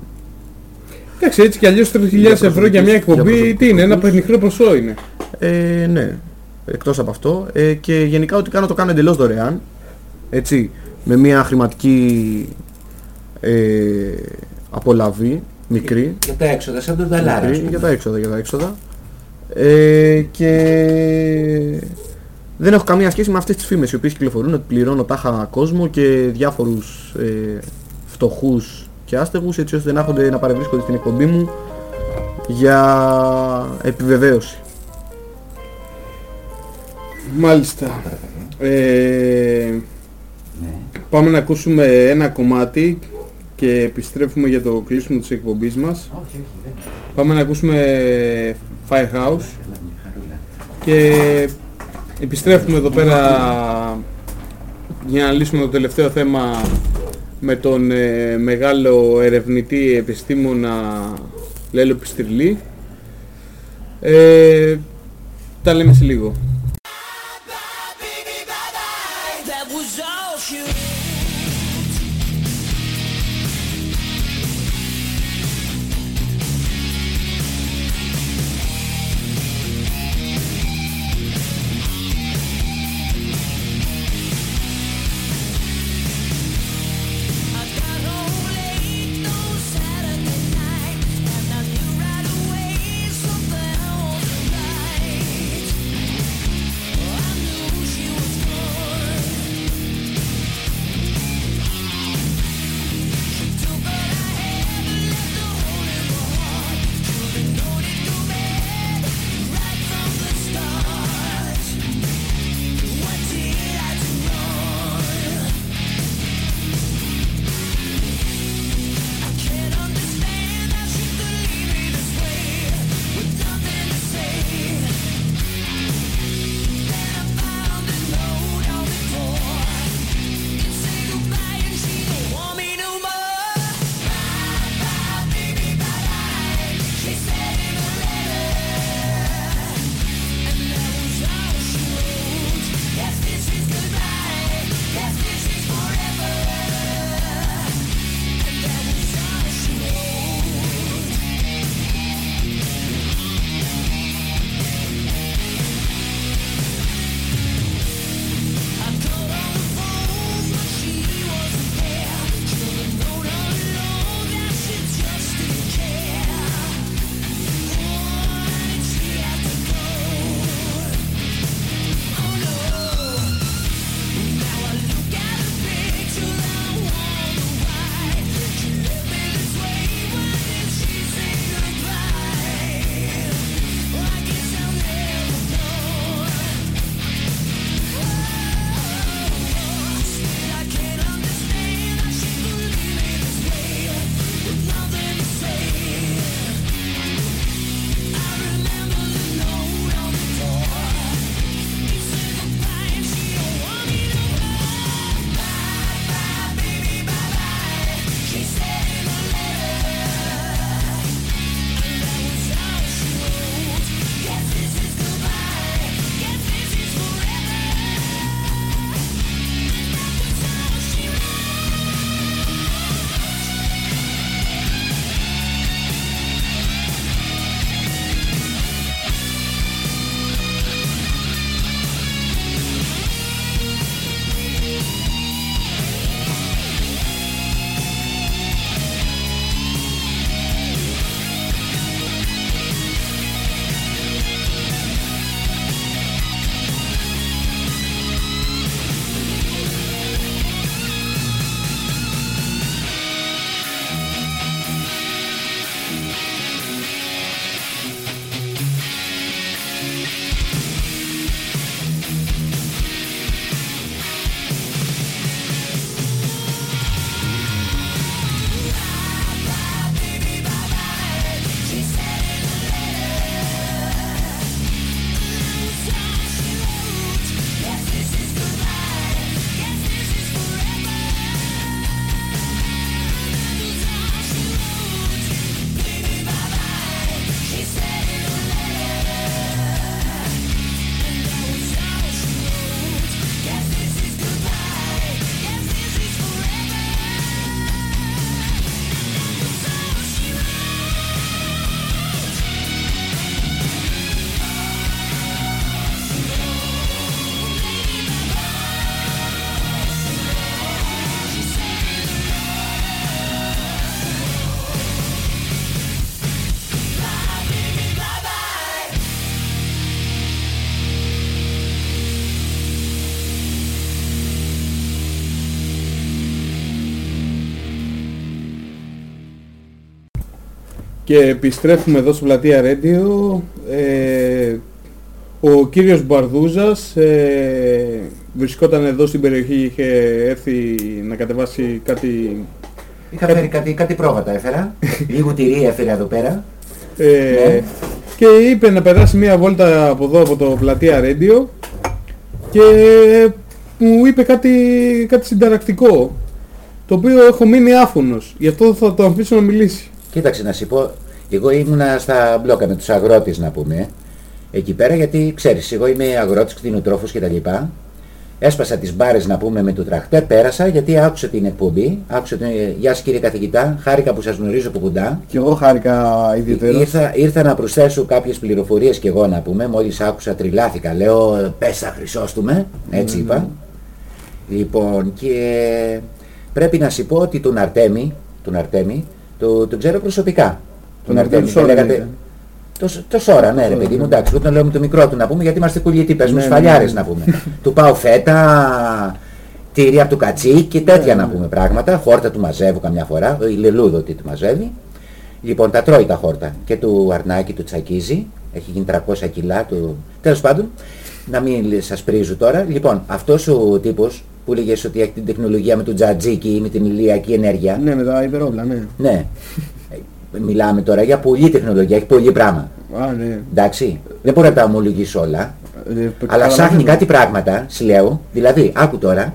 Εντάξει, έτσι κι αλλιώς 3.000 Για ευρώ για μια προσωπικούς- για εκπομπή τι είναι, ένα προσωπικούς. πενιχρό ποσό είναι. Ε, ναι, εκτός από αυτό ε, και γενικά ό,τι κάνω το κάνω εντελώς δωρεάν έτσι, με μια χρηματική ε, απολαβή μικρή Για τα έξοδα, σαν τον Ταλάρα. ας Μικρή, πούμε. για τα έξοδα, για τα έξοδα. Ε, και δεν έχω καμία σχέση με αυτές τις φήμες οι οποίες κυκλοφορούν ότι πληρώνω τάχα κόσμο και διάφορους ε, φτωχούς και άστεγους έτσι ώστε να έρχονται να παρευρίσκονται στην εκπομπή μου για επιβεβαίωση. Μάλιστα. Ε, Ναι. πάμε να ακούσουμε ένα κομμάτι και επιστρέφουμε για το κλείσιμο της εκπομπής μας. Όχι, όχι, δεν Πάμε να ακούσουμε Firehouse Έλα, μια χαρούλα. και επιστρέφουμε εδώ πέρα για να λύσουμε το τελευταίο θέμα με τον ε, μεγάλο ερευνητή επιστήμονα Λέλο Πιστριλή. Ε, τα λέμε σε λίγο. Και επιστρέφουμε εδώ στο πλατεία Radio. Ε, ο κύριος Μπαρδούζας ε, βρισκόταν εδώ στην περιοχή, είχε έρθει να κατεβάσει κάτι... Είχα φέρει κάτι, κάτι πρόβατα έφερα. Λίγο τυρί έφερα εδώ πέρα. Ε, Ναι. Και είπε να περάσει μια βόλτα από εδώ από το πλατεία Radio και μου είπε κάτι, κάτι συνταρακτικό το οποίο έχω μείνει άφωνος. Γι' αυτό θα το αφήσω να μιλήσει. Κοίταξε να σου πω, εγώ ήμουνα στα μπλόκα με τους αγρότες να πούμε. Εκεί πέρα γιατί ξέρεις, εγώ είμαι αγρότης, κτηνοτρόφος κτλ. Έσπασα τις μπάρες να πούμε με το τρακτέρ, πέρασα γιατί άκουσα την εκπομπή. Άκουσα την... Γεια σας κύριε καθηγητά, χάρηκα που σας γνωρίζω από κοντά. Και εγώ χάρηκα ιδιαίτερα. Ήρθα, ήρθα να προσθέσω κάποιες πληροφορίες και εγώ να πούμε. Μόλις άκουσα τριλάθηκα. Λέω πέσα Χρυσόστομε. Έτσι είπα. Λοιπόν και πρέπει να σου πω ότι τον Αρτέμι, τον Αρτέμι, το, τον ξέρω προσωπικά. Τον Αρτέμι, Αρτέμι δεν Σόρα, λέγατε- λέγεται. το, σ- το Σόρα, ναι, ρε παιδί μου, εντάξει, εγώ τον λέω με το μικρό του να πούμε, γιατί είμαστε κουλιετοί, παίζουμε Ναι, σφαλιάρες ναι. να πούμε. του πάω φέτα, τύρια από του κατσί και τέτοια Ναι, να πούμε πράγματα. Χόρτα του μαζεύω καμιά φορά, η Λελούδο τι του μαζεύει. Λοιπόν, τα τρώει τα χόρτα και του αρνάκι του τσακίζει, έχει γίνει 300 κιλά του. Τέλος πάντων, να μην σας πρίζω τώρα. Λοιπόν, αυτός ο τύπος που λέγες ότι έχει την τεχνολογία με τον τζατζίκι, με την ηλιακή ενέργεια. Ναι, με τα υπερόπλα, ναι. Ναι. Ε, Μιλάμε τώρα για πολλή τεχνολογία, έχει πολύ πράγμα. Α, ναι. Εντάξει, δεν μπορώ να τα ομολογήσω όλα. Ε, Αλλά καταλαβαίνω. ψάχνει κάτι πράγματα, σου λέω. Δηλαδή, άκου τώρα,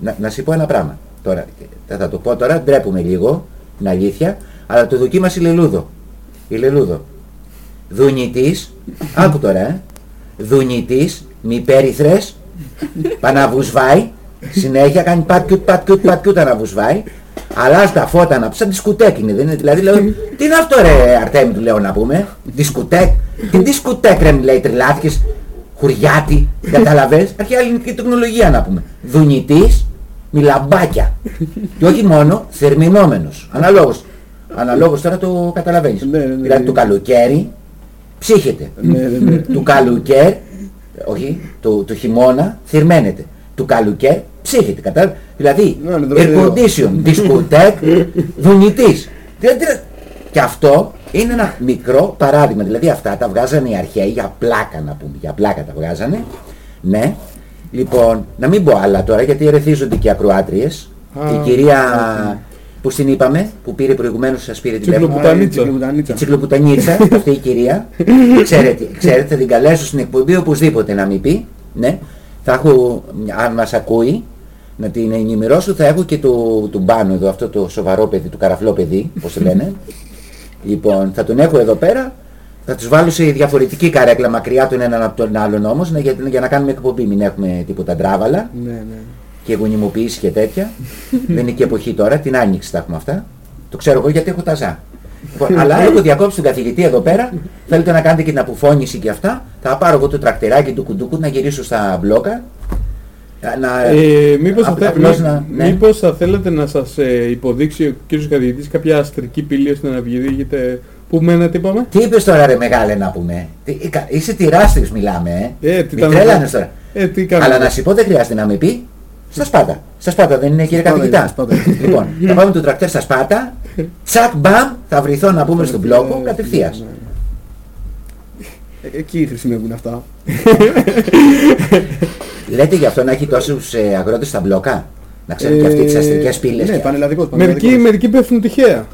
να, να σου πω ένα πράγμα. Τώρα, θα, θα το πω τώρα, ντρέπουμε λίγο, είναι αλήθεια, αλλά το δοκίμασε η Λελούδο. Η Λελούδο. Δουνητής, άκου τώρα, ε. Δουνητής, μη πέριθρες, παναβουσβάει, συνέχεια κάνει πατκιούτ, πατκιούτ, πατκιούτ αναβουσβάει, αλλάζει τα φώτα να σαν δισκουτέκ είναι, δεν είναι, δηλαδή λέω, τι είναι αυτό ρε Αρτέμι του λέω να πούμε, δισκουτέκ, τι δισκουτέκ ρε μου λέει τριλάθηκες, χουριάτι, καταλαβες, αρχαία ελληνική τεχνολογία να πούμε, δουνητής, μιλαμπάκια, και όχι μόνο, θερμινόμενος, αναλόγως, αναλόγως τώρα το καταλαβαίνεις, Ναι, ναι, ναι. δηλαδή το καλοκαίρι ψύχεται, Ναι, ναι, ναι. του καλοκαίρι, όχι, του, του χειμώνα θερμαίνεται. Του καλοκαίρι ψύχεται. Κατά, δηλαδή, Ναι, ναι, air δροσερό. condition, δισκοτέκ, δουνητής. Τι- τι- Και αυτό είναι ένα μικρό παράδειγμα. Δηλαδή αυτά τα βγάζανε οι αρχαίοι για πλάκα να πούμε. Για πλάκα τα βγάζανε. Ναι. Λοιπόν, να μην πω άλλα τώρα γιατί ερεθίζονται και οι ακροάτριες. Α, η κυρία, που την είπαμε, που πήρε προηγουμένως, σας πήρε τηλέφωνο. Τσικλοπουτανίτσα. Α, η τσικλοπουτανίτσα. Η τσικλοπουτανίτσα, αυτή η κυρία, ξέρετε, ξέρετε, θα την καλέσω στην εκπομπή οπωσδήποτε να μην πει, ναι. Θα έχω, αν μας ακούει, να την ενημερώσω, θα έχω και το, του μπάνο εδώ, αυτό το σοβαρό παιδί, το καραφλό παιδί, πώς το λένε. λοιπόν, θα τον έχω εδώ πέρα, θα τους βάλω σε διαφορετική καρέκλα μακριά τον έναν από τον άλλον όμως, να- για, για να κάνουμε εκπομπή, μην έχουμε τίποτα ντράβαλα Ναι, ναι. και γονιμοποίηση και τέτοια. δεν είναι και εποχή τώρα, την άνοιξη τα έχουμε αυτά. Το ξέρω εγώ γιατί έχω τα ζά. Λοιπόν, αλλά έχω διακόψει τον καθηγητή εδώ πέρα. Θέλετε να κάνετε και την αποφώνηση και αυτά. Θα πάρω εγώ το τρακτεράκι του κουντούκου να γυρίσω στα μπλόκα. Να, Ε, μήπως, απ- θα, απλώς μή- να- ναι. μήπως θα θέλετε να σας ε, υποδείξει ο κύριος καθηγητής κάποια αστρική πύλη ώστε να βγείτε; Που μένετε είπαμε. Τι είπες τώρα ρε μεγάλε να πούμε; Τι, κα- είσαι τεράστιος μιλάμε ε. Ε, τι Μην ήταν τρέλανες αυτό. τώρα. Ε, τι κάνουμε; Αλλά να σου πω δεν χρειάζεται να με πει. Στα σπάτα. Στα σπάτα δεν είναι κύριε Σπάτα καθηγητά. είναι, σπάτα είναι. λοιπόν, θα πάμε το τρακτέρ στα σπάτα. Τσακ μπαμ, θα βρηθώ να πούμε στον μπλόκο Ε, κατευθείας. ναι, ναι. Ε, Εκεί χρησιμεύουν αυτά. Λέτε γι' αυτό να έχει τόσους ε, αγρότες στα μπλόκα. Να ξέρουν και αυτοί τις Ε, αστρικές πύλες. Ναι, και- πανελλαδικός. Μερικοί, πανελλαδικός. μερικοί πέφτουν τυχαία.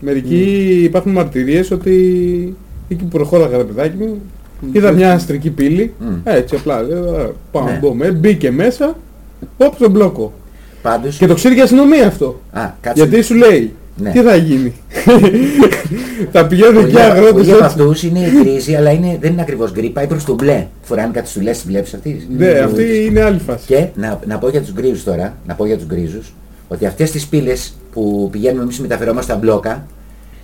Μερικοί υπάρχουν μαρτυρίες ότι εκεί που προχώραγα ρε παιδάκι μου είδα μια αστρική πύλη. Μμ. Έτσι απλά. λέω, «Α, Πάμε, Ναι. μπούμε. Μπήκε μέσα. Όπ, στον μπλόκο. Πάντως, Και το ξέρει και η αστυνομία αυτό. α, κάτσε. Γιατί σου λέει, Ναι. τι θα γίνει; θα πηγαίνουν Πολλοί, και αγρότες πολλοί από έτσι. αυτούς είναι γκρίζοι, αλλά είναι, δεν είναι ακριβώς γκρι, πάει προς το μπλε. Φοράνε κάτι στουλές, τις βλέπεις αυτές. Ναι, αυτή είναι άλλη φάση. Και να, να πω για τους γκρίζους τώρα, να πω για τους γκρίζους, ότι αυτές τις πύλες που πηγαίνουμε εμείς μεταφερόμαστε στα μπλόκα,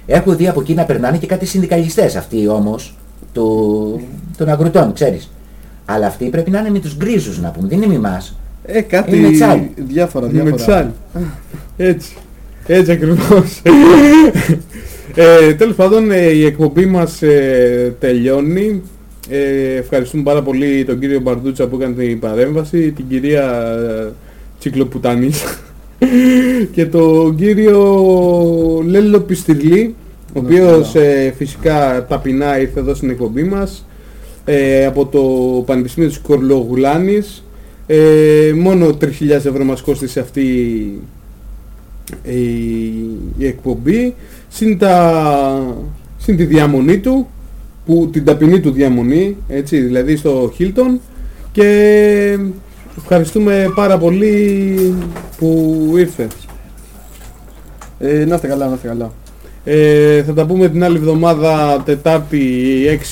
έχω δει από εκεί να περνάνε και κάτι συνδικαλιστές αυτοί όμως, του, των αγροτών, ξέρεις. Αλλά αυτοί πρέπει να είναι με τους γκρίζους να πούμε, δεν είναι με εμάς. Ε, κάτι Είναι τσάλι. διάφορα, Με διάφορα. τσάλι. Έτσι. Έτσι ακριβώς. ε, τέλος πάντων ε, η εκπομπή μας ε, τελειώνει. Ε, ευχαριστούμε πάρα πολύ τον κύριο Μπαρδούτσα που έκανε την παρέμβαση, την κυρία ε, Τσικλοπουτανής και τον κύριο Λέλο Πιστυρλή ο οποίος ε, φυσικά ταπεινά ήρθε εδώ στην εκπομπή μας ε, από το Πανεπιστήμιο της Κορλογουλάνης. Ε, μόνο 3.000 ευρώ μας κόστησε αυτή η, η εκπομπή συν, τα, συν τη διαμονή του που, την ταπεινή του διαμονή έτσι, δηλαδή στο Χίλτον και ευχαριστούμε πάρα πολύ που ήρθες. Ε, να είστε καλά, να είστε καλά. Ε, θα τα πούμε την άλλη εβδομάδα Τετάρτη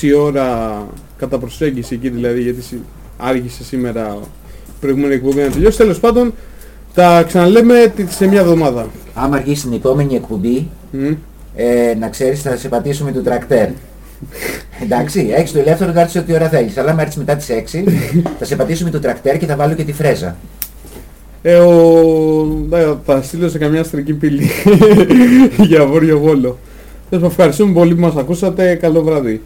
6 ώρα κατά προσέγγιση εκεί δηλαδή γιατί σι- άργησε σήμερα η προηγούμενη εκπομπή να τελειώσει. Τέλος πάντων τα ξαναλέμε τη- σε μια εβδομάδα. Άμα αργήσει την επόμενη εκπομπή, Μμ. ε, να ξέρεις θα σε πατήσουμε το τρακτέρ. Εντάξει, έχεις το ελεύθερο να έρθεις ό,τι ώρα θέλεις. Αλλά άμα έρθεις μετά τις 6, θα σε πατήσουμε το τρακτέρ και θα βάλω και τη φρέζα. Ε, ο... ναι, θα στείλω σε καμιά αστρική πύλη για βόρειο βόλο. Τέλος πάντων, ευχαριστούμε πολύ που μας ακούσατε. Καλό βράδυ.